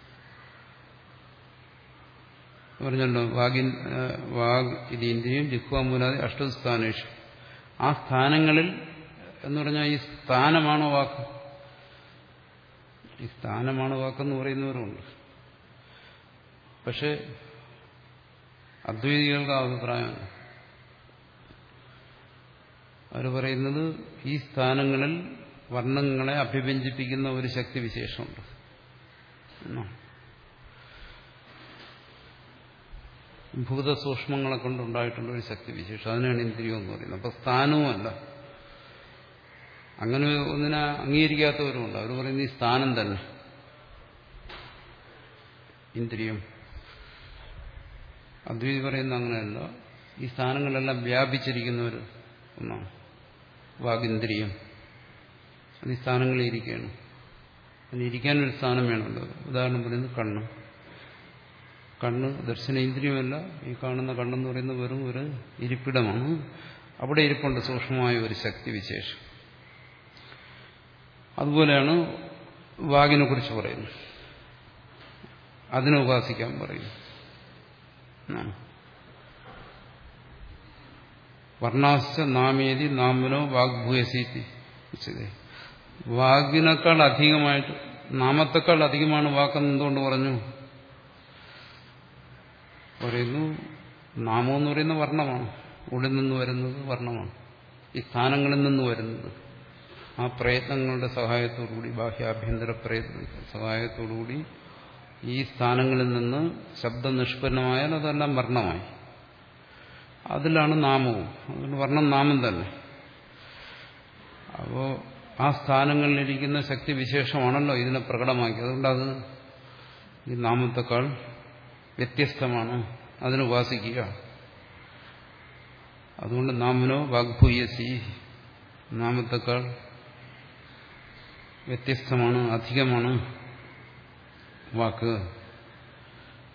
A: പറഞ്ഞല്ലോ വാഗിൻ വാഗ് ഇത് ഇന്ദ്രിയം ജിഹ്വാമൂലാദി അഷ്ടസ്ഥാനേഷ് ആ സ്ഥാനങ്ങളിൽ എന്ന് പറഞ്ഞാൽ ഈ സ്ഥാനമാണോ വാക്ക്? ഈ സ്ഥാനമാണ് വാക്കെന്ന് പറയുന്നവരുണ്ട്. പക്ഷെ അദ്വൈതികൾക്ക് അഭിപ്രായമാണ്. അവർ പറയുന്നത് ഈ സ്ഥാനങ്ങളിൽ വർണങ്ങളെ അഭിവ്യഞ്ജിപ്പിക്കുന്ന ഒരു ശക്തി വിശേഷമുണ്ട്. ഭൂതസൂക്ഷ്മങ്ങളെ കൊണ്ടുണ്ടായിട്ടുള്ള ഒരു ശക്തി വിശേഷം. അതിനാണ് ഇന്ദ്രിയം എന്ന് പറയുന്നത്. അപ്പൊ സ്ഥാനവുമല്ല. അങ്ങനെ ഒന്നിനെ അംഗീകരിക്കാത്തവരുമുണ്ട്. അവർ പറയുന്നത് ഈ സ്ഥാനം തന്നെ. ഇന്ദ്രിയം. അദ്വൈതി പറയുന്ന അങ്ങനെയല്ല. ഈ സ്ഥാനങ്ങളെല്ലാം വ്യാപിച്ചിരിക്കുന്ന ഒരു ഒന്നാണ്. വാഗിന്ദ്രിയം അത് ഈ സ്ഥാനങ്ങളിൽ ഇരിക്കുകയാണ്. അതിന് ഇരിക്കാനൊരു സ്ഥാനം വേണമല്ലോ. ഉദാഹരണം പറയുന്നത് കണ്ണ്. കണ്ണ് ദർശനേന്ദ്രിയമല്ല ഈ കാണുന്ന കണ്ണെന്ന് പറയുന്നത് വെറും ഒരു ഇരിപ്പിടമാണ്. അവിടെ ഇരിപ്പുണ്ട് സൂക്ഷ്മമായ ഒരു ശക്തി വിശേഷം അതുപോലെയാണ് വാഗിനെ കുറിച്ച് പറയുന്നത്. അതിനെ ഉപാസിക്കാൻ പറയും. വർണാശ്ച നാമേതി നാമനോ വാഗ്ഭൂയസീതി വാഗിനേക്കാൾ അധികമായിട്ട് നാമത്തെക്കാൾ അധികമാണ് വാക്കെന്ന് എന്തുകൊണ്ട് പറഞ്ഞു? പറയുന്നു നാമം എന്ന് പറയുന്ന വർണമാണ്. ഉള്ളിൽ നിന്ന് വരുന്നത് വർണമാണ്. ഈ സ്ഥാനങ്ങളിൽ നിന്ന് വരുന്നത്. ആ പ്രയത്നങ്ങളുടെ സഹായത്തോടുകൂടി ബാഹ്യാഭ്യന്തര പ്രയത്ന സഹായത്തോടുകൂടി ഈ സ്ഥാനങ്ങളിൽ നിന്ന് ശബ്ദം നിഷ്പന്നമായാൽ അതെല്ലാം വർണമായി. അതിലാണ് നാമവും. അതുകൊണ്ട് വർണം നാമം തന്നെ. അപ്പോൾ ആ സ്ഥാനങ്ങളിലിരിക്കുന്ന ശക്തി വിശേഷമാണല്ലോ ഇതിനെ പ്രകടമാക്കി. അതുകൊണ്ട് അത് ഈ നാമത്തെക്കാൾ വ്യത്യസ്തമാണ് അതിന് ഉപാസിക്കുക. അതുകൊണ്ട് നാമനോ വാഗ്ഭൂയസി. നാമത്തെക്കാൾ വ്യത്യസ്തമാണ് അധികമാണ്. വാക്ക്.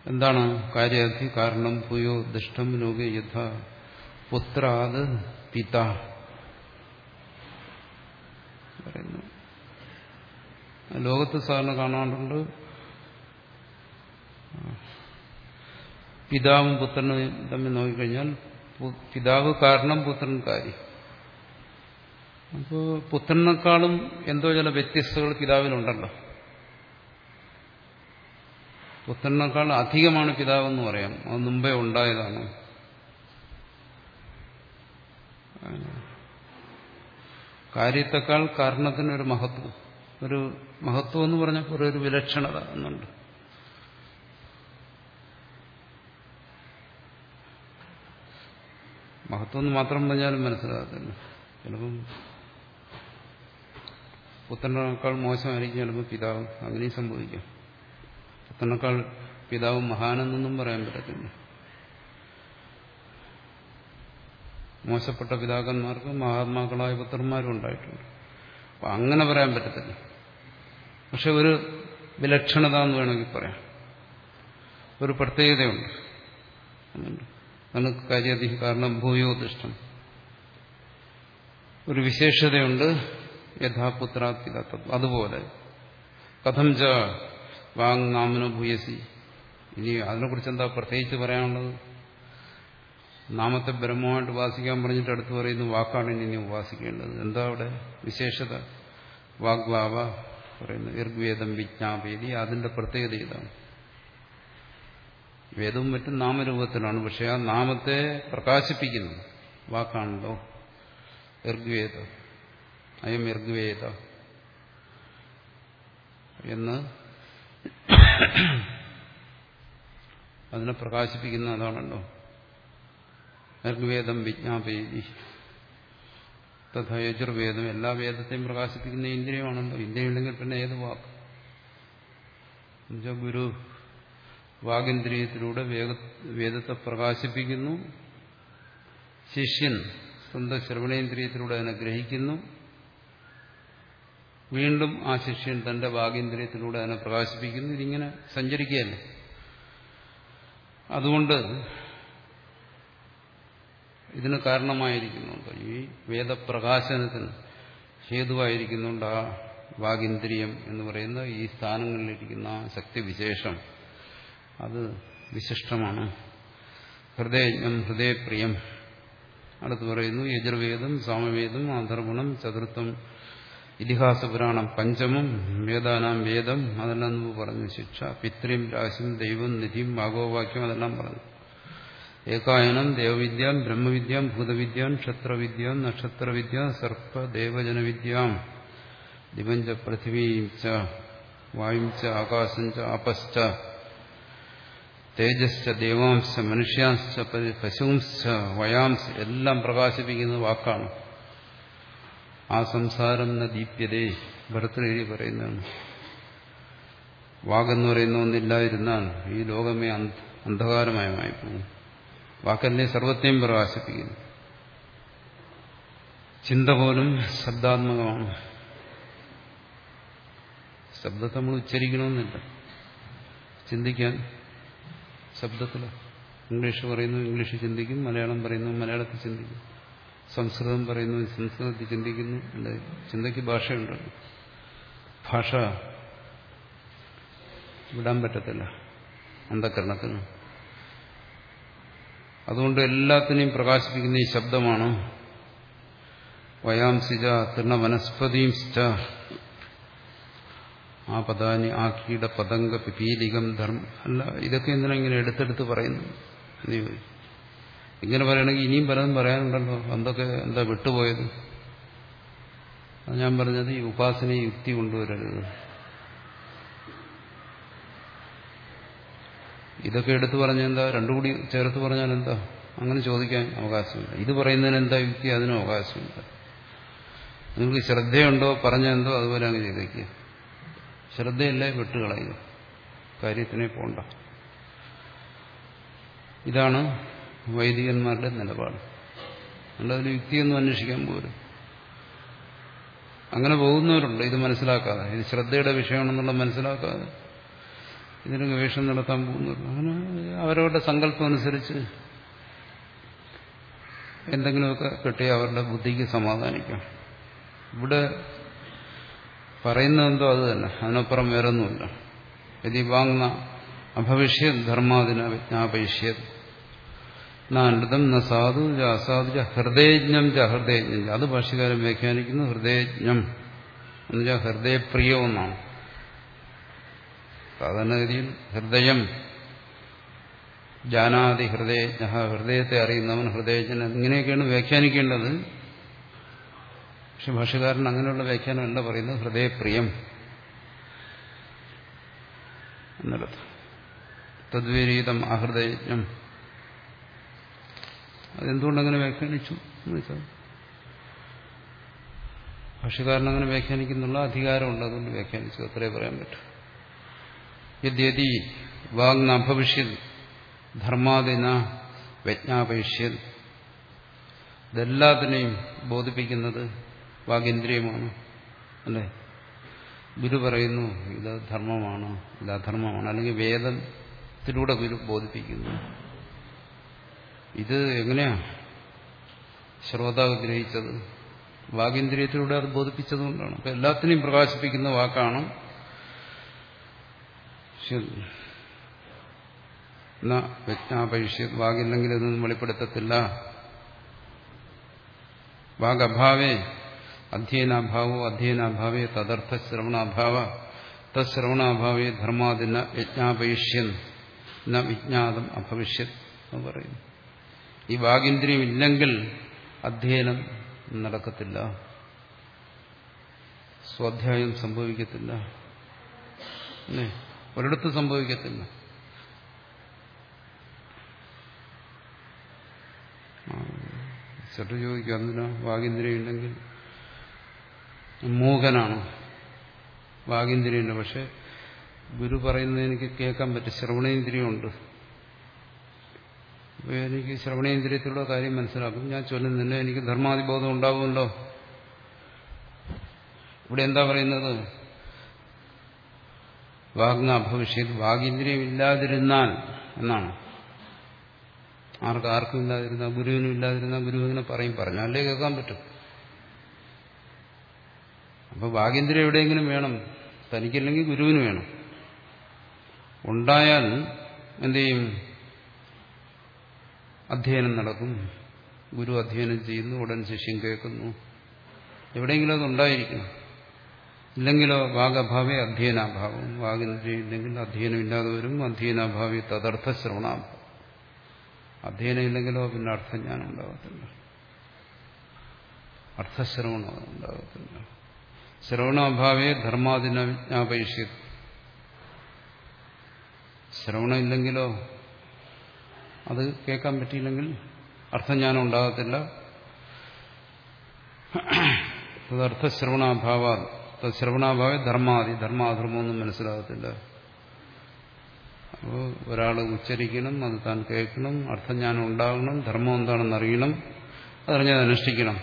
A: എന്താണ്? കാര്യാധി കാരണം ഭൂയോ ദുഷ്ടം ലോക യഥ പുത്രാത് പിത. ലോകത്ത് സാധാരണ കാണാറുണ്ട് പിതാവും പുത്രനും തമ്മിൽ നോക്കിക്കഴിഞ്ഞാൽ പിതാവ് കാരണം പുത്രൻ കാര്യം. അപ്പോൾ പുത്രനേക്കാളും എന്തോ ചില വ്യത്യസ്തകൾ പിതാവിനുണ്ടല്ലോ പുത്രനേക്കാൾ അധികമാണ് പിതാവെന്ന് പറയാം. അത് മുമ്പേ ഉണ്ടായതാണ്. കാര്യത്തെക്കാൾ കാരണത്തിനൊരു മഹത്വം. ഒരു മഹത്വം എന്ന് പറഞ്ഞപ്പോൾ ഒരു വിലക്ഷണത എന്നുണ്ട്. മഹത്വം എന്ന് മാത്രം പറഞ്ഞാലും മനസ്സിലാകത്തില്ല. ചിലപ്പം പുത്രനേക്കാൾ മോശമായിരിക്കും ചിലപ്പോൾ പിതാവ്. അങ്ങനെയും സംഭവിക്കാം. പുത്രനേക്കാൾ പിതാവ് മഹാനെന്നൊന്നും പറയാൻ പറ്റത്തില്ല. മോശപ്പെട്ട പിതാക്കന്മാർക്ക് മഹാത്മാക്കളായ പുത്രന്മാരും ഉണ്ടായിട്ടുണ്ട്. അപ്പൊ അങ്ങനെ പറയാൻ പറ്റത്തില്ല. പക്ഷെ ഒരു വിലക്ഷണത എന്ന് വേണമെങ്കിൽ പറയാം. ഒരു പ്രത്യേകതയുണ്ട്. അതാണ് കാരണം ഭൂയോദിഷ്ടം ഒരു വിശേഷതയുണ്ട്. യഥാപുത്രാത്പിതത്വം അതുപോലെ കഥം ച വാങ് നാമനോ ഭൂയസി. ഇനി അതിനെക്കുറിച്ച് എന്താ പ്രത്യേകിച്ച് പറയാനുള്ളത്? നാമത്തെ ബ്രഹ്മമായിട്ട് ഉപാസിക്കാൻ പറഞ്ഞിട്ട് അടുത്ത് പറയുന്നു വാക്കാണ് ഇനി ഉപാസിക്കേണ്ടത് എന്താ അവിടെ വിശേഷത? വാഗ്വാവ പറയുന്നു. ഋഗ്വേദം വിജ്ഞാപേദി അതിന്റെ പ്രത്യേകത ഇതാണ്. വേദവും മറ്റും നാമരൂപത്തിലാണ്. പക്ഷെ ആ നാമത്തെ പ്രകാശിപ്പിക്കുന്നു വാക്കാണല്ലോ ഋഗ്വേദ. അയം യർഗ്വേദ എന്ന് അതിനെ പ്രകാശിപ്പിക്കുന്ന അതാണല്ലോ. ഋഗ്വേദം വിജ്ഞാപേദി തഥാ യജുർവേദം എല്ലാ വേദത്തെയും പ്രകാശിപ്പിക്കുന്ന ഇന്ദ്രിയമാണല്ലോ. ഇന്ദ്രിയുണ്ടെങ്കിൽ പിന്നെ ഏത് വാക്ക് ഗുരു വാഗിന്ദ്രിയത്തിലൂടെ വേദത്തെ പ്രകാശിപ്പിക്കുന്നു. ശിഷ്യൻ സ്വന്തം ശ്രവണേന്ദ്രിയത്തിലൂടെ അതിനെ ഗ്രഹിക്കുന്നു. വീണ്ടും ആ ശിഷ്യൻ തന്റെ വാഗേന്ദ്രിയത്തിലൂടെ അതിനെ പ്രകാശിപ്പിക്കുന്നു. ഇതിങ്ങനെ സഞ്ചരിക്കുകയല്ലേ? അതുകൊണ്ട് ഇതിന് കാരണമായിരിക്കുന്നുണ്ട്. ഈ വേദപ്രകാശനത്തിന് ഹേതുവായിരിക്കുന്നുണ്ട് ആ വാഗിന്ദ്രിയം എന്ന് പറയുന്ന ഈ സ്ഥാനങ്ങളിലിരിക്കുന്ന ശക്തിവിശേഷം. അത് വിശിഷ്ടമാണ്. ഹൃദയജ്ഞം ഹൃദയപ്രിയം. അടുത്ത് പറയുന്നു യജുർവേദം സാമവേദം ആധർഗുണം ചതുർത്ഥം ഇതിഹാസ പുരാണം പഞ്ചമം വേദാനാം വേദം അതെല്ലാം നമ്മൾ പറഞ്ഞു. ശിക്ഷ പിത്രിയും രാശിയും ദൈവം നിധിയും ഭാഗവവാക്യം അതെല്ലാം പറഞ്ഞു. ഏകായനം ദേവവിദ്യാം ബ്രഹ്മവിദ്യാം ഭൂതവിദ്യാം ക്ഷത്രവിദ്യാം നക്ഷത്രവിദ്യ സർപ്പ ദേവജനവിദ്യാം ദിവഞ്ച പൃഥിവീം ച വായും ച ആകാശം ച ആപശ്ച തേജസ്ച ദേവാംശ മനുഷ്യാംശ പശുംശ വയാംശ എല്ലാം പ്രകാശിപ്പിക്കുന്ന വാക്കാണ്. ആ സംസാരം ന ദീപ്യതേ ഭരതൃരി പറയുന്നതാണ്. വാഗെന്ന് പറയുന്ന ഒന്നില്ലായിരുന്നാൽ ഈ ലോകമേ അന്ധകാരമയമായി പോകും. വാക്കല്ലേ സർവത്തെയും പ്രകാശിപ്പിക്കുന്നു. ചിന്ത പോലും ശബ്ദാത്മകമാണ്. ശബ്ദത്തെ നമ്മൾ ഉച്ചരിക്കണമെന്നില്ല. ചിന്തിക്കാൻ ശബ്ദത്തിൽ ഇംഗ്ലീഷ് പറയുന്നു ഇംഗ്ലീഷ് ചിന്തിക്കും മലയാളം പറയുന്നു മലയാളത്തിൽ ചിന്തിക്കും. സംസ്കൃതം പറയുന്നു സംസ്കൃതത്തിൽ ചിന്തിക്കുന്നു അല്ലെ? ചിന്തയ്ക്ക് ഭാഷയുണ്ടല്ലോ. ഭാഷ വിടാൻ പറ്റത്തില്ല. അന്ധകരണത്തിന് അതുകൊണ്ട് എല്ലാത്തിനെയും പ്രകാശിപ്പിക്കുന്ന ഈ ശബ്ദമാണ് വയാംസിജ തൃണ വനസ്പതിയും ആ പദാനി ആ കീട പതംഗ പിപീലികം ധർമ്മ. അല്ല ഇതൊക്കെ എന്തിനാ ഇങ്ങനെ എടുത്തെടുത്ത് പറയുന്നു? എന്ന് ചോദിച്ചു. ഇങ്ങനെ പറയണമെങ്കിൽ ഇനിയും പലതും പറയാനുണ്ടല്ലോ. എന്തൊക്കെ എന്താ വിട്ടുപോയത്? ഞാൻ പറഞ്ഞത് ഈ ഉപാസന യുക്തി കൊണ്ടുവരരുത്. ഇതൊക്കെ എടുത്തു പറഞ്ഞാൽ എന്താ രണ്ടു കൂടി ചേർത്ത് പറഞ്ഞാൽ എന്താ? അങ്ങനെ ചോദിക്കാൻ അവകാശമില്ല. ഇത് പറയുന്നതിന് എന്താ യുക്തി? അതിനും അവകാശമില്ല. നിങ്ങൾക്ക് ശ്രദ്ധയുണ്ടോ? പറഞ്ഞെന്തോ അതുപോലെ അങ്ങ് ചെയ്തേക്കുക ശ്രദ്ധയില്ലേ വിട്ടുകളയുക. കാര്യത്തിനെ പോണ്ട. ഇതാണ് വൈദികന്മാരുടെ നിലപാട്. അല്ലാതെ യുക്തിയൊന്നും അന്വേഷിക്കാൻ പോലും. അങ്ങനെ പോകുന്നവരുണ്ട് ഇത് മനസ്സിലാക്കാതെ. ഇത് ശ്രദ്ധയുടെ വിഷയമാണെന്നുള്ള മനസ്സിലാക്കാതെ. ഇതിന് ഗവേഷണം നടത്താൻ പോകുന്നവരുണ്ട്. അങ്ങനെ അവരവരുടെ സങ്കല്പം അനുസരിച്ച് എന്തെങ്കിലുമൊക്കെ കിട്ടി അവരുടെ ബുദ്ധിക്ക് സമാധാനിക്കാം. ഇവിടെ പറയുന്നതെന്തോ അത് തന്നെ. അതിനപ്പുറം വേറൊന്നുമില്ല. യതി വാങ്ങുന്ന അഭവിഷ്യത് ധർമാദിന വിജ്ഞാപയിഷ്യത്. നാനൃതം ന സാധു അസാധു ഹൃദയജ്ഞം ച ഹൃദയജ്ഞം അത് ഭാഷകാരം വ്യാഖ്യാനിക്കുന്നു ഹൃദയജ്ഞം. എന്നുവെച്ചാൽ ഹൃദയപ്രിയം എന്നാണ്. സാധാരണഗതിയിൽ ഹൃദയം ജാനാതി ഹൃദയജ്ഞ ഹൃദയത്തെ അറിയുന്നവൻ ഹൃദയജ്ഞൻ ഇങ്ങനെയൊക്കെയാണ് വ്യാഖ്യാനിക്കേണ്ടത്. പക്ഷെ ഭാഷകാരൻ അങ്ങനെയുള്ള വ്യാഖ്യാനം വ്യാഖ്യാനമല്ല പറയുന്നത് ഹൃദയപ്രിയം. എന്നുള്ളത് തദ്വിരീതം അഹൃദയജ്ഞം. അതെന്തുകൊണ്ടങ്ങനെ വ്യാഖ്യാനിച്ചു എന്ന് വെച്ചാൽ ഭാഷകാരൻ അങ്ങനെ വ്യാഖ്യാനിക്കുന്നുള്ള അധികാരമുണ്ട്. അതുകൊണ്ട് വ്യാഖ്യാനിച്ചു അത്രേ പറയാൻ പറ്റും. വാഗ്ന അഭവിഷ്യത് ധർമാദിന വ്യജ്ഞാപയിഷ്യത് ഇതെല്ലാത്തിനെയും ബോധിപ്പിക്കുന്നത് വാഗേന്ദ്രിയമാണ് അല്ലേ? ഗുരു പറയുന്നു ഇത് ധർമ്മമാണ് ഇത് അധർമ്മമാണ്. അല്ലെങ്കിൽ വേദത്തിലൂടെ ഗുരു ബോധിപ്പിക്കുന്നു. ഇത് എങ്ങനെയാ? ശ്രോതാവ് ഗ്രഹിച്ചത്. വാഗേന്ദ്രിയത്തിലൂടെ അത് ബോധിപ്പിച്ചതുകൊണ്ടാണ്. അപ്പൊ എല്ലാത്തിനെയും പ്രകാശിപ്പിക്കുന്ന വാക്കാണ് വ്യജ്ഞാപൈഷ്യ വാഗില്ലെങ്കിൽ ഇതൊന്നും വെളിപ്പെടുത്തത്തില്ല. വാഗഭാവേ അധ്യയനാഭാവോ അധ്യയനാഭാവേ തദർത്ഥ ശ്രവണാഭാവ തശ്രവണാഭാവേ ധർമാദിന യജ്ഞാപേക്ഷ്യൻ ന വിജ്ഞാതം അഭവിഷ്യത് എന്ന് പറയുന്നു. ഈ വാഗിന്ദ്രിയം ഇല്ലെങ്കിൽ അധ്യയനം നടക്കത്തില്ല. സ്വാധ്യായം സംഭവിക്കത്തില്ല. ഒരിടത്ത് സംഭവിക്കത്തില്ല. ചെറു ചോദിക്കുക എന്തിനാ വാഗിന്ദ്രിയം ഉണ്ടെങ്കിൽ മൂകനാണ് വാഗിന്ദ്രിയുണ്ട് പക്ഷെ ഗുരു പറയുന്നത് എനിക്ക് കേൾക്കാൻ പറ്റും ശ്രവണേന്ദ്രിയമുണ്ട്. അപ്പോൾ എനിക്ക് ശ്രവണേന്ദ്രിയത്തിലുള്ള കാര്യം മനസ്സിലാക്കും. ഞാൻ ചൊല്ലുന്നില്ല. എനിക്ക് ധർമാതിബോധം ഉണ്ടാകുമല്ലോ ഇവിടെ എന്താ പറയുന്നത്? വാഗ്ന ഭവിഷ്യത് വാഗീന്ദ്രിയം ഇല്ലാതിരുന്നാൽ എന്നാണ്. ആർക്ക് ആർക്കും ഇല്ലാതിരുന്ന ഗുരുവിനും ഇല്ലാതിരുന്ന ഗുരുവിനെ പറയും പറഞ്ഞാലേ കേൾക്കാൻ പറ്റും. അപ്പൊ വാഗീന്ദ്രിയം എവിടെയെങ്കിലും വേണം. തനിക്കില്ലെങ്കിൽ ഗുരുവിന് വേണം. ഉണ്ടായാൽ എന്തു ചെയ്യും? അധ്യയനം നടക്കും ഗുരു അധ്യയനം ചെയ്യുന്നു ഉടൻ ശിഷ്യം കേൾക്കുന്നു. എവിടെയെങ്കിലും അത് ഉണ്ടായിരിക്കണം. ഇല്ലെങ്കിലോ വാഗഭാവേ അധ്യയനാഭാവം. വാഗിന്ദ്രിയം ഇല്ലെങ്കിൽ അധ്യയനം ഇല്ലാതെ വരും. അധ്യയനാഭാവി തദർത്ഥ ശ്രവണാഭാവം. അധ്യയനം ഇല്ലെങ്കിലോ പിന്നെ അർത്ഥജ്ഞാനം ഉണ്ടാകത്തില്ല അർത്ഥശ്രവണം ഉണ്ടാകത്തില്ല ശ്രവണാഭാവേ ധർമാദിന വിജ്ഞാപയിഷ്യ ശ്രവണം ഇല്ലെങ്കിലോ അത് കേൾക്കാൻ പറ്റിയില്ലെങ്കിൽ അർത്ഥജ്ഞാനം ഉണ്ടാകത്തില്ല. തദർത്ഥശ്രവണാഭാവ ശ്രവണാഭാവ ധർമാതി ധർമാധർമ്മമൊന്നും മനസ്സിലാകത്തില്ല. അപ്പോൾ ഒരാൾ ഉച്ചരിക്കണം അത് താൻ കേൾക്കണം അർത്ഥജ്ഞാനം ഉണ്ടാകണം ധർമ്മം എന്താണെന്ന് അറിയണം അതറിഞ്ഞത് അനുഷ്ഠിക്കണം.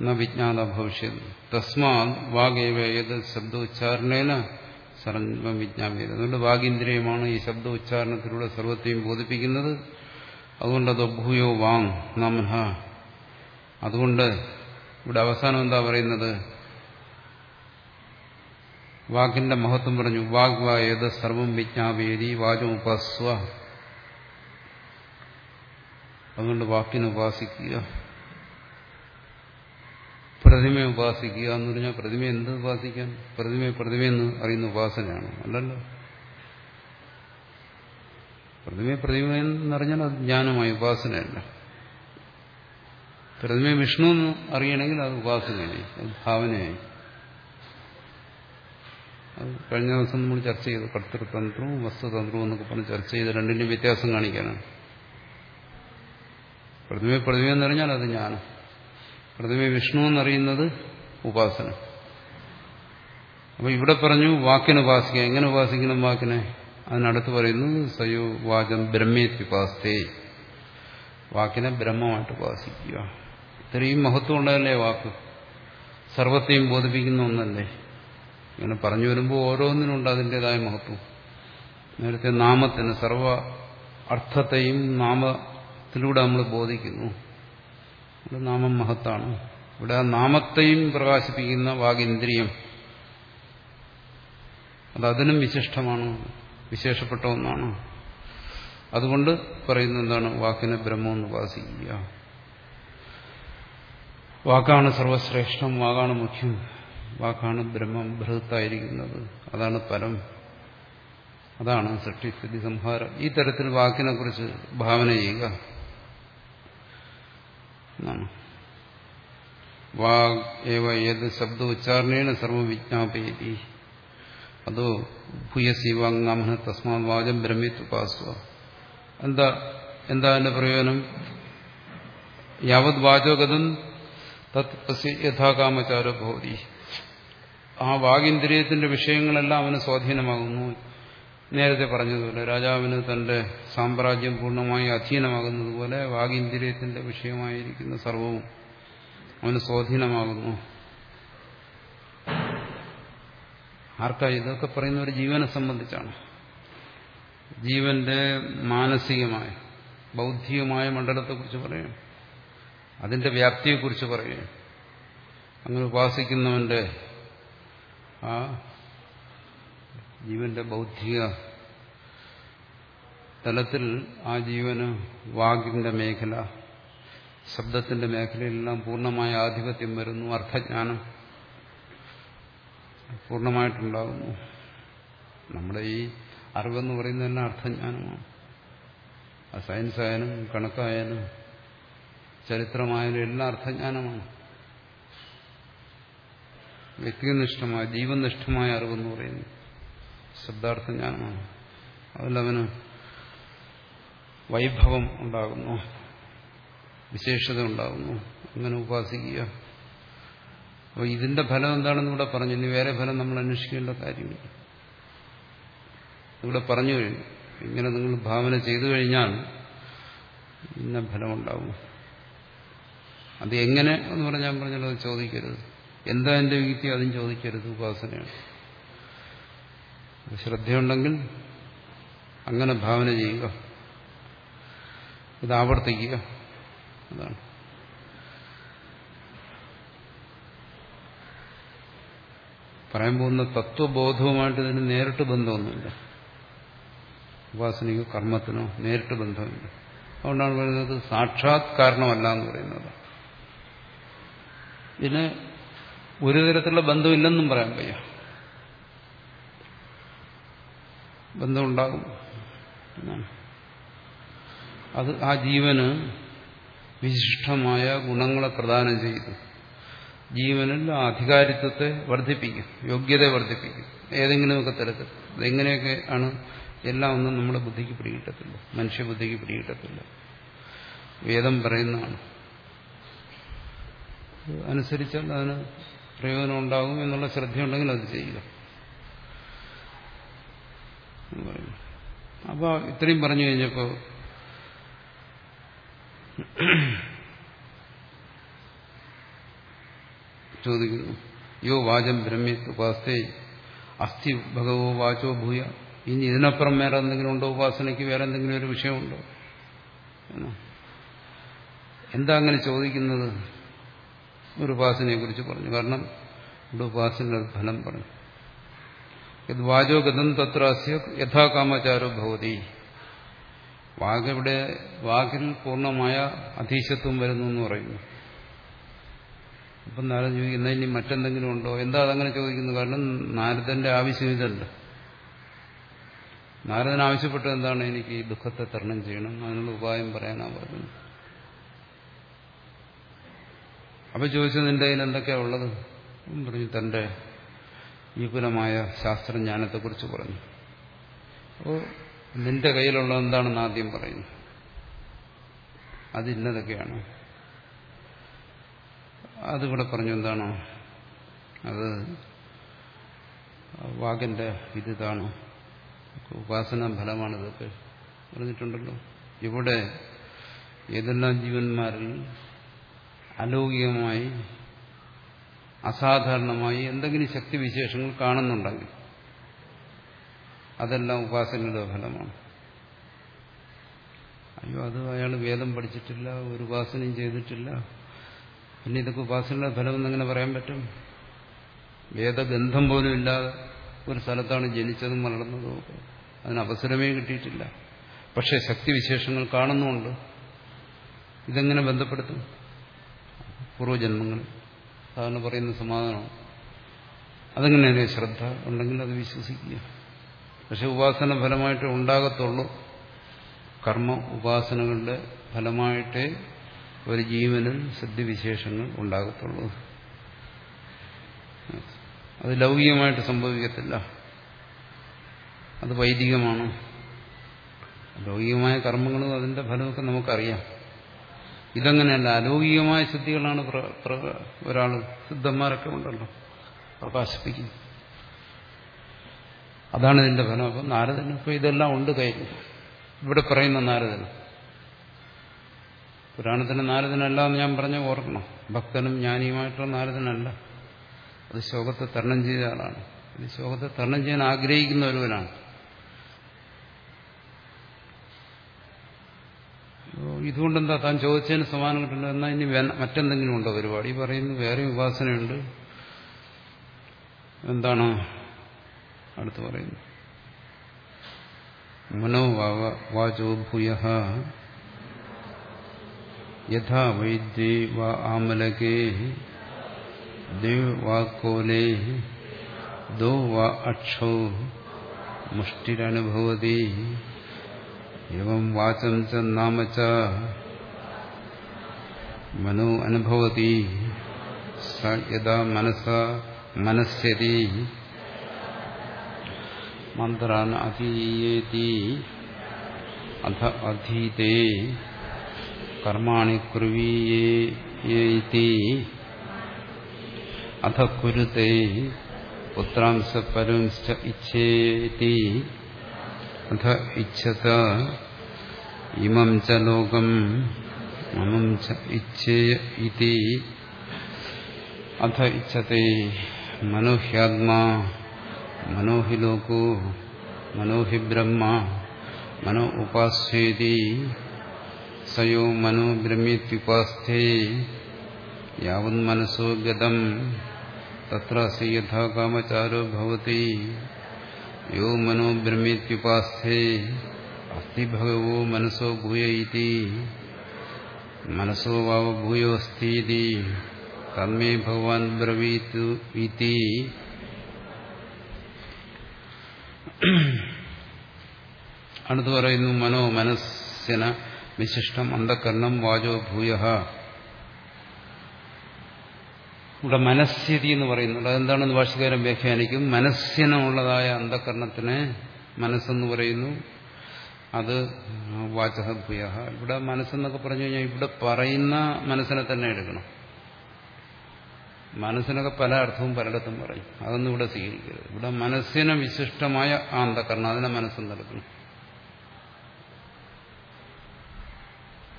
A: എന്ന വിജ്ഞാത ഭവിഷ്യത്. തസ്മാത് വാഗേവ ഏത് ശബ്ദോച്ചാരണേന സർവം വിജ്ഞാപിക്കുന്നത് അതുകൊണ്ട് വാഗീന്ദ്രിയമാണ് ഈ ശബ്ദ ഉച്ചാരണത്തിലൂടെ സർവത്തെയും ബോധിപ്പിക്കുന്നത്. അതുകൊണ്ട് അത് ഭൂയോ വാങ് നമഹ അതുകൊണ്ട് ഇവിടെ അവസാനം എന്താ പറയുന്നത്? വാക്കിന്റെ മഹത്വം പറഞ്ഞു. വാഗ്വായത് സർവം വിജ്ഞാപേരി വാചമുപാസ്വ അതുകൊണ്ട് വാക്കിനെ ഉപാസിക്കുക. പ്രതിമയെ ഉപാസിക്കുക എന്ന് പറഞ്ഞാൽ പ്രതിമ എന്ത് ഉപാസിക്കാൻ? പ്രതിമയെ പ്രതിമയെന്ന് അറിയുന്ന ഉപാസനയാണ്. അല്ലല്ലോ? പ്രതിമയെ പ്രതിമ എന്നറിഞ്ഞാൽ അത് ജ്ഞാനമായി ഉപാസനയല്ല. പ്രതിമയെ വിഷ്ണു എന്ന് അറിയണമെങ്കിൽ അത് ഉപാസനയായി അത് ഭാവനയായി. അത് കഴിഞ്ഞ ദിവസം നമ്മൾ ചർച്ച ചെയ്തു കർത്തൃതന്ത്രവും വസ്തുതന്ത്രവും എന്നൊക്കെ പറഞ്ഞ് ചർച്ച ചെയ്ത് രണ്ടിന്റെയും വ്യത്യാസം കാണിക്കാനാണ്. പ്രതിമ എന്നറിഞ്ഞാൽ അത് ജ്ഞാനം. പ്രതിമയെ വിഷ്ണു എന്നറിയുന്നത് ഉപാസന. അപ്പൊ ഇവിടെ പറഞ്ഞു വാക്കിന് ഉപാസിക്കുക. എങ്ങനെ ഉപാസിക്കണം വാക്കിനെ? അതിനടുത്ത് പറയുന്നു സയോ വാചം ബ്രഹ്മേത്യുപാസ്തേ വാക്കിനെ ബ്രഹ്മമായിട്ട് ഉപാസിക്കുക. ഇത്രയും മഹത്വം ഉള്ളതല്ലേ വാക്ക്? സർവത്തെയും ബോധിപ്പിക്കുന്ന ഒന്നല്ലേ? ഇങ്ങനെ പറഞ്ഞു വരുമ്പോൾ ഓരോന്നിനുണ്ട് അതിന്റെതായ മഹത്വം. നേരത്തെ നാമത്തിന് സർവ അർത്ഥത്തെയും നാമത്തിലൂടെ നമ്മൾ ബോധിക്കുന്നു. ഇവിടെ നാമം മഹത്താണ്. ഇവിടെ നാമത്തെയും പ്രകാശിപ്പിക്കുന്ന വാഗിന്ദ്രിയം. അത് അതിനും വിശിഷ്ടമാണ് വിശേഷപ്പെട്ട ഒന്നാണ്. അതുകൊണ്ട് പറയുന്ന എന്താണ്? വാക്കിനെ ബ്രഹ്മം ഉപാസിക്കുക വാക്കാണ് സർവശ്രേഷ്ഠം വാക്കാണ് മുഖ്യം. വാക്കാണ് ബ്രഹ്മം ബൃഹത്തായിരിക്കുന്നത്. അതാണ് പരം. അതാണ് സൃഷ്ടിസ്ഥിതി സംഹാരം. ഈ തരത്തിൽ വാക്കിനെ കുറിച്ച് ഭാവന ചെയ്യുക. എന്നാണ്. വാഗ് ഏവ ഏത് ശബ്ദ ഉച്ചാരണേന സർവവിജ്ഞാപയതി അതോ ഭൂയസി വാങ്ങാമഹ തസ്മാ വാചം ബ്രഹ്മിത്യുപാസ്വ എന്താ എന്താ എന്റെ പ്രയോജനം? യാവത് വാചോഗതം തത് യഥാകാമചാരോ ഭവതി. ആ വാഗിന്ദ്രിയത്തിന്റെ വിഷയങ്ങളെല്ലാം അവന് സ്വാധീനമാകുന്നു. നേരത്തെ പറഞ്ഞതുപോലെ രാജാവിന് തന്റെ സാമ്രാജ്യം പൂർണമായി അധീനമാകുന്നതുപോലെ വാഗീന്ദ്രിയത്തിന്റെ വിഷയമായിരിക്കുന്ന സർവവും അവന് സ്വാധീനമാകുന്നു. ആർക്കാ ഇതൊക്കെ പറയുന്ന ഒരു ജീവനെ സംബന്ധിച്ചാണ്. ജീവന്റെ മാനസികമായ ബൗദ്ധികമായ മണ്ഡലത്തെക്കുറിച്ച് പറയും. അതിന്റെ വ്യാപ്തിയെക്കുറിച്ച് പറയും. അങ്ങനെ ഉപാസിക്കുന്നവന്റെ ആ ജീവന്റെ ബൗദ്ധിക തലത്തിൽ ആ ജീവന് വാഗിന്റെ മേഖല ശബ്ദത്തിന്റെ മേഖലയിലെല്ലാം പൂർണമായ ആധിപത്യം വരുന്നു അർത്ഥജ്ഞാനം പൂർണമായിട്ടുണ്ടാകുന്നു. നമ്മുടെ ഈ അറിവെന്ന് പറയുന്നതെല്ലാം അർത്ഥജ്ഞാനമാണ്. ആ സയൻസ് ആയാലും കണക്കായാലും ചരിത്രമായാലും എല്ലാം അർത്ഥജ്ഞാനമാണ്. വ്യക്തിനിഷ്ഠമായ ജീവനിഷ്ഠമായ അറിവെന്ന് പറയുന്നു ശബ്ദാർത്ഥജ്ഞാനമാണ് അതിലവന് വൈഭവം ഉണ്ടാകുന്നു. വിശേഷത ഉണ്ടാകുന്നു. അങ്ങനെ ഉപാസിക്കുക. അപ്പോൾ ഇതിന്റെ ഫലം എന്താണെന്ന് ഇവിടെ പറഞ്ഞു ഇനി വേറെ ഫലം നമ്മൾ അന്വേഷിക്കേണ്ട കാര്യമില്ല. ഇവിടെ പറഞ്ഞു കഴിഞ്ഞു. ഇങ്ങനെ നിങ്ങൾ ഭാവന ചെയ്തു കഴിഞ്ഞാൽ ഇന്ന ഫലമുണ്ടാവും അത് എങ്ങനെ എന്ന് പറഞ്ഞാൽ പറഞ്ഞാൽ അത് ചോദിക്കരുത്. എന്താ എന്റെ വ്യക്തി അതും ചോദിക്കരുത്. ഉപാസനയാണ്. ശ്രദ്ധയുണ്ടെങ്കിൽ അങ്ങനെ ഭാവന ചെയ്യുക. ഇത് ആവർത്തിക്കുക. അതാണ്. പറയാൻ പോകുന്ന തത്വബോധവുമായിട്ട് ഇതിന് നേരിട്ട് ബന്ധമൊന്നുമില്ല. ഉപാസനയ്ക്കോ കർമ്മത്തിനോ നേരിട്ട് ബന്ധമില്ല. അതുകൊണ്ടാണ് പറയുന്നത് സാക്ഷാത് കാരണമല്ല എന്ന് പറയുന്നത്. ഇതിന് ഒരു തരത്തിലുള്ള ബന്ധമില്ലെന്നും പറയാൻ വയ്യ. ബന്ധമുണ്ടാകും. അത് ആ ജീവന് വിശിഷ്ടമായ ഗുണങ്ങളെ പ്രദാനം ചെയ്തു. ജീവനിൽ ആ അധികാരിത്വത്തെ വർദ്ധിപ്പിക്കും യോഗ്യതയെ വർദ്ധിപ്പിക്കും ഏതെങ്കിലുമൊക്കെ തരത്തിൽ. അതെങ്ങനെയൊക്കെ ആണ് എല്ലാം ഒന്നും നമ്മുടെ ബുദ്ധിക്ക് പിടികിട്ടത്തില്ല. മനുഷ്യബുദ്ധിക്ക് പിടികിട്ടത്തില്ല. വേദം പറയുന്നതാണ്. അനുസരിച്ചാൽ അതിന് പ്രയോജനം ഉണ്ടാകും എന്നുള്ള ശ്രദ്ധയുണ്ടെങ്കിൽ അത് ചെയ്യുക. അപ്പോൾ ഇത്രയും പറഞ്ഞു കഴിഞ്ഞപ്പോൾ ചോദിക്കുന്നു. യോ വാചം ബ്രഹ്മിത് ഉപാസ്തേ അസ്ഥി ഭഗവോ വാചോ ഭൂയ. ഇനി ഇതിനപ്പുറം വേറെ എന്തെങ്കിലും ഉണ്ടോ? ഉപാസനയ്ക്ക് വേറെ എന്തെങ്കിലും ഒരു വിഷയമുണ്ടോ? എന്താ അങ്ങനെ ചോദിക്കുന്നത്? ഒരു ഉപാസനയെ കുറിച്ച് പറഞ്ഞു. കാരണം ഇവിടെ ഉപാസന ഫലം പറഞ്ഞു. വാചോ ഗതം തത്ര യഥാകാമാചാരോ ഭവതി വാഗവിടെ വാക്കിൽ പൂർണമായ അധീശത്വം വരുന്നു എന്ന് പറയുന്നു അപ്പം നാരദൻ ചോദിക്കുന്ന ഇനി മറ്റെന്തെങ്കിലും ഉണ്ടോ? എന്താ അതങ്ങനെ ചോദിക്കുന്നു? കാരണം നാരദന്റെ ആവശ്യം ഇതല്ല. നാരദൻ ആവശ്യപ്പെട്ടത് എന്താണ്? എനിക്ക് ഈ ദുഃഖത്തെ തരണം ചെയ്യണം. അതിനുള്ള ഉപായം പറയാനാ പറഞ്ഞത്. അപ്പൊ ചോദിച്ചത് നിന്റെ കയ്യിൽ എന്തൊക്കെയാ ഉള്ളത്? പറഞ്ഞു തന്റെ വിപുലമായ ശാസ്ത്രജ്ഞാനത്തെക്കുറിച്ച് പറഞ്ഞു. അപ്പോൾ നിന്റെ കയ്യിലുള്ള എന്താണെന്ന് ആദ്യം പറയുന്നു അതിന്നതൊക്കെയാണ് അതിവിടെ പറഞ്ഞു എന്താണോ? അത് വാഗിന്റെ ഇതാണ്. ഉപാസന ഫലമാണിതൊക്കെ പറഞ്ഞിട്ടുണ്ടല്ലോ. ഇവിടെ ഏതെല്ലാം ജീവന്മാരിൽ അലൗകികമായി അസാധാരണമായി എന്തെങ്കിലും ശക്തിവിശേഷങ്ങൾ കാണുന്നുണ്ടെങ്കിൽ അതെല്ലാം ഉപാസനയുടെ ഫലമാണ്. അയ്യോ അത് അയാൾ വേദം പഠിച്ചിട്ടില്ല ഒരു ഉപാസനയും ചെയ്തിട്ടില്ല. പിന്നെ ഇതൊക്കെ ഉപാസനയുടെ ഫലം എന്നെങ്ങനെ പറയാൻ പറ്റും? വേദഗന്ധം പോലും ഇല്ലാതെ ഒരു സ്ഥലത്താണ് ജനിച്ചതും വളർന്നതും ഒക്കെ. അതിന് അവസരമേ കിട്ടിയിട്ടില്ല. പക്ഷേ ശക്തിവിശേഷങ്ങൾ കാണുന്നുമുണ്ട് ഇതെങ്ങനെ ബന്ധപ്പെടുത്തും? പൂർവജന്മങ്ങൾ സാധാരണ പറയുന്ന സമാധാനം. അതെങ്ങനെയാണ് ശ്രദ്ധ ഉണ്ടെങ്കിൽ അത് വിശ്വസിക്കുക. പക്ഷെ ഉപാസന ഫലമായിട്ട് ഉണ്ടാകത്തുള്ളൂ. കർമ്മ ഉപാസനകളുടെ ഫലമായിട്ടേ ഒരു ജീവനിൽ സിദ്ധിവിശേഷങ്ങൾ ഉണ്ടാകത്തുള്ളൂ. അത് ലൗകികമായിട്ട് സംഭവിക്കത്തില്ല. അത് വൈദികമാണ്. ലൗകികമായ കർമ്മങ്ങളും അതിന്റെ ഫലമൊക്കെ നമുക്കറിയാം. ഇതങ്ങനെയല്ല അലൗകികമായ സിദ്ധികളാണ് ഒരാൾ സിദ്ധന്മാരൊക്കെ ഉണ്ടല്ലോ പ്രകാശിപ്പിക്കുന്നത്. അതാണ് ഇതിന്റെ ഫലം. അപ്പം നാരദന് ഇപ്പൊ ഇതെല്ലാം ഉണ്ട് കഴിഞ്ഞു ഇവിടെ പറയുന്ന നാരദന് പുരാണത്തിന് നാരദനല്ല എന്ന് ഞാൻ പറഞ്ഞ ഓർക്കണം. ഭക്തനും ജ്ഞാനിയുമായിട്ടുള്ള നാരദനല്ല. അത് ശോകത്തെ തരണം ചെയ്ത ആളാണ്. ഇത് ശോകത്തെ തരണം ചെയ്യാൻ ആഗ്രഹിക്കുന്ന ഒരുവനാണ്. ഇതുകൊണ്ടെന്താ താൻ ചോദിച്ചതിന് സമാനം കിട്ടുന്നത് എന്നാൽ ഇനി മറ്റെന്തെങ്കിലും ഉണ്ടോ പരിപാടി? പറയുന്നു വേറെ ഉപാസനയുണ്ട്. എന്താണ് അടുത്ത് പറയുന്നു മനോ വാചോ ഭൂയ യഥാ വൈദ്യേ വാ ആമലകേ. ദേവ് വാ ദോ വാ അക്ഷോ. മുഷ്ടിരനുഭവതി. എവം വാചം ച നാമ ച മനോ അനുഭവതി യഥാ മനസ മനസ്യതി മന്ത്രാൻ അധീയേതി അധ അധീതേ കർമാണി കുർവീയേതി അധ കുരുത്തെ പുത്രാംശ പരംശ ഇച്ഛേതി അധ ഇച്ഛത ഇമം ച ലോകം മമം ച ഇച്ഛേ ഇതി അധ ഇച്ഛത്തെ മനോഹ്യാത്മാ മനോഹി ലോകോ മനോഹി ബ്രഹ്മ മനോ ഉപാസ്യേതി സയോ മനോ ബ്രഹ്മീത്യുപാസ്ഥേ യാവത് മനസ്സോ ഗതം തത്ര സി യഥാകാമചാരോ ഭവതി യോ മനോ ബ്രഹ്മീത്യുപാസ്ഥേ അസ്തി ഭഗവോ മനസ്സോ ഭൂയ ഇതി മനസ്സോ വാവ ഭൂയോ അസ്തി തന്മേ ഭഗവാൻ ബ്രവീതു ഇതി അടുത്ത് പറയുന്നു മനോ മനസ്സിന വിശിഷ്ടം അന്ധകരണം വാചോ ഭൂയ ഇവിടെ മനസ്സ്യതി എന്ന് പറയുന്നുണ്ട്. അതെന്താണെന്ന് ഭാഷകാരം വ്യാഖ്യാനിക്കും. മനസ്സിനുള്ളതായ അന്ധകരണത്തിന് മനസ്സെന്ന് പറയുന്നു. അത് വാചഹഭൂയ ഇവിടെ മനസ്സെന്നൊക്കെ പറഞ്ഞു കഴിഞ്ഞാൽ ഇവിടെ പറയുന്ന മനസ്സിനെ തന്നെ എടുക്കണം. മനസ്സിനൊക്കെ പല അർത്ഥവും പലയിടത്തും പറയും. അതൊന്നും ഇവിടെ സ്വീകരിക്കരുത്. ഇവിടെ മനസ്സിന് വിശിഷ്ടമായ ആ അന്ധകരണം അതിനെ മനസ്സെന്ന് എടുക്കണം.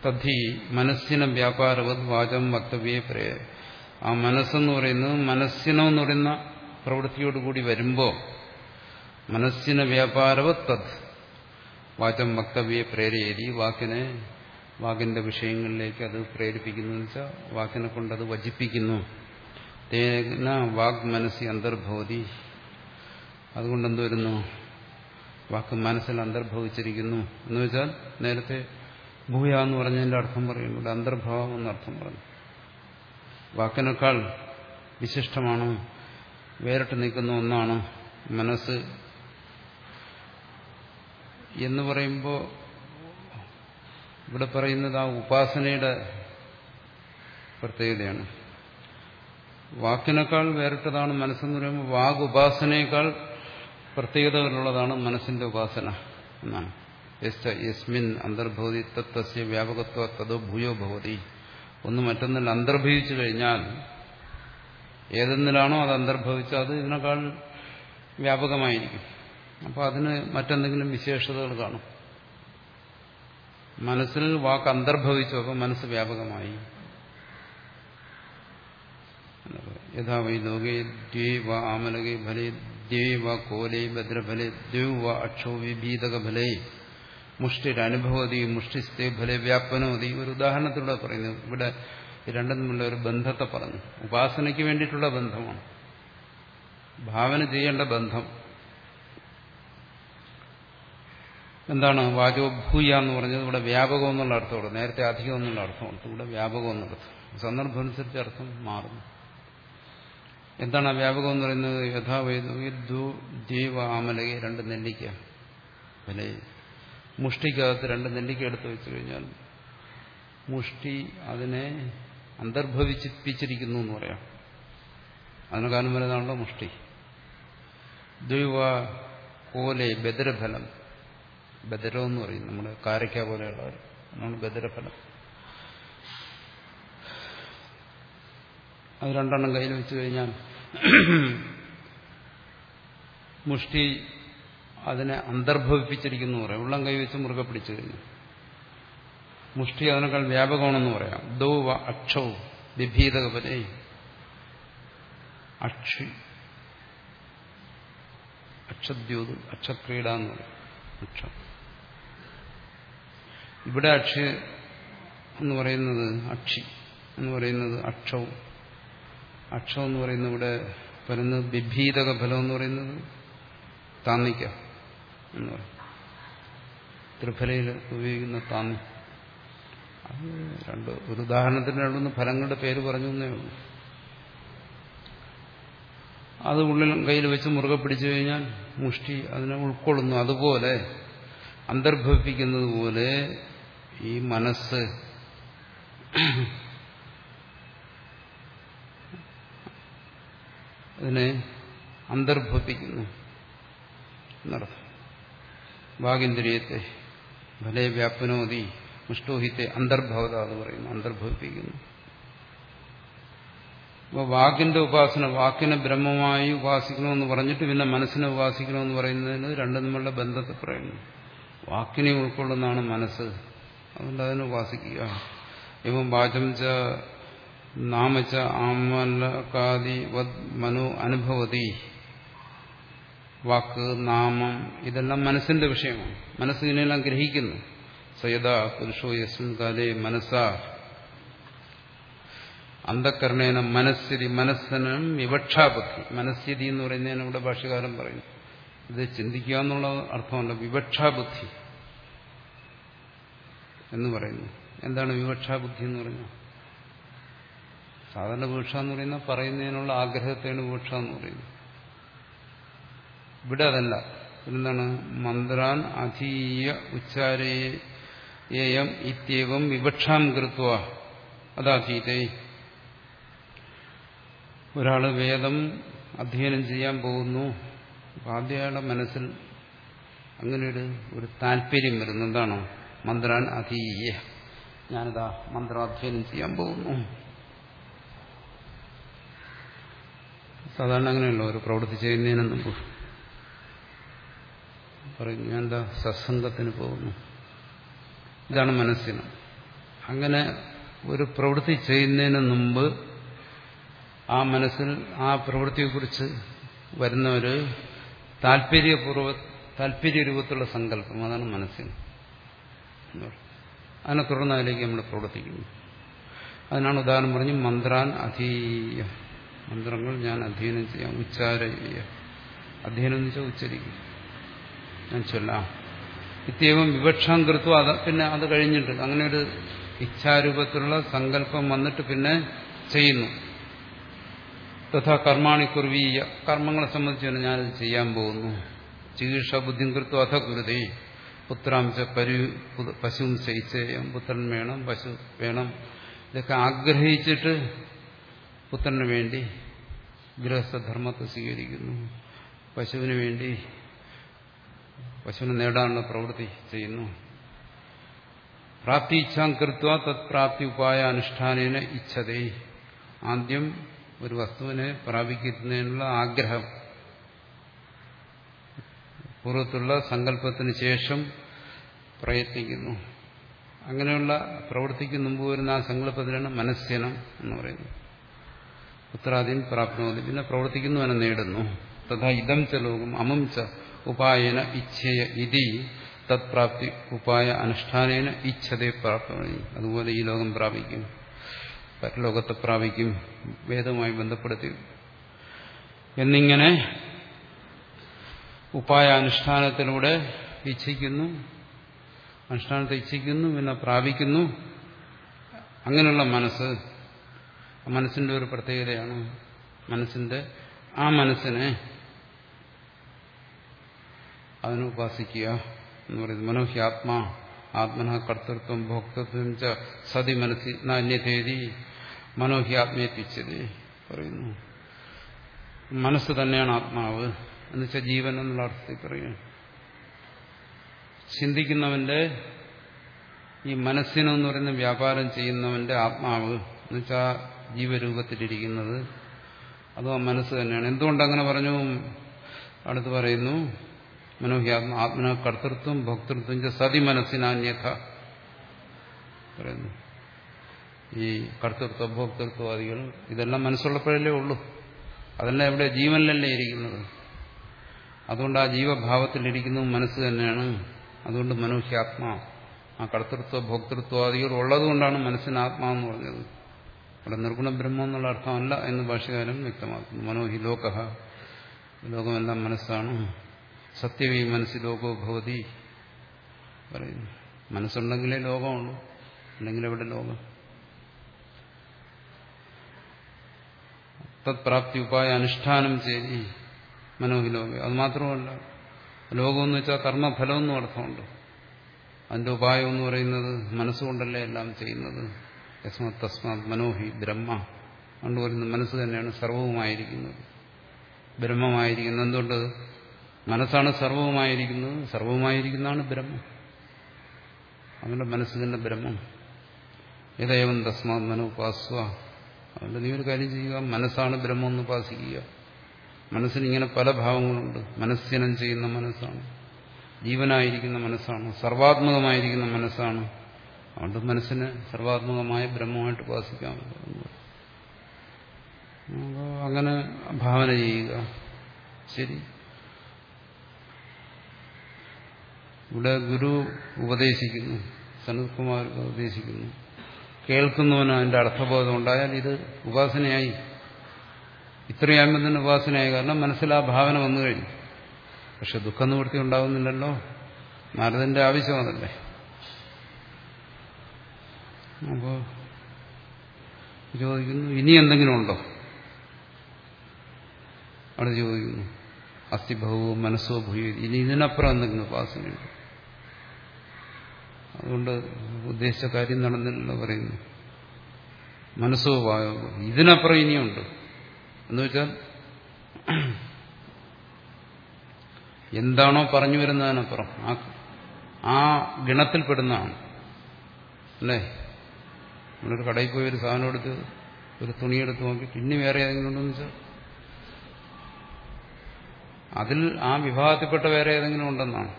A: തദ്ധി മനസ്സിന് വ്യാപാരവത് വാചം വക്തവ്യേ പ്രേ ആ മനസ്സെന്ന് പറയുന്നത് മനസ്സിനോ എന്ന് പറയുന്ന പ്രവൃത്തിയോടുകൂടി വരുമ്പോൾ മനസ്സിന് വ്യാപാരവ തത് വാചം വക്തവ്യെ പ്രേരയേരി വാക്കിനെ വാക്കിന്റെ വിഷയങ്ങളിലേക്ക് അത് പ്രേരിപ്പിക്കുന്നു വെച്ചാൽ വാക്കിനെ കൊണ്ടത് വജിപ്പിക്കുന്നു തേന വാഗ് മനസ്സി അന്തർഭവതി. അതുകൊണ്ട് എന്ത് വരുന്നു? വാക്ക് മനസ്സിൽ അന്തർഭവിച്ചിരിക്കുന്നു. എന്ന് വെച്ചാൽ നേരത്തെ ഭൂയ എന്ന് പറഞ്ഞതിന്റെ അർത്ഥം പറയുമ്പോൾ അന്തർഭാവം എന്നർത്ഥം പറഞ്ഞു. വാക്കിനേക്കാൾ വിശിഷ്ടമാണ് വേറിട്ട് നിൽക്കുന്ന ഒന്നാണ് മനസ്സ്. എന്ന് പറയുമ്പോൾ ഇവിടെ പറയുന്നത് ആ ഉപാസനയുടെ പ്രത്യേകതയാണ്. വാക്കിനേക്കാൾ വേറിട്ടതാണ് മനസ്സെന്ന് പറയുമ്പോൾ വാഗ് ഉപാസനയേക്കാൾ പ്രത്യേകതകളുള്ളതാണ് മനസ്സിന്റെ ഉപാസന എന്നാണ്. യസ്മിൻ അന്തർഭവതി തത്തസ്യ വ്യാപകത്വ തദോ ഭൂയോ ഭവതി. ഒന്ന് മറ്റൊന്നിൽ അന്തർഭവിച്ചു കഴിഞ്ഞാൽ ഏതെന്നിലാണോ അത് അന്തർഭവിച്ച അത് ഇതിനേക്കാൾ വ്യാപകമായിരിക്കും. അപ്പോൾ അതിന് മറ്റെന്തെങ്കിലും വിശേഷതകൾ കാണും. മനസ്സിൽ വാക്ക് അന്തർഭവിച്ചു അപ്പോൾ മനസ്സ് വ്യാപകമായി. യഥാ വൈ ലോകേ ദ്വേ വ ആമലകേ ഫലേ ദ്വേ വ കോലേ ഭദ്രഫലേ ദ്വേ വ അക്ഷോ വിഭീതക ഫലേ മുഷ്ടിരനുഭവതി മുഷ്ടിസ്ഥേ ഫലേ വ്യാപനവതി ഒരു ഉദാഹരണത്തിലൂടെ പറയുന്നു. ഇവിടെ രണ്ടും തമ്മിലുള്ള ഒരു ബന്ധത്തെ പറഞ്ഞു. ഉപാസനയ്ക്ക് വേണ്ടിയിട്ടുള്ള ബന്ധമാണ്. ഭാവന ചെയ്യേണ്ട ബന്ധം. എന്താണ്? വാചോ ഭൂയ എന്ന് പറഞ്ഞത് ഇവിടെ വ്യാപകം എന്നുള്ള അർത്ഥമുണ്ട് നേരത്തെ അധികം എന്നുള്ള അർത്ഥമാണ്. ഇവിടെ വ്യാപകം എന്നുള്ളത് സന്ദർഭം അനുസരിച്ച് അർത്ഥം മാറുന്നു. എന്താണ് വ്യാപകം എന്ന് പറയുന്നത്? യഥാവൈദ്യു ജീവ ആമലകെ രണ്ട് നെല്ലിക്ക. വില മുഷ്ടിക്കകത്ത് രണ്ട് നെല്ലിക്ക എടുത്ത് വെച്ചു കഴിഞ്ഞാൽ മുഷ്ടി അതിനെ അന്തർഭവിച്ചിപ്പിച്ചിരിക്കുന്നു എന്ന് പറയാം. അതിന് കാരണം മുഷ്ടി. ദ്വൈവ കോലെ ബദരഫലം. ബദരം എന്ന് പറയും നമ്മുടെ കാരയ്ക്ക പോലെയുള്ളവർ. അതാണ് ബദരഫലം. അത് രണ്ടെണ്ണം കയ്യിൽ വെച്ച് കഴിഞ്ഞാൽ മുഷ്ടി അതിനെ അന്തർഭവിപ്പിച്ചിരിക്കുന്നു പറയാം. ഉള്ളം കൈവച്ച് മുറുകെ പിടിച്ചു കഴിഞ്ഞു. മുഷ്ടി അതിനേക്കാൾ വ്യാപകമാണെന്ന് പറയാം. ദൗവ അക്ഷവും വിഭീതകപരേ അക്ഷി. അക്ഷദ്യൂത് അക്ഷക്രീഡ എന്ന് പറയും. അക്ഷം. ഇവിടെ അക്ഷി എന്ന് പറയുന്നത് അക്ഷി എന്ന് പറയുന്നത് അക്ഷവും അക്ഷം എന്ന് പറയുന്നത് ഇവിടെ വരുന്നത് ബിഭീതക ഫലം എന്ന് പറയുന്നത് താന്നിക്ക. എന്ന് പറയും ത്രിഫലയിൽ ഉപയോഗിക്കുന്ന താന്നി അത് രണ്ട് ഒരു ഉദാഹരണത്തിന് രണ്ടൊന്ന് ഫലങ്ങളുടെ പേര് പറഞ്ഞു എന്നേ ഉള്ളൂ. അത് ഉള്ളിൽ കയ്യിൽ വെച്ച് മുറുകെ പിടിച്ചു കഴിഞ്ഞാൽ മുഷ്ടി അതിനെ ഉൾക്കൊള്ളുന്നു. അതുപോലെ അന്തർഭവിപ്പിക്കുന്നത് പോലെ ഈ മനസ്സ് അതിനെ അന്തർഭവിപ്പിക്കുന്നു. എന്നർത്ഥം. വാഗിന്ദ്രിയത്തെ ഫലേ വ്യാപനോതി മുഷ്ടോഹിത്തെ അന്തർഭവത എന്ന് പറയുന്നു അന്തർഭവിപ്പിക്കുന്നു. അപ്പോൾ വാക്കിന്റെ ഉപാസന വാക്കിനെ ബ്രഹ്മമായി ഉപാസിക്കണമെന്ന് പറഞ്ഞിട്ട് പിന്നെ മനസ്സിനെ ഉപാസിക്കണമെന്ന് പറയുന്നതിന് രണ്ടും തമ്മിലുള്ള ബന്ധത്തെ പറയുന്നു. വാക്കിനെ ഉൾക്കൊള്ളുന്നതാണ് മനസ്സ്. അതുകൊണ്ട് അതിനെ ഉപാസിക്കുക. ഇവം വാചം ച നാമച്ച ആമലകാദി കാതി മനു അനുഭവതി. വാക്ക് നാമം ഇതെല്ലാം മനസ്സിന്റെ വിഷയമാണ്. മനസ്സ് ഇതിനെല്ലാം ഗ്രഹിക്കുന്നു. സയദ പുരുഷോ യസ്മിൻ കാലേ മനസ്സാ അന്ധക്കരണേന മനസ്സിരി മനസ്സിനും വിവക്ഷാബുദ്ധി മനസ്സിരി എന്ന് പറയുന്നതിന് ഇവിടെ ഭാഷകാരൻ പറയും ഇത് ചിന്തിക്കുക എന്നുള്ള അർത്ഥമല്ല വിവക്ഷാബുദ്ധി എന്ന് പറയുന്നു. എന്താണ് വിവക്ഷാബുദ്ധി എന്ന് പറഞ്ഞാൽ സാധാരണ വീക്ഷ എന്ന് പറയുന്ന പറയുന്നതിനുള്ള ആഗ്രഹത്തെയാണ് വീക്ഷ എന്ന് പറയുന്നത്. ഇവിടെ അതല്ല എന്താണ് മന്ത്രാൻ അധീയ ഉച്ചാരേയം ഇത്യവം വിവക്ഷാം കൃത്വ. അതാധീതേ ഒരാൾ വേദം അധ്യയനം ചെയ്യാൻ പോകുന്നു. ആദ്യയാളുടെ മനസ്സിൽ അങ്ങനെ ഒരു ഒരു താല്പര്യം വരുന്നു. എന്താണോ? മന്ത്രാൻ അധീയ. ഞാനിതാ മന്ത്രാധ്യയനം ചെയ്യാൻ പോകുന്നു. സാധാരണ അങ്ങനെയല്ലോ ഒരു പ്രവൃത്തി ചെയ്യുന്നതിന് മുമ്പ്. പറയും ഞാൻ എന്താ സത്സംഗത്തിന് പോകുന്നു. ഇതാണ് മനസ്സിന്. അങ്ങനെ ഒരു പ്രവൃത്തി ചെയ്യുന്നതിന് മുമ്പ് ആ മനസ്സിൽ ആ പ്രവൃത്തിയെക്കുറിച്ച് വരുന്ന ഒരു താല്പര്യപൂർവ താല്പര്യ രൂപത്തിലുള്ള സങ്കല്പം അതാണ് മനസ്സിന് അതിനെ തുടർന്ന് അതിലേക്ക് നമ്മൾ പ്രവർത്തിക്കുന്നു. അതിനാണ് ഉദാഹരണം പറഞ്ഞ് മന്ത്രാൻ അധീയ. മന്ത്രങ്ങൾ ഞാൻ അധ്യയനം ചെയ്യാം ഉച്ചാര അധ്യയനം എന്ന് വെച്ചാൽ ഉച്ചരിക്കും. ഞാൻ ചൊല്ലാം ഇത്യവും വിവക്ഷാം കൃത്വം അത് പിന്നെ അത് കഴിഞ്ഞിട്ടുണ്ട് അങ്ങനെ ഒരു ഇച്ഛാരൂപത്തിലുള്ള സങ്കല്പം വന്നിട്ട് പിന്നെ ചെയ്യുന്നു. തഥാ കർമാണി കുർവീയ. കർമ്മങ്ങളെ സംബന്ധിച്ച് തന്നെ ഞാനത് ചെയ്യാൻ പോകുന്നു. ചികിത്സ ബുദ്ധിം കൃത്വം അഥ കുരുതി. പുത്രാംശ പരു പശുവും ശയിച്ചേയം പുത്രൻ വേണം പശു വേണം. ഇതൊക്കെ ആഗ്രഹിച്ചിട്ട് പുത്രന് വേണ്ടി ഗൃഹസ്ഥധർമ്മത്തെ സ്വീകരിക്കുന്നു. പശുവിന് വേണ്ടി പശുവിനെ നേടാനുള്ള പ്രവൃത്തി ചെയ്യുന്നു. പ്രാപ്തി ഇച്ഛാം കൃത്വ തത് പ്രാപ്തി ഉപായ അനുഷ്ഠാനേന ഇച്ഛതേ. ആദ്യം ഒരു വസ്തുവിനെ പ്രാപിക്കുന്നതിനുള്ള ആഗ്രഹം. പൂർവത്തുള്ള സങ്കല്പത്തിന് ശേഷം പ്രയത്നിക്കുന്നു. അങ്ങനെയുള്ള പ്രവൃത്തിക്ക് മുമ്പ് വരുന്ന ആ സങ്കല്പത്തിനാണ് മനസ്സിനം എന്ന് പറയുന്നത്. ഉത്തരാദിയും പ്രാപ്നോതി. പിന്നെ പ്രവർത്തിക്കുന്നു അവനെ നേടുന്നു. തഥാ ഇതം ച ലോകം അമം ച ഉപായന ഇച്ഛയ ഇതി തത്പ്രാപ്തി ഉപായ അനുഷ്ഠാനേന ഇച്ഛതയെ പ്രാപ്തമായി അതുപോലെ ഈ ലോകം പ്രാപിക്കും. പരലോകത്തെ പ്രാപിക്കും. വേദവുമായി ബന്ധപ്പെടുത്തി. എന്നിങ്ങനെ ഉപായ അനുഷ്ഠാനത്തിലൂടെ ഇച്ഛിക്കുന്നു അനുഷ്ഠാനത്തെ ഇച്ഛിക്കുന്നു പിന്നെ പ്രാപിക്കുന്നു. അങ്ങനെയുള്ള മനസ്സ് മനസ്സിന്റെ ഒരു പ്രത്യേകതയാണ്. മനസ്സിന്റെ ആ മനസ്സിനെ അതിനെ ഉപാസിക്കുക എന്ന് പറയുന്നത് മനോഹ്യാത്മാ ആത്മന കർത്തൃത്വം ഭോക്തൃത്വം സതി മനസ്സി നാന്യതേതി മനോഹ്യാത്മയെത്തിച്ചത് പറയുന്നു. മനസ്സ് തന്നെയാണ് ആത്മാവ് എന്നുവെച്ചാൽ ജീവൻ എന്നുള്ള അർത്ഥത്തിൽ പറയുന്നു ചിന്തിക്കുന്നവന്റെ ഈ മനസ്സിനെന്ന് പറയുന്ന വ്യാപാരം ചെയ്യുന്നവന്റെ ആത്മാവ് എന്ന് എന്നുവെച്ചാൽ ജീവരൂപത്തിലിരിക്കുന്നത്. അതും മനസ്സ് തന്നെയാണ്. എന്തുകൊണ്ട് അങ്ങനെ പറഞ്ഞു? അടുത്ത് പറയുന്നു. മനോഹ്യാത്മ ആത്മന കർത്തൃത്വം ഭോക്തൃത്വം സതി മനസ്സിനാന്യഥ. പറയുന്നു. ഈ കർത്തൃത്വ ഭോക്തൃത്വാദികൾ ഇതെല്ലാം മനസ്സുള്ളപ്പോഴല്ലേ ഉള്ളൂ. അതെല്ലാം ഇവിടെ ജീവനിലല്ലേ ഇരിക്കുന്നത്. അതുകൊണ്ട് ആ ജീവഭാവത്തിലിരിക്കുന്നത് മനസ്സ് തന്നെയാണ്. അതുകൊണ്ട് മനുഷ്യാത്മ ആ കർത്തൃത്വ ഭോക്തൃത്വാദികൾ ഉള്ളതുകൊണ്ടാണ് മനസ്സിന് ആത്മാവെന്ന് പറഞ്ഞത്. അവിടെ നിർഗുണ ബ്രഹ്മം എന്നുള്ള അർത്ഥമല്ല എന്ന് ഭാഷകാരൻ വ്യക്തമാക്കുന്നു. മനോഹി ലോക ലോകമെല്ലാം മനസ്സാണ്. സത്യവീ മനസ്സിൽ ലോകോ ഭവതി പറയുന്നു. മനസ്സുണ്ടെങ്കിലേ ലോകമുള്ളൂ. അല്ലെങ്കിൽ എവിടെ ലോകം? തത്പ്രാപ്തി ഉപായ അനുഷ്ഠാനം ചെയ്തി മനോഹിലോകം അത് മാത്രമല്ല ലോകമെന്ന് വെച്ചാൽ കർമ്മഫലം എന്നും അർത്ഥമുണ്ട്. അതിന്റെ ഉപായം എന്ന് പറയുന്നത് മനസ്സുകൊണ്ടല്ലേ എല്ലാം ചെയ്യുന്നത്? യസ്മത് തസ്മാത് മനോഹി ബ്രഹ്മ. കൊണ്ടുവരുന്ന മനസ്സ് തന്നെയാണ് സർവവുമായിരിക്കുന്നത്. ബ്രഹ്മമായിരിക്കുന്നത്. എന്തുകൊണ്ട്? മനസ്സാണ് സർവവുമായിരിക്കുന്നത്. സർവവുമായിരിക്കുന്നതാണ് ബ്രഹ്മം. അവന്റെ മനസ്സ് തന്നെ ബ്രഹ്മം ഏതേവം തസ്മാത് മനോപാസ്വ അതുകൊണ്ട് നീ ഒരു കാര്യം ചെയ്യുക. മനസ്സാണ് ബ്രഹ്മം എന്ന് ഉപാസിക്കുക. മനസ്സിന് ഇങ്ങനെ പല ഭാവങ്ങളുണ്ട്. മനസ്സിനം ചെയ്യുന്ന മനസ്സാണ്. ജീവനായിരിക്കുന്ന മനസ്സാണ്. സർവാത്മകമായിരിക്കുന്ന മനസ്സാണ്. അതുകൊണ്ട് മനസ്സിന് സർവാത്മകമായ ബ്രഹ്മമായിട്ട് ഉപാസിക്കാം. അങ്ങനെ ഭാവന ചെയ്യുക. ശരി. ഇവിടെ ഗുരു ഉപദേശിക്കുന്നു സനത്കുമാർ ഉപദേശിക്കുന്നു. കേൾക്കുന്നവന് അതിന്റെ അർത്ഥബോധം ഉണ്ടായാൽ ഇത് ഉപാസനയായി. ഇത്രയാകുമ്പോൾ തന്നെ ഉപാസനയായി. കാരണം മനസ്സിൽ ആ ഭാവന വന്നു കഴിഞ്ഞു. പക്ഷെ ദുഃഖ നിവൃത്തി ഉണ്ടാകുന്നില്ലല്ലോ നാരദന്റെ ആവശ്യം അതല്ലേ. അപ്പോ ചോദിക്കുന്നു ഇനി എന്തെങ്കിലും ഉണ്ടോ? അവിടെ ചോദിക്കുന്നു അസ്ഥിഭവവും മനസ്സോ ഭൂമി ഇനി ഇതിനപ്പുറം എന്തെങ്കിലും ഉപാസനയുണ്ട്? അതുകൊണ്ട് ഉദ്ദേശിച്ച കാര്യം നടന്നില്ലല്ലോ പറയുന്നു. മനസ്സോ വായോ ഇതിനപ്പുറം ഇനിയുണ്ട്. എന്ന് വെച്ചാൽ എന്താണോ പറഞ്ഞു വരുന്നതിനപ്പുറം ആ ആ ഗണത്തിൽപ്പെടുന്നതാണ്. അല്ലേ? നമ്മളൊരു കടയിൽ പോയി ഒരു സാധനം എടുത്ത് ഒരു തുണിയെടുത്ത് നോക്കി പിന്നെ വേറെ ഏതെങ്കിലും ഉണ്ടെന്ന് വെച്ചാൽ അതിൽ ആ വിഭാഗത്തിൽപ്പെട്ട വേറെ ഏതെങ്കിലും ഉണ്ടെന്നാണ്.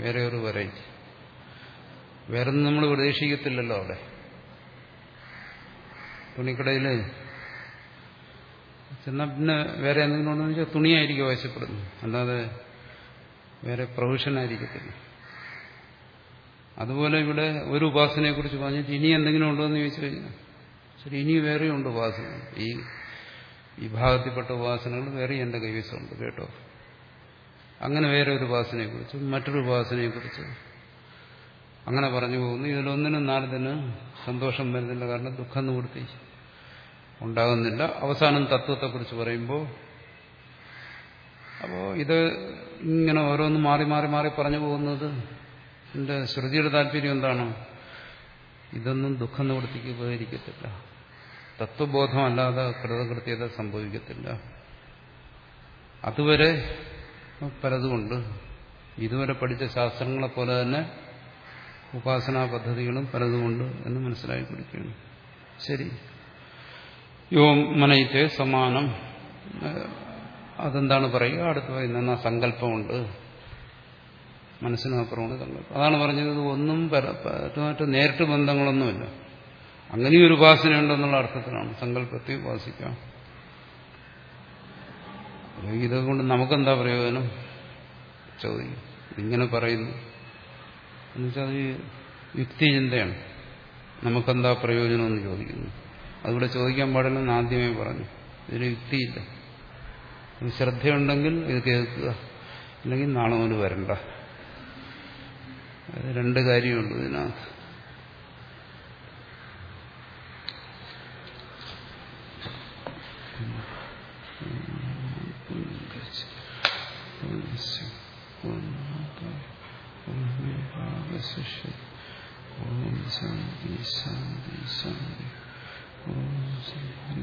A: വേറെ ഒരു വെറൈറ്റി വേറെ നമ്മൾ പ്രതീക്ഷിക്കത്തില്ലല്ലോ അവിടെ. തുണിക്കടയിൽ ചെന്നാൽ പിന്നെ വേറെ എന്തെങ്കിലും ഉണ്ടെന്ന് വെച്ചാൽ തുണിയായിരിക്കും ആവശ്യപ്പെടുന്നു അല്ലാതെ വേറെ പ്രൊഫഷനായിരിക്കത്തില്ല അതുപോലെ ഇവിടെ ഒരു ഉപാസനയെ കുറിച്ച് പറഞ്ഞിട്ട് ഇനി എന്തെങ്കിലും ഉണ്ടോ എന്ന് ചോദിച്ചു കഴിഞ്ഞാൽ ശരി ഇനി വേറെയുണ്ട് ഉപാസന. ഈ വിഭാഗത്തിൽപ്പെട്ട ഉപാസനകൾ വേറെ എന്റെ കൈവശമുണ്ട് കേട്ടോ. അങ്ങനെ വേറെ ഒരു ഉപാസനയെക്കുറിച്ച് മറ്റൊരു ഉപാസനയെക്കുറിച്ച് അങ്ങനെ പറഞ്ഞു പോകുന്നു. ഇതിലൊന്നിനും നാരദിന് സന്തോഷം വരുന്നില്ല. കാരണം ദുഃഖം നിവൃത്തി ഉണ്ടാകുന്നില്ല. അവസാനം തത്വത്തെക്കുറിച്ച് പറയുമ്പോൾ അപ്പോൾ ഇത് ഇങ്ങനെ ഓരോന്ന് മാറി മാറി മാറി പറഞ്ഞു പോകുന്നത് എന്റെ ശ്രുതിയുടെ താല്പര്യം എന്താണ്? ഇതൊന്നും ദുഃഖം നിവൃത്തിക്ക് ഉപകരിക്കത്തില്ല. തത്വബോധമല്ലാതെ കൃതകൃത്യത സംഭവിക്കത്തില്ല. അതുവരെ പലതുമുണ്ട്. ഇതുവരെ പഠിച്ച ശാസ്ത്രങ്ങളെ പോലെ തന്നെ ഉപാസനാ പദ്ധതികളും പലതുമുണ്ട് എന്ന് മനസ്സിലാക്കി കൊടുക്കുകയാണ് ശരി. യോ മനയിത്തെ സമാനം. അതെന്താണ് പറയുക? അടുത്ത് പറയുന്ന സങ്കല്പമുണ്ട്. മനസ്സിനപ്പുറമാണ് സങ്കല്പം. അതാണ് പറഞ്ഞത് ഒന്നും പരമായിട്ട് നേരിട്ട് ബന്ധങ്ങളൊന്നുമില്ല. അങ്ങനെയൊരു ഉപാസനയുണ്ടെന്നുള്ള അർത്ഥത്തിലാണ് സങ്കല്പത്തെ ഉപാസിക്കാം ഇതുകൊണ്ട് നമുക്കെന്താ പ്രയോജനം? ചോദിക്കും. ഇങ്ങനെ പറയുന്നു. എന്നുവെച്ചാൽ അത് യുക്തിചിന്തയാണ്. നമുക്കെന്താ പ്രയോജനം എന്ന് ചോദിക്കുന്നു. അതിവിടെ ചോദിക്കാൻ പാടില്ലെന്ന് ആദ്യമേ പറഞ്ഞു. ഇതിന് യുക്തിയില്ല. ശ്രദ്ധയുണ്ടെങ്കിൽ ഇത് കേൾക്കുക. അല്ലെങ്കിൽ നാളെ മുതൽ വരണ്ട. രണ്ട് കാര്യമുള്ളൂ ഇതിനകത്ത്. ശാന്തി ശാന്തി ശാന്തി ഓം ശ്രീ